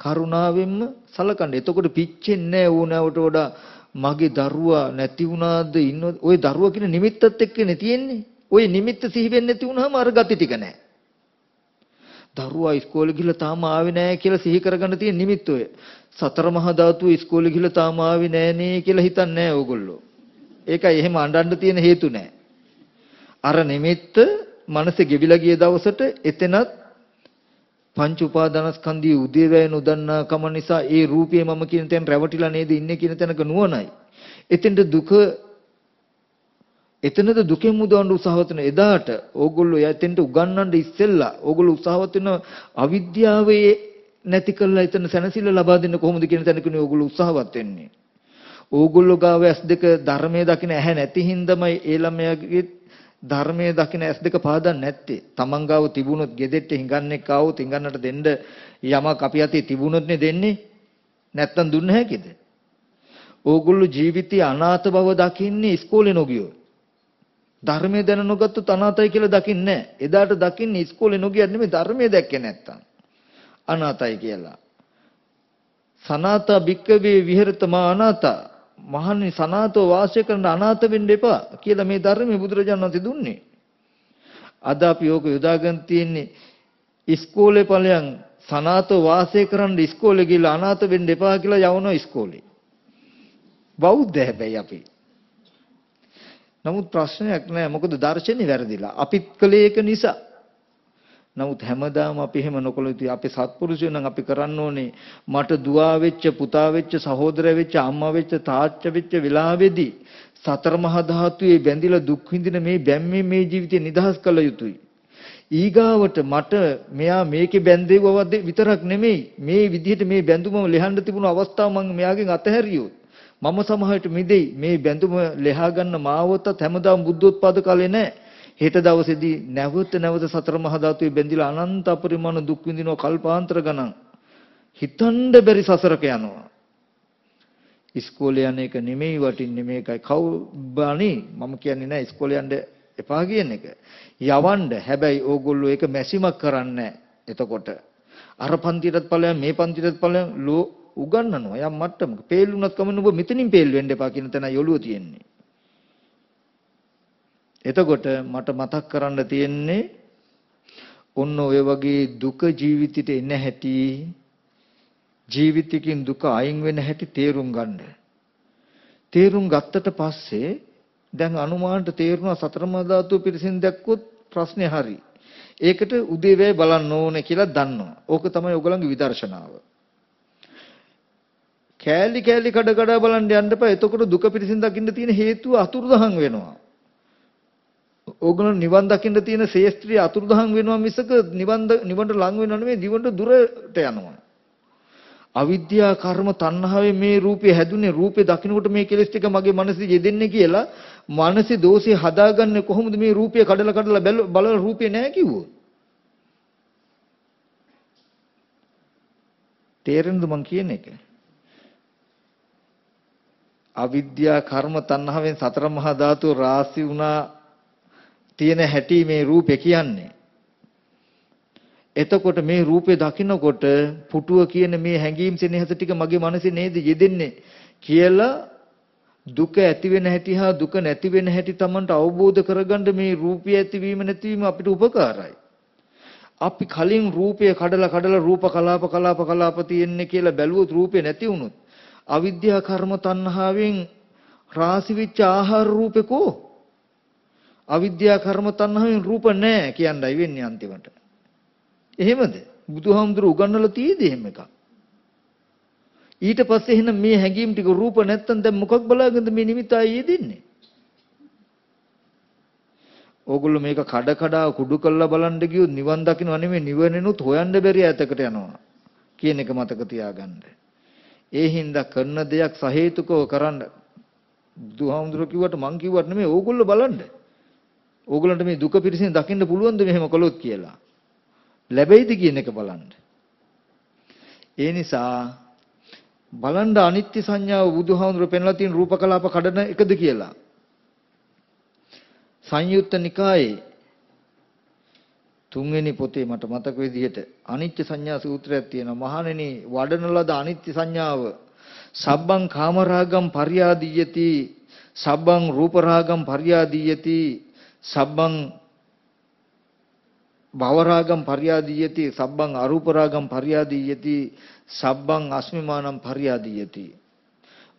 කරුණාවෙන්ම සලකන්න. එතකොට පිච්චෙන්නේ නැහැ ඕනෑවට වඩා මගේ දරුවා නැති වුණාද ඉන්න ඔය දරුවා කියන නිමිත්තත් එක්කනේ තියෙන්නේ. ওই නිමිත්ත සිහි වෙන්නේ නැති වුණාම අර ගති ටික නැහැ. දරුවා ඉස්කෝලේ ගිහලා තාම ආවේ නැහැ කියලා සිහි කරගන්න තියෙන නිමිත්ත ඔය. සතර මහා ධාතුව ඉස්කෝලේ ගිහලා තාම ආවේ නැහැ නේ කියලා හිතන්නේ නැහැ ඕගොල්ලෝ. ඒකයි එහෙම අඬන්න තියෙන හේතු නැහැ. අර නිමිත්ත මනසේ ගෙවිලා ගිය දවසට එතනත් පංච උපාදානස්කන්ධයේ උදේවැය නොදන්නා කම නිසා ඒ රූපය මම කියන තැන රැවටිලා නේද ඉන්නේ කියන තැනක නුවණයි. එතෙන්ට දුක එතනද දුකෙන් මුදවන්න උත්සාහවත් වෙන එදාට ඕගොල්ලෝ එතෙන්ට උගන්වන්න ඉස්සෙල්ලා ඕගොල්ලෝ උත්සාහවත් වෙන අවිද්‍යාවේ නැති කළා එතන සැනසෙල්ල ලබා දෙන්න කොහොමද කියන තැනකනේ ඕගොල්ලෝ උත්සාහවත් වෙන්නේ. ඕගොල්ලෝ ගාව S2 ධර්මයේ දකින්න ඇහැ නැති හින්දාමයි ඒ ළමයාගේ ධර්මයේ දකින්න S2 පාදන් නැත්තේ. Taman ගාව තිබුණොත් gedeට හිඟන්නෙක් ආවොත් හිඟන්නට දෙන්න යමක් අපි අතේ තිබුණොත් නේ දෙන්නේ. නැත්තම් දුන්න හැකිද? ඕගොල්ලෝ ජීවිතය අනාථ බව දකින්නේ ඉස්කෝලේ නොගියෝ. ධර්මයේ දැන නොගත්තොත් අනාථයි කියලා දකින්නේ නැහැ. එදාට දකින්නේ ඉස්කෝලේ නොගියත් නෙමෙයි ධර්මයේ දැක්කේ නැත්තම්. අනාථයි කියලා. සනාත භික්කවේ විහෙරතමා අනාත මහන්නේ සනාතෝ වාසය කරන අනාථ වෙන්න එපා කියලා මේ ධර්මයේ බුදුරජාණන් වහන්සේ දුන්නේ. අද අපි ඕක යොදාගෙන තියෙන්නේ ඉස්කෝලේ ඵලයන් සනාතෝ වාසය කරන්න ඉස්කෝලේ ගිහලා අනාථ වෙන්න එපා කියලා යවනවා ඉස්කෝලේ. බෞද්ධ හැබැයි අපි. නමුත් ප්‍රශ්නයක් නෑ මොකද දර්ශනේ වැරදිලා. අපිත් කලේ ඒක නිසා. නමුත් හැමදාම අපි එහෙම නොකළ යුතුයි. අපි සත්පුරුෂයෝ නම් අපි කරන්න ඕනේ මට දුවා වෙච්ච, පුතා වෙච්ච, සහෝදර වෙච්ච, අම්මා වෙච්ච, තාත්තා වෙච්ච වෙලාවේදී සතර මහා ධාතුවේ බැඳිලා දුක් විඳින මේ බැම්මේ මේ ජීවිතේ නිදහස් කළ යුතුයි. ඊගාවට මට මෙයා මේකේ බැඳෙවවද විතරක් නෙමෙයි මේ විදිහට මේ බැඳුම ලෙහන්න තිබුණු අවස්ථාව මම මෙයාගෙන් අතහැරියොත් මම සමහරට මිදෙයි මේ බැඳුම ලෙහා ගන්න මාවතත් හැමදාම බුද්ධෝත්පාද කාලේ නැහැ හෙට දවසේදී නැවත නැවත සතර මහා ධාතුවේ බැඳිලා අනන්ත අපරිමාණ දුක් විඳිනවා කල්පාන්තර ගණන්. හිතන්න බැරි සසරක යනවා. ඉස්කෝලේ යන එක නෙමෙයි වටින්නේ මේකයි. කවුබණි මම කියන්නේ නෑ ඉස්කෝලේ යන්න එපා කියන එක. යවන්න හැබැයි ඕගොල්ලෝ ඒක මැසිමක් කරන්නේ එතකොට අර පන්තියටත් ඵලයන් මේ පන්තියටත් ඵලයන් ලෝ උගන්වනවා යම් මට්ටමක. පේල්ුණත් කමන්න ඔබ මෙතනින් පේල් වෙන්න එපා කියන තැන යොළුව තියෙන්නේ. එතකොට මට මතක් කරන්න තියෙන්නේ ඔන්න ඔය වගේ දුක ජීවිතෙට එන හැටි ජීවිතකින් දුක අයින් වෙන හැටි තේරුම් ගන්න. තේරුම් ගත්තට පස්සේ දැන් අනුමානට තේරුණා සතරමා ධාතුව පිරිසින් දැක්කොත් ප්‍රශ්නේ හරි. ඒකට උදේවැය බලන්න ඕනේ කියලා දන්නවා. ඕක තමයි ඔයගලන්ගේ විදර්ශනාව. කෑලි කෑලි කඩ කඩ බලන්න යන්න එපා. එතකොට දුක පිරිසින් දකින්න තියෙන හේතුව අතුරුදහන් වෙනවා. ඕගොල්ලෝ නිවන් දකින්න තියෙන ශේස්ත්‍රීය අතුරුදහන් වෙනවා මිසක නිවන් නිවන්ට ලං වෙනව නෙමෙයි නිවන්ට දුරට යනවා. අවිද්‍යා කර්ම තණ්හාවේ මේ රූපය හැදුනේ රූපේ දකින්නකොට මේ කෙලස් ටික මගේ මනසේ යෙදෙන්නේ කියලා මනසේ දෝෂේ හදාගන්නේ කොහොමද මේ රූපය කඩලා කඩලා බලන රූපේ නැහැ කිව්වොත් තේරෙනවද මං කියන එක අවිද්‍යා කර්ම තණ්හාවෙන් සතර මහා ධාතු රාශි වුණා තියෙන හැටි මේ රූපේ කියන්නේ. එතකොට මේ රූපේ දකින්නකොට පුටුව කියන මේ හැඟීම් සෙනෙහස ටික මගේ මනසේ නේද යෙදෙන්නේ කියලා දුක ඇති වෙන හැටි හා දුක නැති වෙන හැටි Tamanට අවබෝධ කරගන්න මේ රූපය ඇතිවීම නැතිවීම අපිට උපකාරයි. අපි කලින් රූපය කඩලා කඩලා රූප කලාප කලාප කලාප තියෙන්නේ කියලා බැලුවොත් රූපේ නැති වුණොත් අවිද්‍යා කර්ම තණ්හාවෙන් රාසි වෙච්ච ආහාර රූපේ අවිද්‍යා කර්ම තණ්හාවෙන් රූප නැහැ කියන්නයි වෙන්නේ අන්තිමට. එහෙමද? බුදුහාමුදුරු උගන්වලා තියෙදි එහෙම එකක්. ඊට පස්සේ එහෙනම් මේ හැඟීම් ටික රූප නැත්තම් දැන් මොකක් බලාගෙනද මේ නිමිත ආයේ දෙන්නේ? ඕගොල්ලෝ මේක කඩ කඩා කුඩු කරලා බලන්න ගියොත් නිවන් දකින්න නෙමෙයි නිවනෙනුත් හොයන්න බැරි ඈතකට යනවා කියන එක මතක තියාගන්න. ඒ හින්දා කරන දෙයක් සහේතුකව කරන්න බුදුහාමුදුරුවෝ කිව්වට මං කිව්වට නෙමෙයි ඕගොල්ලෝ බලන්න. ඕගලන්ට මේ දුක පිරසින් දකින්න පුළුවන්ද මෙහෙම කළොත් කියලා. ලැබෙයිද කියන එක බලන්න. ඒ නිසා බලන්න අනිත්‍ය සංඥාව බුදුහාමුදුරුවෝ පෙන්ලා තියෙන රූප කලාප කඩන එකද කියලා. සංයුත්ත නිකායේ තුන්වෙනි පොතේ මට මතක විදිහට අනිත්‍ය සංඥා සූත්‍රයක් තියෙනවා. මහණෙනි වඩන ලද අනිත්‍ය සංඥාව සබ්බං කාමරාගම් පරියාදීයති සබ්බං රූපරාගම් පරියාදීයති සබ්බං භවරාගම් පරියාදීයති සබ්බං අරූපරාගම් පරියාදීයති සබ්බං අස්මිමානම් පරියාදීයති.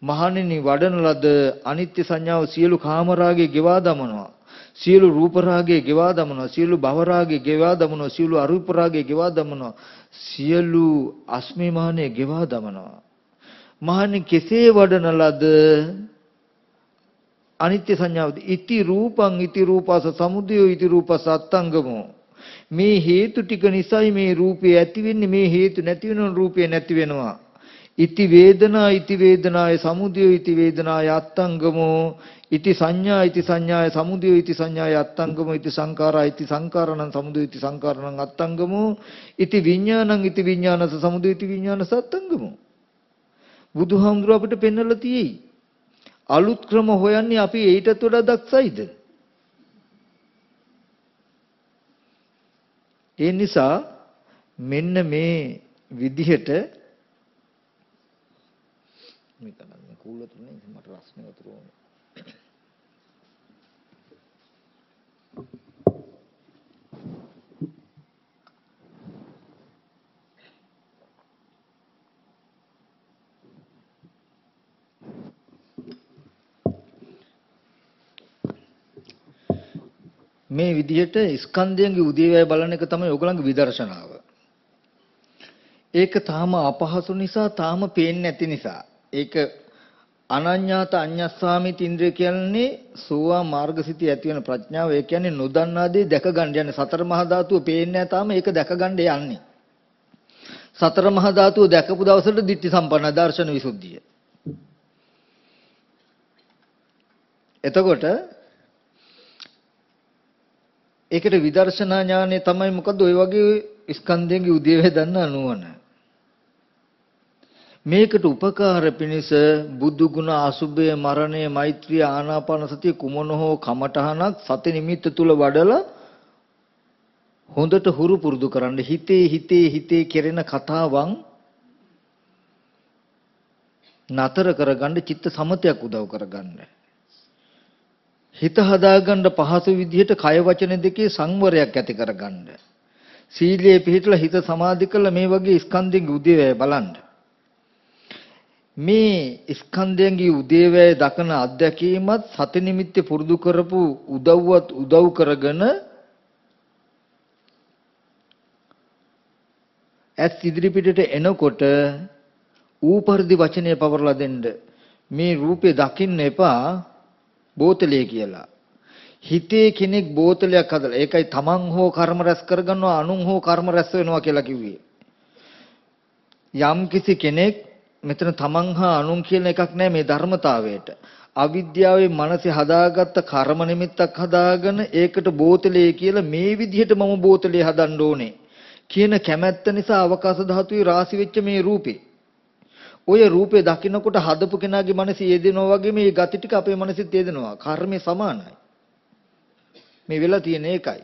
මහණෙනි වඩන ලද අනිත්‍ය සංඥාව සියලු කාමරාගේ ගෙවා දමනවා. සියලු රූප රාගයේ ගෙවා දමනවා. සියලු භව රාගයේ ගෙවා දමනවා. සියලු අරූප රාගයේ ගෙවා දමනවා. සියලු අස්මිමානයේ ගෙවා දමනවා. මහන්නේ කෙසේ වඩන ලද අනිත්‍ය සංඥාවද? ඉති රූපං ඉති රූපස සමුදයෝ ඉති රූපස අත්තංගමෝ. මේ හේතු ටික නිසායි මේ රූපය ඇති වෙන්නේ. මේ හේතු නැති වෙනොත් රූපය නැති වෙනවා. ඉති වේදනා ඉති වේදනාය සමුදයෝ ඉති වේදනාය අත්තංගමෝ. ඉති සංඥා ඉති සංඥාය සමුදය ඉති සංඥාය අත්තංගම. ඉති සංඛාරා ඉති සංඛාරණං සමුදය ඉති සංඛාරණං අත්තංගමෝ. ඉති විඥානං ඉති විඥානස සමුදය ඉති විඥානස අත්තංගමෝ. බුදුහාමුදුර අපිට පෙන්වලා තියෙයි. අලුත් ක්‍රම හොයන්නේ අපි ඊටත් වඩා දක්ෂයිද? ඒ නිසා මෙන්න මේ විදිහට මේක නම් කූලතුනේ මට රස්නේ වතුර ඕනේ මේ විදිහට ස්කන්ධයන්ගේ උදේවැය බලන එක තමයි ඔයගලන්ගේ විදර්ශනාව. ඒක තාම අපහසු නිසා තාම පේන්නේ නැති නිසා. ඒක අනඤ්ඤාත අඤ්ඤස්සාමිත ඉන්ද්‍රිය කියන්නේ සෝවා මාර්ගසිතී ඇති වෙන ප්‍රඥාව. ඒ කියන්නේ නොදන්නා දේ දැක ගන්න යන්නේ සතර මහා ධාතුව පේන්නේ නැහැ තාම ඒක දැක ගන්න යන්නේ. සතර මහා ධාතුව දැකපු දවසට ditthi සම්පන්න දර්ශන විසුද්ධිය. එතකොට ඒකට විදර්ශනා ඥානය තමයි මොකද ඔය වගේ ස්කන්ධයන්ගේ උදේවේ දන්න නුවණ. මේකට උපකාර පිණිස බුදු ගුණ අසුභය මරණය මෛත්‍රිය ආනාපාන සතිය කුමන හෝ කමඨහනක් සති නිමිත්ත තුල වඩලා හොඳට හුරු පුරුදු කරන්න හිතේ හිතේ හිතේ කෙරෙන කතාවන් නතර කරගන්න චිත්ත සමතයක් උදව් කරගන්න. හිත හදාගන්න පහසු විදිහට කය වචන දෙකේ සංවරයක් ඇති කරගන්න. සීලයේ පිහිටලා හිත සමාධි කළ මේ වගේ ස්කන්ධයන්ගේ උදේවැය බලන්න. මේ ස්කන්ධයන්ගේ උදේවැය දකින අත්දැකීමත් සති නිමිත්ත පුරුදු කරපු උදව්වත් උදව් කරගෙන ඇස් ඉදිරි පිටට එනකොට ඌපරිදි වචනය පවරලා දෙන්න මේ රූපේ දකින්න එපා බෝතලයේ කියලා. හිතේ කෙනෙක් බෝතලයක් හදලා ඒකයි තමන් හෝ කර්ම රැස් කරගන්නවා අනුන් හෝ කර්ම රැස් වෙනවා කියලා කිව්වේ. යම් කිසි කෙනෙක් මෙතන තමන් හා අනුන් කියන එකක් නෑ මේ ධර්මතාවයට. අවිද්‍යාවේ මනසේ හදාගත්ත කර්ම නිමිත්තක් හදාගෙන ඒකට බෝතලේ කියලා මේ විදිහට මම බෝතලේ හදන්න ඕනේ කියන කැමැත්ත නිසා අවකාශ ධාතුවේ රාශි වෙච්ච මේ රූපේ ඔය රූපේ දකින්නකොට හදපු කෙනාගේ මනසේ යෙදෙනවා වගේ මේ ගති ටික අපේ මනසෙත් යෙදෙනවා. කර්මේ සමානයි. මේ වෙලා තියෙන ඒකයි.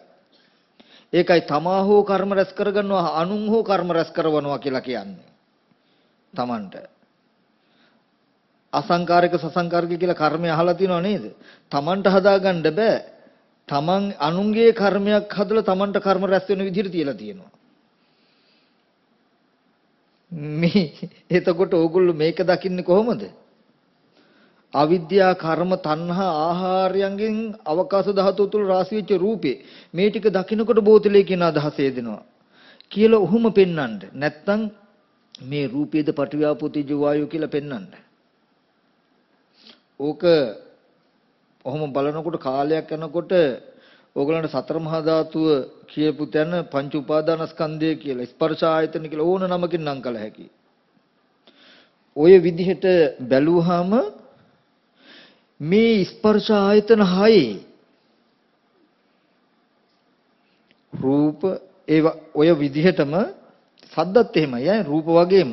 ඒකයි තමා හෝ කර්ම රැස් කරගන්නවා අනුන් හෝ කර්ම රැස් කරවනවා කියලා කියන්නේ. Tamanට. අසංකාරික සසංකාරික කියලා කර්මය අහලා තියෙනව නේද? Tamanට හදාගන්න බෑ. Taman අනුන්ගේ කර්මයක් හදලා Tamanට කර්ම රැස් වෙන විදිහට තියලා තියෙනවා. මේ එතකොට ඕගොල්ලෝ මේක දකින්නේ කොහොමද? අවිද්‍යා කර්ම තණ්හා ආහාරයන්ගෙන් අවකාශ ධාතුව තුල රාශි වෙච්ච රූපේ මේ ටික දකින්නකොට බෝතලේ කියන අදහස එදෙනවා කියලා ඔහොම පෙන්වන්න නැත්තම් මේ රූපේද පටිව්‍යාපෝති ජීවායු කියලා පෙන්වන්න ඕක ඔහොම බලනකොට කාලයක් යනකොට ඕගලන්ට සතර මහා ධාතුව කියපු තැන පංච උපාදානස්කන්ධය කියලා ස්පර්ශ ආයතන කියලා ඕන නමකින් නම් කළ හැකි. ඔය විදිහට බැලුවාම මේ ස්පර්ශ ආයතන හයේ රූප ඒව ඔය විදිහටම සද්දත් එහෙමයි ඈ රූප වගේම.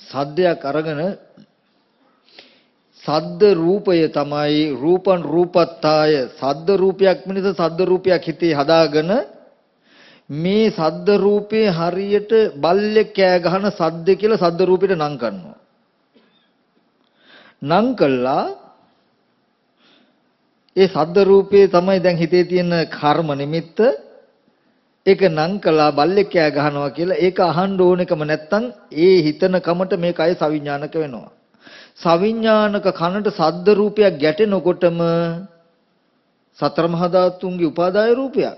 සද්දයක් අරගෙන සද්ද රූපය තමයි රූපං රූපත්තාය සද්ද රූපයක් මිනිස සද්ද රූපයක් හිතේ හදාගෙන මේ සද්ද රූපේ හරියට බල්ලෙක් කෑ ගහන සද්ද කියලා සද්ද රූපෙට නම් කරනවා. නම් කළා ඒ සද්ද රූපේ තමයි දැන් හිතේ තියෙන කර්ම නිමිත්ත ඒක නම් කළා බල්ලෙක් කෑ ගහනවා කියලා ඒක අහන්න ඕනෙකම නැත්තම් ඒ හිතන කමට මේ කය සවිඥානික වෙනවා. සවිඥානික කනට සද්ද රූපයක් ගැටෙනකොටම සතර මහා ධාතුන්ගේ උපාදාය රූපයක්.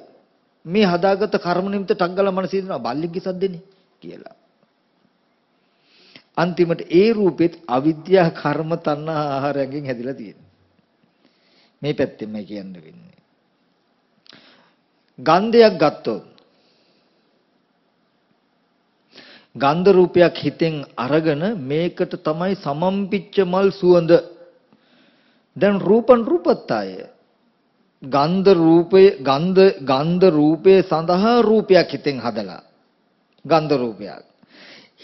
මේ හදාගත්ත කර්ම නිමිත්ත ටග්ගල මනසේ දෙනවා බල්ලෙක්ගේ සද්දෙනේ කියලා. අන්තිමට ඒ රූපෙත් අවිද්‍යා කර්ම තණ්හා ආහාරයෙන් හැදිලා තියෙනවා. මේ පැත්තෙන්මයි කියන්න වෙන්නේ. ගන්ධයක් ගත්තොත් ගන්ධ රූපයක් හිතෙන් අරගෙන මේකට තමයි සමම්පිච්ච මල් සුවඳ. දැන් රූපන් රූපත්තාය. ගන්ධ රූපය ගන්ධ ගන්ධ රූපේ සඳහා රූපයක් හිතෙන් හදලා. ගන්ධ රූපයක්.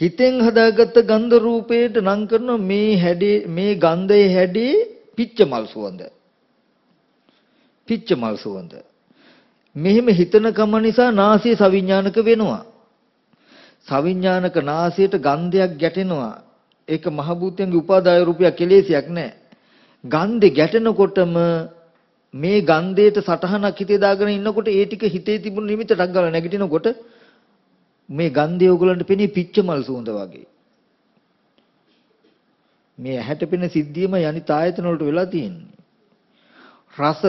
හිතෙන් හදාගත්ත ගන්ධ රූපයට නම් කරන මේ හැඩේ මේ ගන්ධයේ හැඩේ පිච්ච මල් සුවඳ. පිච්ච මල් සුවඳ. මෙහෙම හිතන කම නිසා නාසය සවිඥානික වෙනවා. සවිඥානික නාසයට ගන්ධයක් ගැටෙනවා ඒක මහ භූතයන්ගේ උපාදාය රූපයක් කෙලෙසියක් නැහැ ගන්ධේ ගැටෙනකොටම මේ ගන්ධයට සටහනක් හිතේ දාගෙන ඉන්නකොට ඒ ටික හිතේ තිබුණු නිමිත්තටක් ගාලා නැගිටිනකොට මේ ගන්ධය ඕගලන්ට පෙනී පිච්ච මල් සුවඳ වගේ. මේ ඇහැට පෙනෙන සිද්ධියම යනිත ආයතන වලට වෙලා තියෙන්නේ. රස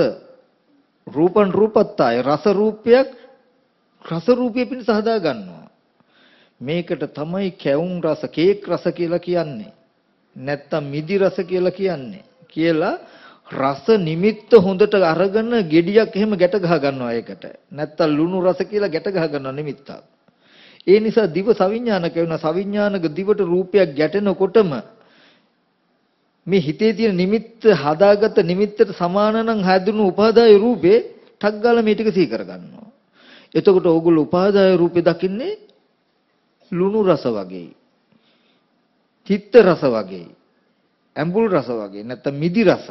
රූපන් රූපත්තාය රස රූපයක් රස රූපය පිණිස හදා ගන්නවා. මේකට තමයි කැවුම් රස කේක් රස කියලා කියන්නේ. නැත්තම් මිදි රස කියලා කියන්නේ. කියලා රස නිමිත්ත හොඳට අරගෙන gediyak එහෙම ගැට ගහ ගන්නවා ඒකට. නැත්තම් ලුණු රස කියලා ගැට ගහ ගන්නවා නිමිත්තක්. ඒ නිසා දිව සවිඥානික වෙන සවිඥානික දිවට රූපයක් ගැටෙනකොටම මේ හිතේ තියෙන නිමිත්ත හදාගත්ත නිමිත්තට සමාන නම් හැදුණු උපාදාය රූපේ ටක් ගාලා මේ ටික සිහි කර ගන්නවා. එතකොට ඕගොල්ලෝ උපාදාය රූපේ දකින්නේ ලුණු රස වගේ. තිත්ත රස වගේ. ඇඹුල් රස වගේ නැත්නම් මිදි රස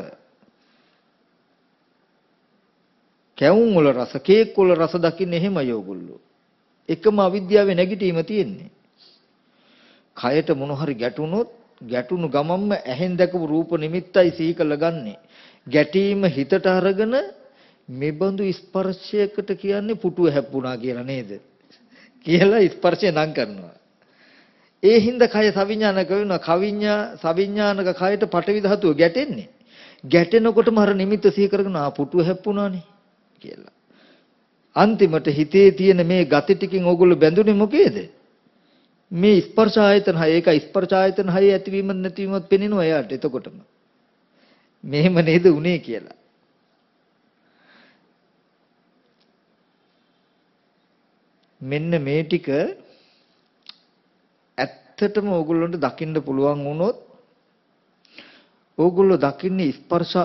කැවුම් වල රස, කේක් වල රස දකින්න එහෙමයි ඕගොල්ලෝ. එකම අවිද්‍යාවේ නැගිටීම තියෙන්නේ. කයට මොන හරි ගැටුනොත් ගැටුණු ගමම්ම ඇහෙන් දැකපු රූප නිමිත්තයි සිහි කළගන්නේ. ගැටීම හිතට අරගෙන මෙබඳු ස්පර්ශයකට කියන්නේ පුටුව හැප්පුණා කියලා නේද? කියලා ස්පර්ශය නම් කරනවා. ඒ හින්දා කය සවිඥානික වෙනවා. කවිඥා සවිඥානික කයට පටවි ධාතුව ගැටෙන්නේ. ගැටෙනකොටම අර නිමිත්ත සිහි කරගෙන ආ පුටුව හැප්පුණානේ. කියලා. අන්තිමට හිතේ තියෙන මේ gati ටිකෙන් ඕගොල්ලෝ බැඳුනේ මොකේද? මේ ස්පර්ශ ආයතන හය ඒක ස්පර්ශ ආයතන හය ඇතිවීම නැතිවීමත් පෙනෙනවා එයාට එතකොටම. මෙහෙම නේද උනේ කියලා. මෙන්න මේ ටික ඇත්තටම ඕගොල්ලන්ට දකින්න පුළුවන් වුණොත් ඕගොල්ලෝ දකින්නේ ස්පර්ශ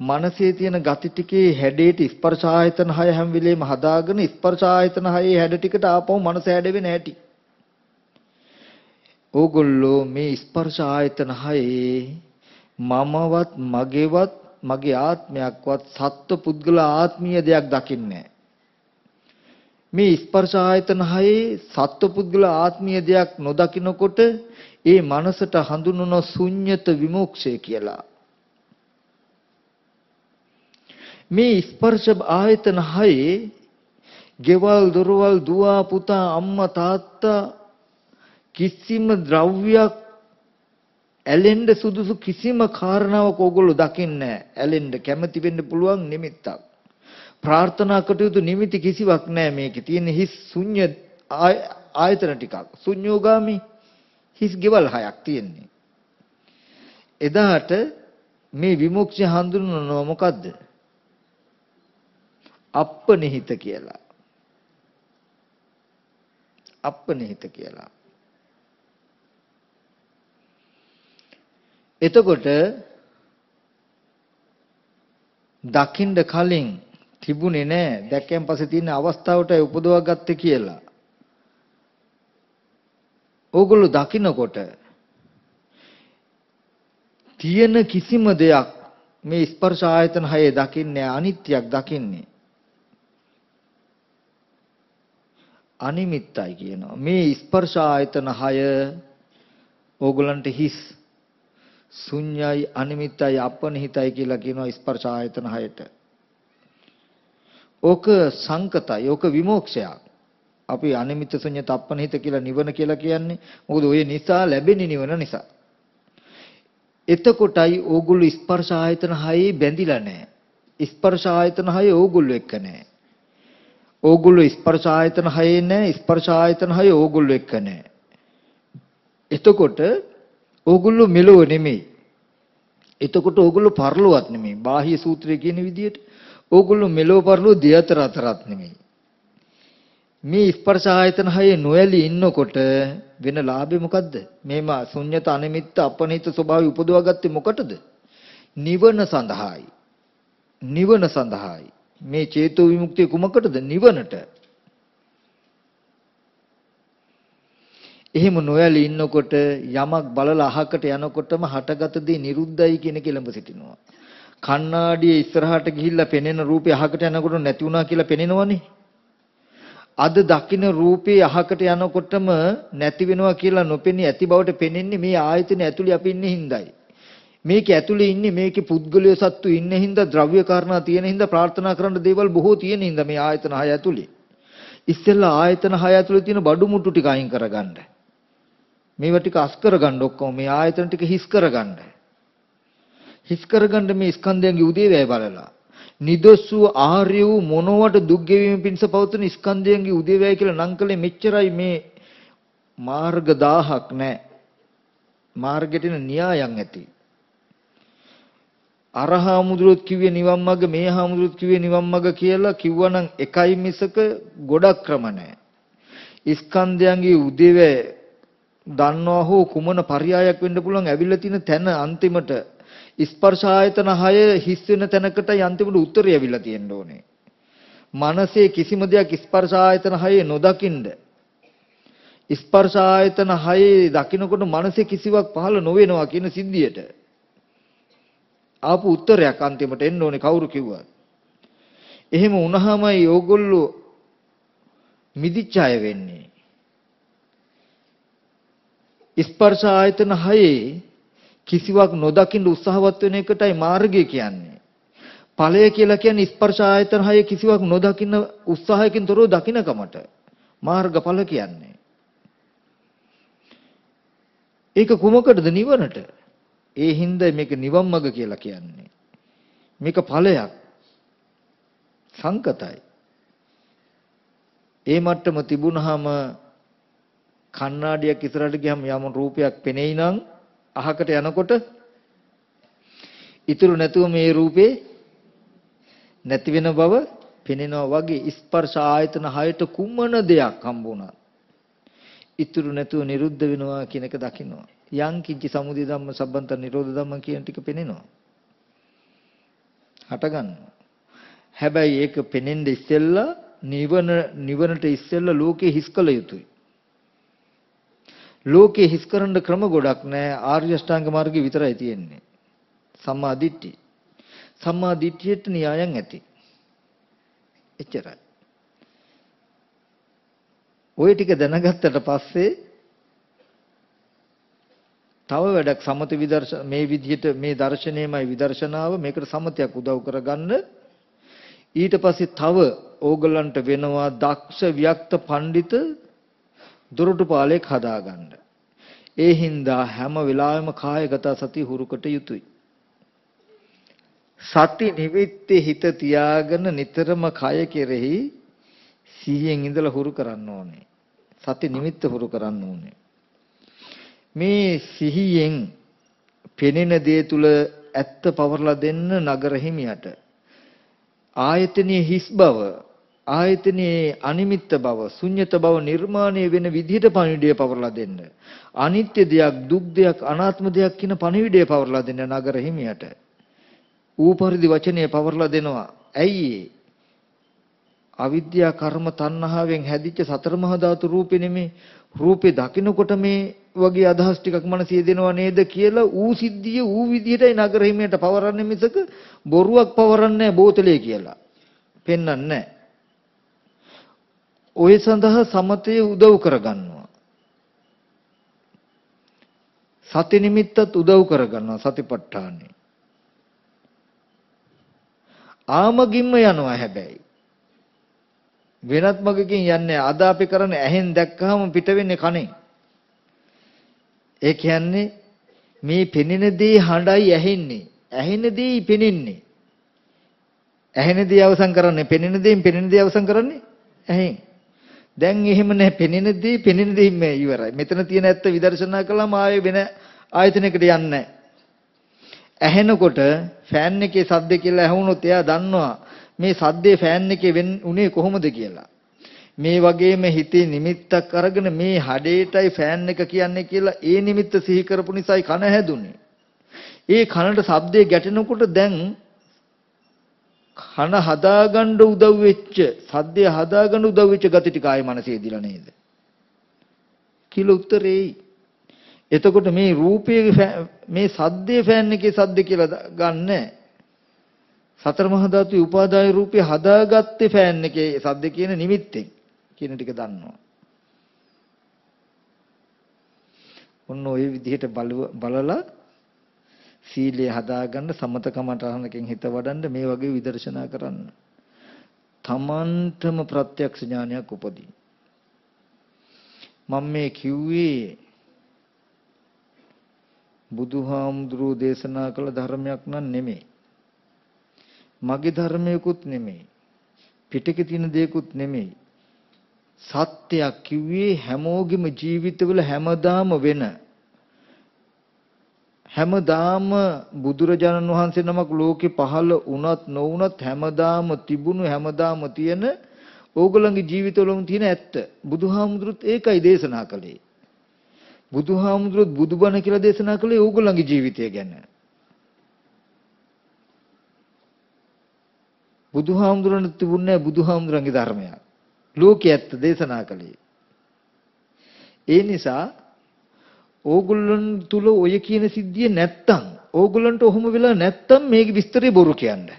මනසේ තියෙන gati ටිකේ හැඩේට ස්පර්ශ ආයතන හය හැම වෙලේම හදාගෙන ස්පර්ශ ආයතන හයේ හැඩ ටිකට ආපහු මනස හැඩෙවෙන හැටි. ඕගොල්ලෝ මේ ස්පර්ශ ආයතන හයේ මමවත් මගේවත් මගේ ආත්මයක්වත් සත්ව පුද්ගල ආත්මීය දෙයක් දකින්නේ මේ ස්පර්ශ ආයතන හයේ සත්ව පුද්ගල ආත්මීය දෙයක් නොදකිනකොට ඒ මනසට හඳුන්වන ශුන්්‍යත විමුක්ෂය කියලා. මේ ස්පර්ශ ආයතන හයේ ගෙවල් දොරවල් දුව පුතා අම්මා තාත්තා කිසිම ද්‍රව්‍යයක් ඇලෙන්න සුදුසු කිසිම කාරණාවක් ඕගොල්ලෝ දකින්නේ නැහැ. ඇලෙන්න කැමති වෙන්න පුළුවන් නිමිත්තක්. ප්‍රාර්ථනා කටයුතු නිමිති කිසිවක් නැහැ මේකේ. තියෙන හිස් ශුන්‍ය ආයතන ටිකක්. ශුන්‍යෝගාමි හිස් ගෙවල් හයක් තියෙන්නේ. එදාට මේ විමුක්තිය හඳුන්වනවා මොකද්ද? අප්පනිහිත කියලා. අප්පනිහිත කියලා. එතකොට දකින්න කලින් තිබුණේ නැහැ. දැක්කයන් පස්සේ තියෙන අවස්ථාවට උපදවා ගත්තේ කියලා. ඕගොල්ලෝ දකින්නකොට තියෙන කිසිම දෙයක් මේ ස්පර්ශ ආයතන හයේ දකින්නේ අනිත්‍යක් දකින්නේ. අනිමිත්තයි කියනවා. මේ ස්පර්ශ ආයතන හය ඕගලන්ට හිස් ශුන්‍යයි අනිමිත්තයි අපනිහිතයි කියලා කියනවා ස්පර්ශ ආයතන හයට. ඕක සංකතයි. ඕක විමෝක්ෂයක්. අපි අනිමිත්ත ශුන්‍යත අපනිහිත කියලා නිවන කියලා කියන්නේ මොකද ඔය නිසා ලැබෙන නිවන නිසා. එතකොටයි ඕගොල්ලෝ ස්පර්ශ ආයතන හයේ බැඳිලා නැහැ. ස්පර්ශ ආයතන හයේ ඕගොල්ලෝ එක්ක නැහැ. ඕගොල්ලෝ ස්පර්ශ ආයතන හයේ නැහැ. ස්පර්ශ ආයතන හයේ ඕගොල්ලෝ එක්ක නැහැ. එතකොට ඕගොල්ලෝ මෙලොව නෙමෙයි. එතකොට ඕගොල්ලෝ පරලොවත් නෙමෙයි. බාහ්‍ය සූත්‍රයේ කියන විදිහට ඕගොල්ලෝ මෙලොව පරලොව දෙයතර අතරත් නෙමෙයි. මේ ස්පර්ශ ආයතන හයේ නොයලී ඉන්නකොට වෙන ලාභේ මොකද්ද? මේම ශුන්්‍යත අනිමිත්ත අපනිත ස්වභාවය උපදවාගත්තේ මොකටද? නිවන සඳහායි. නිවන සඳහායි. මේ චේතෝ විමුක්තිය කුමකටද? නිවනට. එහෙම නොයලී ඉන්නකොට යමක් බලලා අහකට යනකොටම හටගත දේ නිරුද්ධයි කියන කෙලඹ සිටිනවා. කණ්ණාඩියේ ඉස්සරහට ගිහිල්ලා පෙනෙන රූපය අහකට යනකොට නැති වුණා කියලා පෙනෙනවනේ. අද දකින්න රූපේ අහකට යනකොටම නැති වෙනවා කියලා නොපෙනී ඇති බවට පෙනෙන්නේ මේ ආයතන ඇතුලේ අපි ඉන්නේ හිඳයි. මේක ඇතුලේ ඉන්නේ මේකේ පුද්ගලය සත්තු ඉන්නේ හින්දා ද්‍රව්‍ය කාරණා තියෙන හින්දා ප්‍රාර්ථනා කරන්න දේවල් බොහෝ තියෙන හින්දා මේ ආයතන හය ඇතුලේ. ඉස්සෙල්ලා ආයතන හය ඇතුලේ තියෙන බඩු මුට්ටු ටික අයින් කරගන්න. මේවා ටික අස් කරගන්න ඔක්කොම මේ ආයතන ටික හිස් කරගන්න. හිස් කරගන්න මේ ස්කන්ධයන්ගේ උදේවැය බලලා. නිදොස් වූ ආර්ය වූ මොනවට දුක් ගෙවීම පිණිස පවතුන ස්කන්ධයන්ගේ උදේවැය කියලා නම් කලේ මෙච්චරයි මේ මාර්ග 1000ක් නැහැ. මාර්ගෙට න්‍යායන් ඇති. අරහාමුදුරුවොත් කිව්වේ නිවන් මඟ මේ හාමුදුරුවොත් කිව්වේ නිවන් මඟ කියලා කිව්වනම් එකයි මිසක ගොඩක් ක්‍රම නැහැ. ස්කන්ධයන්ගේ උදේවැය දන්නවා හෝ කුමන පරයයක් වෙන්න පුළුවන් ඇවිල්ලා තියෙන තැන අන්තිමට ස්පර්ශ ආයතන 6 හිස් වෙන තැනකටයි අන්තිමට උත්තරය ඇවිල්ලා තියෙන්න ඕනේ. මනසේ කිසිම දෙයක් ස්පර්ශ ආයතන 6 නොදකින්ද ස්පර්ශ ආයතන 6 දකින්නකොට මනසේ කිසිවක් පහළ නොවෙනවා කියන සිද්ධියට ආපු උත්තරයක් අන්තිමට එන්න ඕනේ කවුරු කිව්වත්. එහෙම වුණාමයි ඕගොල්ලෝ මිදිච්ච අය වෙන්නේ. ස්පර්ශ ආයතන හයේ කිසිවක් නොදකින්න උත්සාහවත් වෙන එකටයි මාර්ගය කියන්නේ. ඵලය කියලා කියන්නේ ස්පර්ශ ආයතන හයේ කිසිවක් නොදකින්න උත්සාහයකින් තොරව දකින්නකමට මාර්ගඵල කියන්නේ. ඒක කුමකටද නිවනට? ඒ හින්දා මේක නිවන් මඟ කියලා කියන්නේ. මේක ඵලයක්. සංකතයි. ඒ මට්ටම තිබුණාම කණ්ණාඩියක් ඉස්සරහට ගියම යම් රූපයක් පෙනෙයි නම් අහකට යනකොට ඉතුරු නැතුව මේ රූපේ නැති වෙන බව පෙනෙනවා වගේ ස්පර්ශ ආයතන හයට කුමන දෙයක් හම්බුණා? ඉතුරු නැතුව නිරුද්ධ වෙනවා කියන එක දකින්නවා. යං කිංචි සමුදය ධම්ම සම්බන්ත නිරෝධ ධම්ම කියන ටික පෙනෙනවා. හට ගන්නවා හැබැයි ඒක පෙනෙන්න ඉස්සෙල්ලා නිවන නිවනට ඉස්සෙල්ලා ලෝකේ හිස් කළ යුතුයි. ලෝකේ හිස් කරන්න ක්‍රම ගොඩක් නැහැ ආර්ය අෂ්ටාංග මාර්ගය විතරයි තියෙන්නේ. සම්මා දිට්ඨි සම්මා දිට්ඨියට න්‍යායන් ඇති. එච්චරයි. ওই ටික දැනගත්තට පස්සේ තව වැඩක් සමත විදර්ශ මේ විදිහට මේ දර්ශනයමයි විදර්ශනාව මේකට සමතයක් උදව් කරගන්න. ඊට පස්සේ තව ඕගලන්ට වෙනවා දක්ෂ වික්ත පඬිත දොරටුපාලයක් හදාගන්න. ඒ හින්දා හැම වෙලාවෙම කායගත සතිය හුරුකට යුතුයි. සති නිවිත්තේ හිත තියාගෙන නිතරම කය කෙරෙහි සිහියෙන් ඉඳලා හුරු කරන්න ඕනේ. සති නිමිත්ත හුරු කරන්න ඕනේ. මේ සිහියෙන් පෙනෙන දේ තුල ඇත්ත පවර්ලා දෙන්න නගර හිමියට ආයතනයේ හිස් බව ආයතනයේ අනිමිත්ත බව, ශුන්්‍යත බව නිර්මාණය වෙන විදිහට පණිවිඩය පවරලා දෙන්න. අනිත්‍ය දෙයක්, දුක් දෙයක්, අනාත්ම දෙයක් කියන පණිවිඩය පවරලා දෙන්න නගර හිමියට. ඌ පරිදි වචනය පවරලා දෙනවා. ඇයි අවිද්‍යා කර්ම තණ්හාවෙන් හැදිච්ච සතර මහා ධාතු රූපේ නෙමේ රූපේ දකින්නකොට මේ වගේ අදහස් ටිකක් මනසේ දෙනව නේද කියලා ඌ සිද්ධිය ඌ විදිහටයි නගර හිමියට පවරන්නේ මිසක බොරුවක් පවරන්නේ බෝතලේ කියලා. පෙන්වන්නේ ඔය සඳහා සමතේ උදව් කරගන්නවා. සති නිමිත්තත් උදව් කරගන්නවා සතිපට්ඨානෙ. ආමගින්ම යනවා හැබැයි. වෙනත් මගකින් යන්නේ අද අපි කරන්නේ ඇහෙන් දැක්කහම පිට වෙන්නේ කනේ. ඒ කියන්නේ මේ පෙනෙන දේ හඬයි ඇහෙන්නේ. ඇහෙන දේ පෙනෙන්නේ. ඇහෙන දේ අවසන් කරන්නේ පෙනෙන දේෙන් පෙනෙන දේ අවසන් කරන්නේ ඇහෙන්. දැන් එහෙම නැහැ පෙනෙන දේ පෙනෙන දෙයින්ම ඉවරයි. මෙතන තියෙන ඇත්ත විදර්ශනා කළාම ආයේ වෙන ආයතනයකට යන්නේ නැහැ. ඇහෙනකොට ෆෑන් එකේ සද්ද කියලා ඇහුනොත් එයා දන්නවා මේ සද්දේ ෆෑන් එකේ උනේ කොහොමද කියලා. මේ වගේම හිතේ නිමිත්තක් අරගෙන මේ හඩේටයි ෆෑන් එක කියන්නේ කියලා ඒ නිමිත්ත සිහි කරපු නිසායි කන හැදුනේ. ඒ කනට ශබ්දේ ගැටෙනකොට දැන් කන හදාගන්න උදව් වෙච්ච සද්දේ හදාගන්න උදව් වෙච්ච gati ටික ආයේ මනසේ දිලා නේද? කියලා උත්තරේයි. එතකොට මේ රූපයේ මේ සද්දේ ෆෑන් එකේ සද්ද කියලා ගන්න සතර මහා ධාතුවේ උපාදාය රූපේ හදාගත්තේ ෆෑන් එකේ සද්ද කියන නිමිත්තෙන් කියන ටික දන්නවා. ඔන්න ওই විදිහට බලලා සීලය හදාගන්න සමතකමටහනකින් හිත වඩන්න මේ වගේ විදර්ශනා කරන්න. තමන්ටම ප්‍රත්‍යක්ෂ ඥානයක් උපදී. මම මේ කිව්වේ බුදුහාමුදුරුවෝ දේශනා කළ ධර්මයක් නන් නෙමෙයි. මගේ ධර්මයකුත් නෙමෙයි. පිටකේ තියෙන දේකුත් නෙමෙයි. සත්‍යයක් කිව්වේ හැමෝගෙම ජීවිතවල හැමදාම වෙන හැමදාම බුදුරජාණන් වහන්සේ නමක් ලෝකේ පහළ වුණත් නොවුණත් හැමදාම තිබුණු හැමදාම තියෙන ඕගොල්ලන්ගේ ජීවිතවලම තියෙන ඇත්ත බුදුහාමුදුරුත් ඒකයි දේශනා කළේ බුදුහාමුදුරුවෝ බුදුබණ කියලා දේශනා කළේ ඕගොල්ලන්ගේ ජීවිතය ගැන. බුදුහාමුදුරන් තිබුණේ බුදුහාමුදුරන්ගේ ධර්මයක්. ලෝකයේ ඇත්ත දේශනා කළේ. ඒ නිසා ඕගොල්ලන් තුල ඔය කියන සිද්ධිය නැත්තම් ඕගොල්ලන්ට ඔහොම වෙලා නැත්තම් මේක විස්තරේ බොරු කියන්නේ.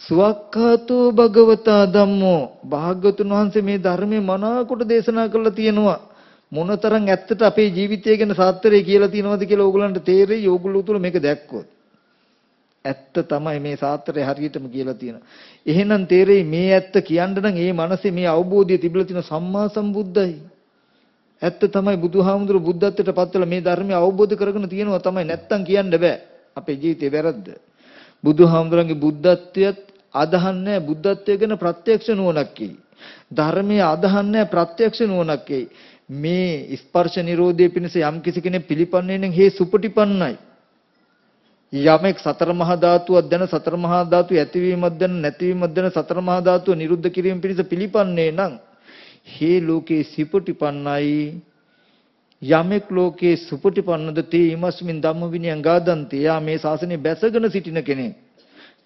සුවක්ඛාතෝ භගවතා ධම්මෝ. භාග්‍යතුන් වහන්සේ මේ ධර්මයේ මනාකොට දේශනා කළා තියෙනවා. මොනතරම් ඇත්තට අපේ ජීවිතය ගැන සාත්‍තරේ කියලා තියෙනවද කියලා ඕගොල්ලන්ට තේරෙයි. ඕගොල්ලෝ තුල මේක දැක්කොත්. ඇත්ත තමයි මේ සාත්‍තරේ හරියටම කියලා තියෙනවා. එහෙනම් තේරෙයි මේ ඇත්ත කියන්න නම් මේ මනසේ මේ අවබෝධය තිබිලා තියෙන සම්මා සම්බුද්ධයි ඇත්ත තමයි බුදුහාමුදුරු බුද්ධත්වයට පත්වලා මේ ධර්මය අවබෝධ කරගෙන තියෙනවා තමයි නැත්තම් කියන්න බෑ අපේ ජීවිතේ වැරද්ද බුදුහාමුදුරන්ගේ බුද්ධත්වයත් අදහන්නේ බුද්ධත්වය ගැන ප්‍රත්‍යක්ෂ නුවණක් කි. ධර්මයේ අදහන්නේ ප්‍රත්‍යක්ෂ නුවණක් කි. මේ ස්පර්ශ නිරෝධයේ පිණිස යම් කිසි කෙනෙක් පිළිපන්නේ නම් හේ සුපටිපන්නයි. යමෙක් සතර මහා ධාතුවක් දැන සතර මහා ධාතු ඇතිවීමක් දැන නැතිවීමක් දැන සතර මහා ධාතුව නිරුද්ධ කිරීම පිණිස පිළිපන්නේ නම් හේ ලෝකේ සිපටිපන්නයි යමෙක් ලෝකේ සුපටිපන්නද තේ ීමස්මින් ධම්ම විනයං ගාදන්ති යා මේ ශාසනය බැසගෙන සිටින කෙනෙක්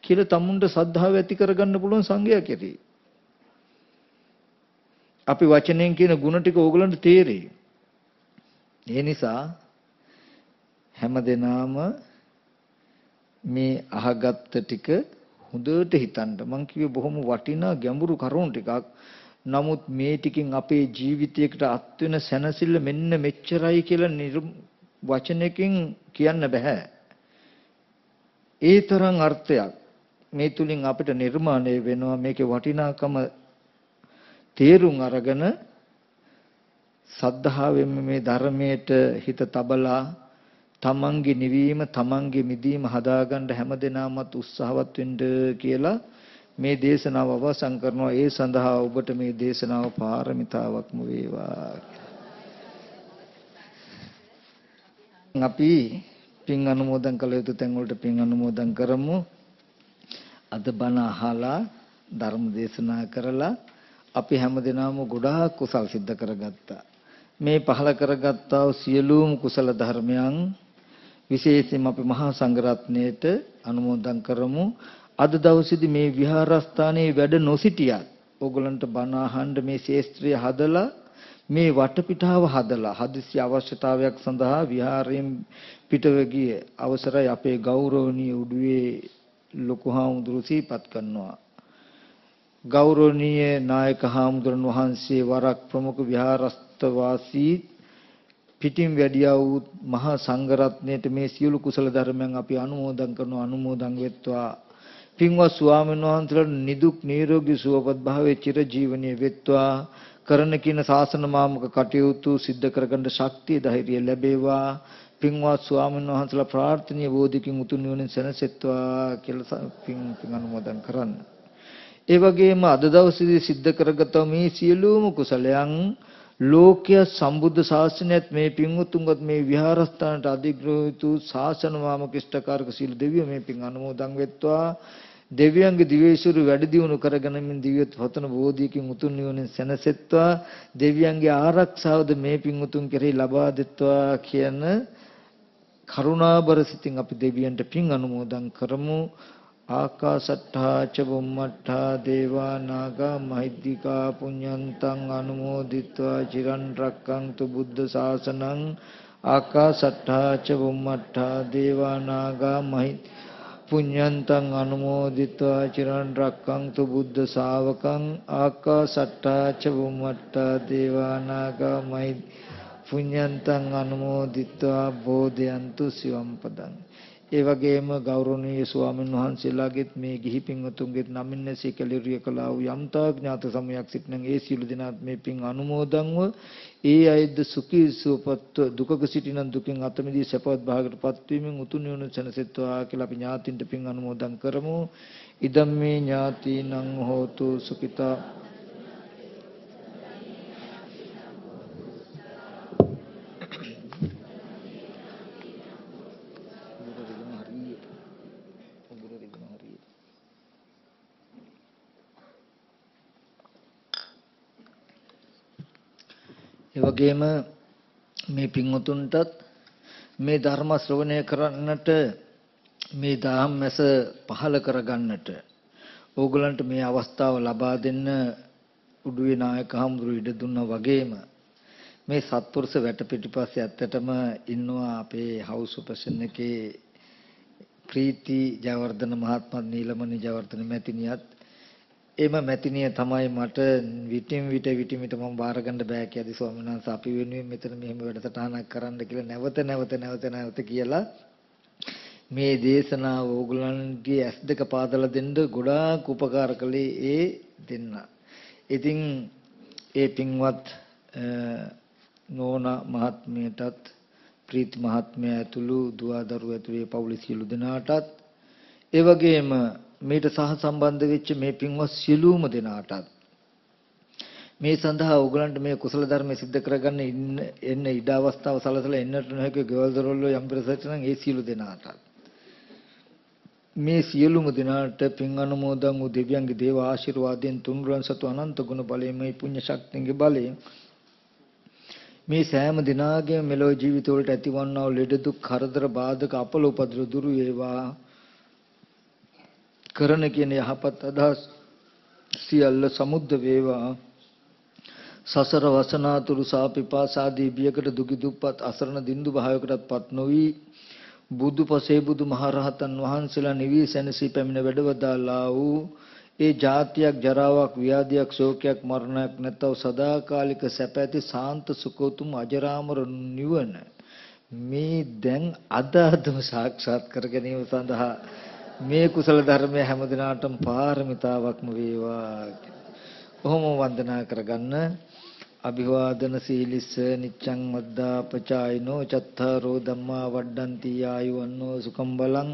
කියලා තමුන්ට සද්ධාව ඇති කරගන්න පුළුවන් සංගයක් ඇති. අපි වචනෙන් කියන ಗುಣ ටික ඕගලන්ට තේරෙයි. ඒ නිසා හැමදෙනාම මේ අහගත්ත ටික හොඳට හිතන්න. මං කිව්වේ බොහොම වටිනා ගැඹුරු කරුණු ටිකක්. නමුත් මේ ටිකෙන් අපේ ජීවිතයකට අත් වෙන සැනසෙල්ල මෙන්න මෙච්චරයි කියලා වචනකින් කියන්න බෑ. ඒ තරම් අර්ථයක් මේ තුලින් අපිට නිර්මාණය වෙනවා මේකේ වටිනාකම තේරුම් අරගෙන සද්ධාවෙන් මේ ධර්මයට හිත තබලා තමන්ගේ නිවීම තමන්ගේ මිදීම හදාගන්න හැමදෙනාමත් උත්සාහවත් වෙන්න කියලා මේ දේශනාව අවසන් කරනවා ඒ සඳහා ඔබට මේ දේශනාව පාරමිතාවක්ම වේවා අපි පින් අනුමෝදන් කළ යුතු තැන් වලට පින් අනුමෝදන් කරමු අද බණ අහලා ධර්ම දේශනා කරලා අපි හැමදෙනාම ගොඩාක් කුසල් සිද්ධ කරගත්තා. මේ පහල කරගත්තා වූ සියලුම කුසල ධර්මයන් විශේෂයෙන්ම අපි මහා සංඝරත්නයට අනුමෝදන් කරමු. අද දවසේදී මේ විහාරස්ථානයේ වැඩ නොසිටියත් ඕගලන්ට බණ අහන්න මේ ශේස්ත්‍රය හදලා මේ වටපිටාව හදලා හදිසි අවශ්‍යතාවයක් සඳහා විහාරයෙන් පිටව ගිය අවසරයි අපේ ගෞරවනීය උඩුවේ ලොකු හාමුදුරු සිහිපත් කරනවා. ගෞරවනීය නායක හාමුදුරන් වහන්සේ වරක් ප්‍රමුඛ විහාරස්ත වාසී පිටින් වැඩියා වූ මහා සංඝරත්නයට මේ සියලු කුසල ධර්මයන් අපි අනුමෝදන් කරන අනුමෝදන් වෙත්වා. පින්වත් ස්වාමීන් වහන්සේලාට නිදුක් නිරෝගී සුවපත් භාවයේ චිරජීවනයේ වෙත්වා කරන කින ශාසන මාමක කටයුතු සිද්ධ කරගන්න ශක්තිය ධෛර්යය ලැබේවා පින්වත් ස්වාමීන් වහන්සේලා ප්‍රාර්ථනීය බෝධිකින් උතුම් නිවනින් සැනසෙත්වා කියලා පින් පින් අනුමෝදන් කරන්න. ඒ වගේම අද දවසේදී සිද්ධ කරගත මේ සියලුම කුසලයන් ලෝකය සම්බුද්ධ ශාසනයත් මේ පින්වුතුන්ගත් මේ විහාරස්ථානට අධිග්‍රහිතු ශාසන වාමකිෂ්ඨකාරක සීල දෙවියෝ මේ පින් අනුමෝදන් වෙත්වා. දෙවියන්ගේ දිවේශුරු වැඩි දියුණු කරගෙනමින් දිව්‍යත් පතන බෝධියකින් උතුම් නිවනින් සැනසෙත්වා. දෙවියන්ගේ ආරක්ෂාවද මේ පින් උතුම් කෙරෙහි ලබා දෙත්වා කියන කරුණාබර සිතින් අපි දෙවියන්ට පින් අනුමෝදන් කරමු. ආකාසට්ඨා ච බුම්මට්ඨා දේවා නාග මහිද්దికා පුඤ්ඤන්තං අනුමෝදිත්වා චිරන් රැක්කන්තු බුද්ධ ශාසනං ආකාසට්ඨා ච බුම්මට්ඨා දේවා නාග පුඤ්ඤන්තං අනුමෝදිත්වා චිරන් රැක්කන්තු බුද්ධ ශාවකං ආකාසට්ඨා ච බුම්මට්ඨා දේවා නාග මහිද්దికා පුඤ්ඤන්තං අනුමෝදිත්වා බෝධයන්තු සිවම් පදං ඒ වගේම ගෞරවනීය ස්වාමීන් වහන්සේලාගෙත් මේ ගිහි පින්වතුන්ගෙත් නමින්නසේ කැලිරිය කළා වූ යම්තා ඥාත සමයක් සිටින ඒ සියලු දෙනාත් මේ පින් අනුමෝදන්ව ඒ අයද සුඛී සුවපත් දුකක සිටින දුකින් අත මිදී සපවත් භාගයටපත් වීමෙන් උතුම් නිවන සැනසෙත්වා කියලා අපි ඥාතින්ට පින් අනුමෝදන් කරමු. ඉදම් මේ ඥාතිනං හෝතු සුඛිතා ඒ වගේම මේ පින්වතුන්ටත් මේ ධර්ම ශ්‍රවණය කරන්නට මේ දහම් මැස පහල කරගන්නට ඕගලන්ට මේ අවස්ථාව ලබා දෙන්න උඩුවේ නායක හමුදුරු ඉඩ දුන්නා වගේම මේ සත්පුරුෂ වැට පිටිපස්සේ ඇත්තටම ඉන්නවා අපේ හවුස් ඔපරේෂන් එකේ ප්‍රීති ජයවර්ධන මහත්මත් නීලමණි ජයවර්ධන මැතිණියත් එම මැතිනිය තමයි මට විටින් විට විටින් විට මම බාර ගන්න බෑ කියදී ස්වාමීන් වහන්සේ අපි වෙනුවෙන් මෙතන මෙහෙම වැඩසටහනක් කරන්න කියලා නැවත නැවත නැවත නැවත කියලා මේ දේශනාව ඕගලන්ගේ ඇස් දෙක පාදලා දෙන්න ගොඩාක් උපකාර කළේ ඒ දෙන්න. ඉතින් ඒ පින්වත් නෝනා මහත්මියටත් ප්‍රීති මහත්මයා ඇතුළු දුව දරුවෝ ඇතුළු පවුලේ සියලු දෙනාටත් ඒ වගේම මේට සහ සම්බන්ධ වෙච්ච මේ පින්වත් සියලුම දෙනාටත් මේ සඳහා ඕගලන්ට මේ කුසල ධර්ම සිද්ධ කරගන්න ඉන්න එන්න ඉඩ අවස්ථාව සලසලා එන්නට නොහැකි ගෙවල් දොරවල් යම් ප්‍රසට නම් ඒ සියලු දෙනාටත්. මේ සියලුම දෙනාට පින් අනුමෝදන් වූ දෙවියන්ගේ දේව ආශිර්වාදයෙන් තුන්රුවන් සතු අනන්ත ගුණ බලයෙන් මේ පුණ්‍ය ශක්තියගේ බලයෙන් මේ සෑම දිනාගේම මෙලොව ජීවිතවලට ඇතිවන්නා වූ ලෙඩ දුක් කරදර බාධක අපල උපද්‍ර දුරු වේවා. කරන කියන යහපත් අදහස් සියල්ල සමුද්ද වේවා. සසර වසනාතුරු සාපිපාසාදී බියකට දුකි දුප්පත් අසරණ දින්දු භාවයකටපත් නොවි. බුදුපසේ බුදු මහරහතන් වහන්සේලා නිවි සැනසී පැමිණ වැඩවදාලා වූ. ඒ જાතියක් ජරාවක් ව්‍යාධියක් ශෝකයක් මරණයක් නැතව සදාකාලික සැප ඇති සාන්ත සුඛෝතුම අජරාමර නිවන. මේ දැන් අද අදම සාක්ෂාත් කර ගැනීම සඳහා මේ කුසල ධර්මය හැම දිනාටම පාරමිතාවක්ම වේවා. කොහොම වන්දනා කරගන්න අභිවාදන සීලිස්ස නිච්ඡං මද්දාපචායිනෝ චත්තාරෝ ධම්මා වඩ්ඩಂತಿ ආයුවන්නෝ සුකම් බලං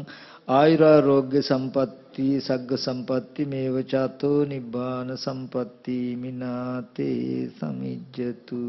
ආයුරාෝග්‍ය සම්පatti සග්ග සම්පatti මේව චාතෝ නිබ්බාන සම්පatti මිනාතේ සමිජ්ජතු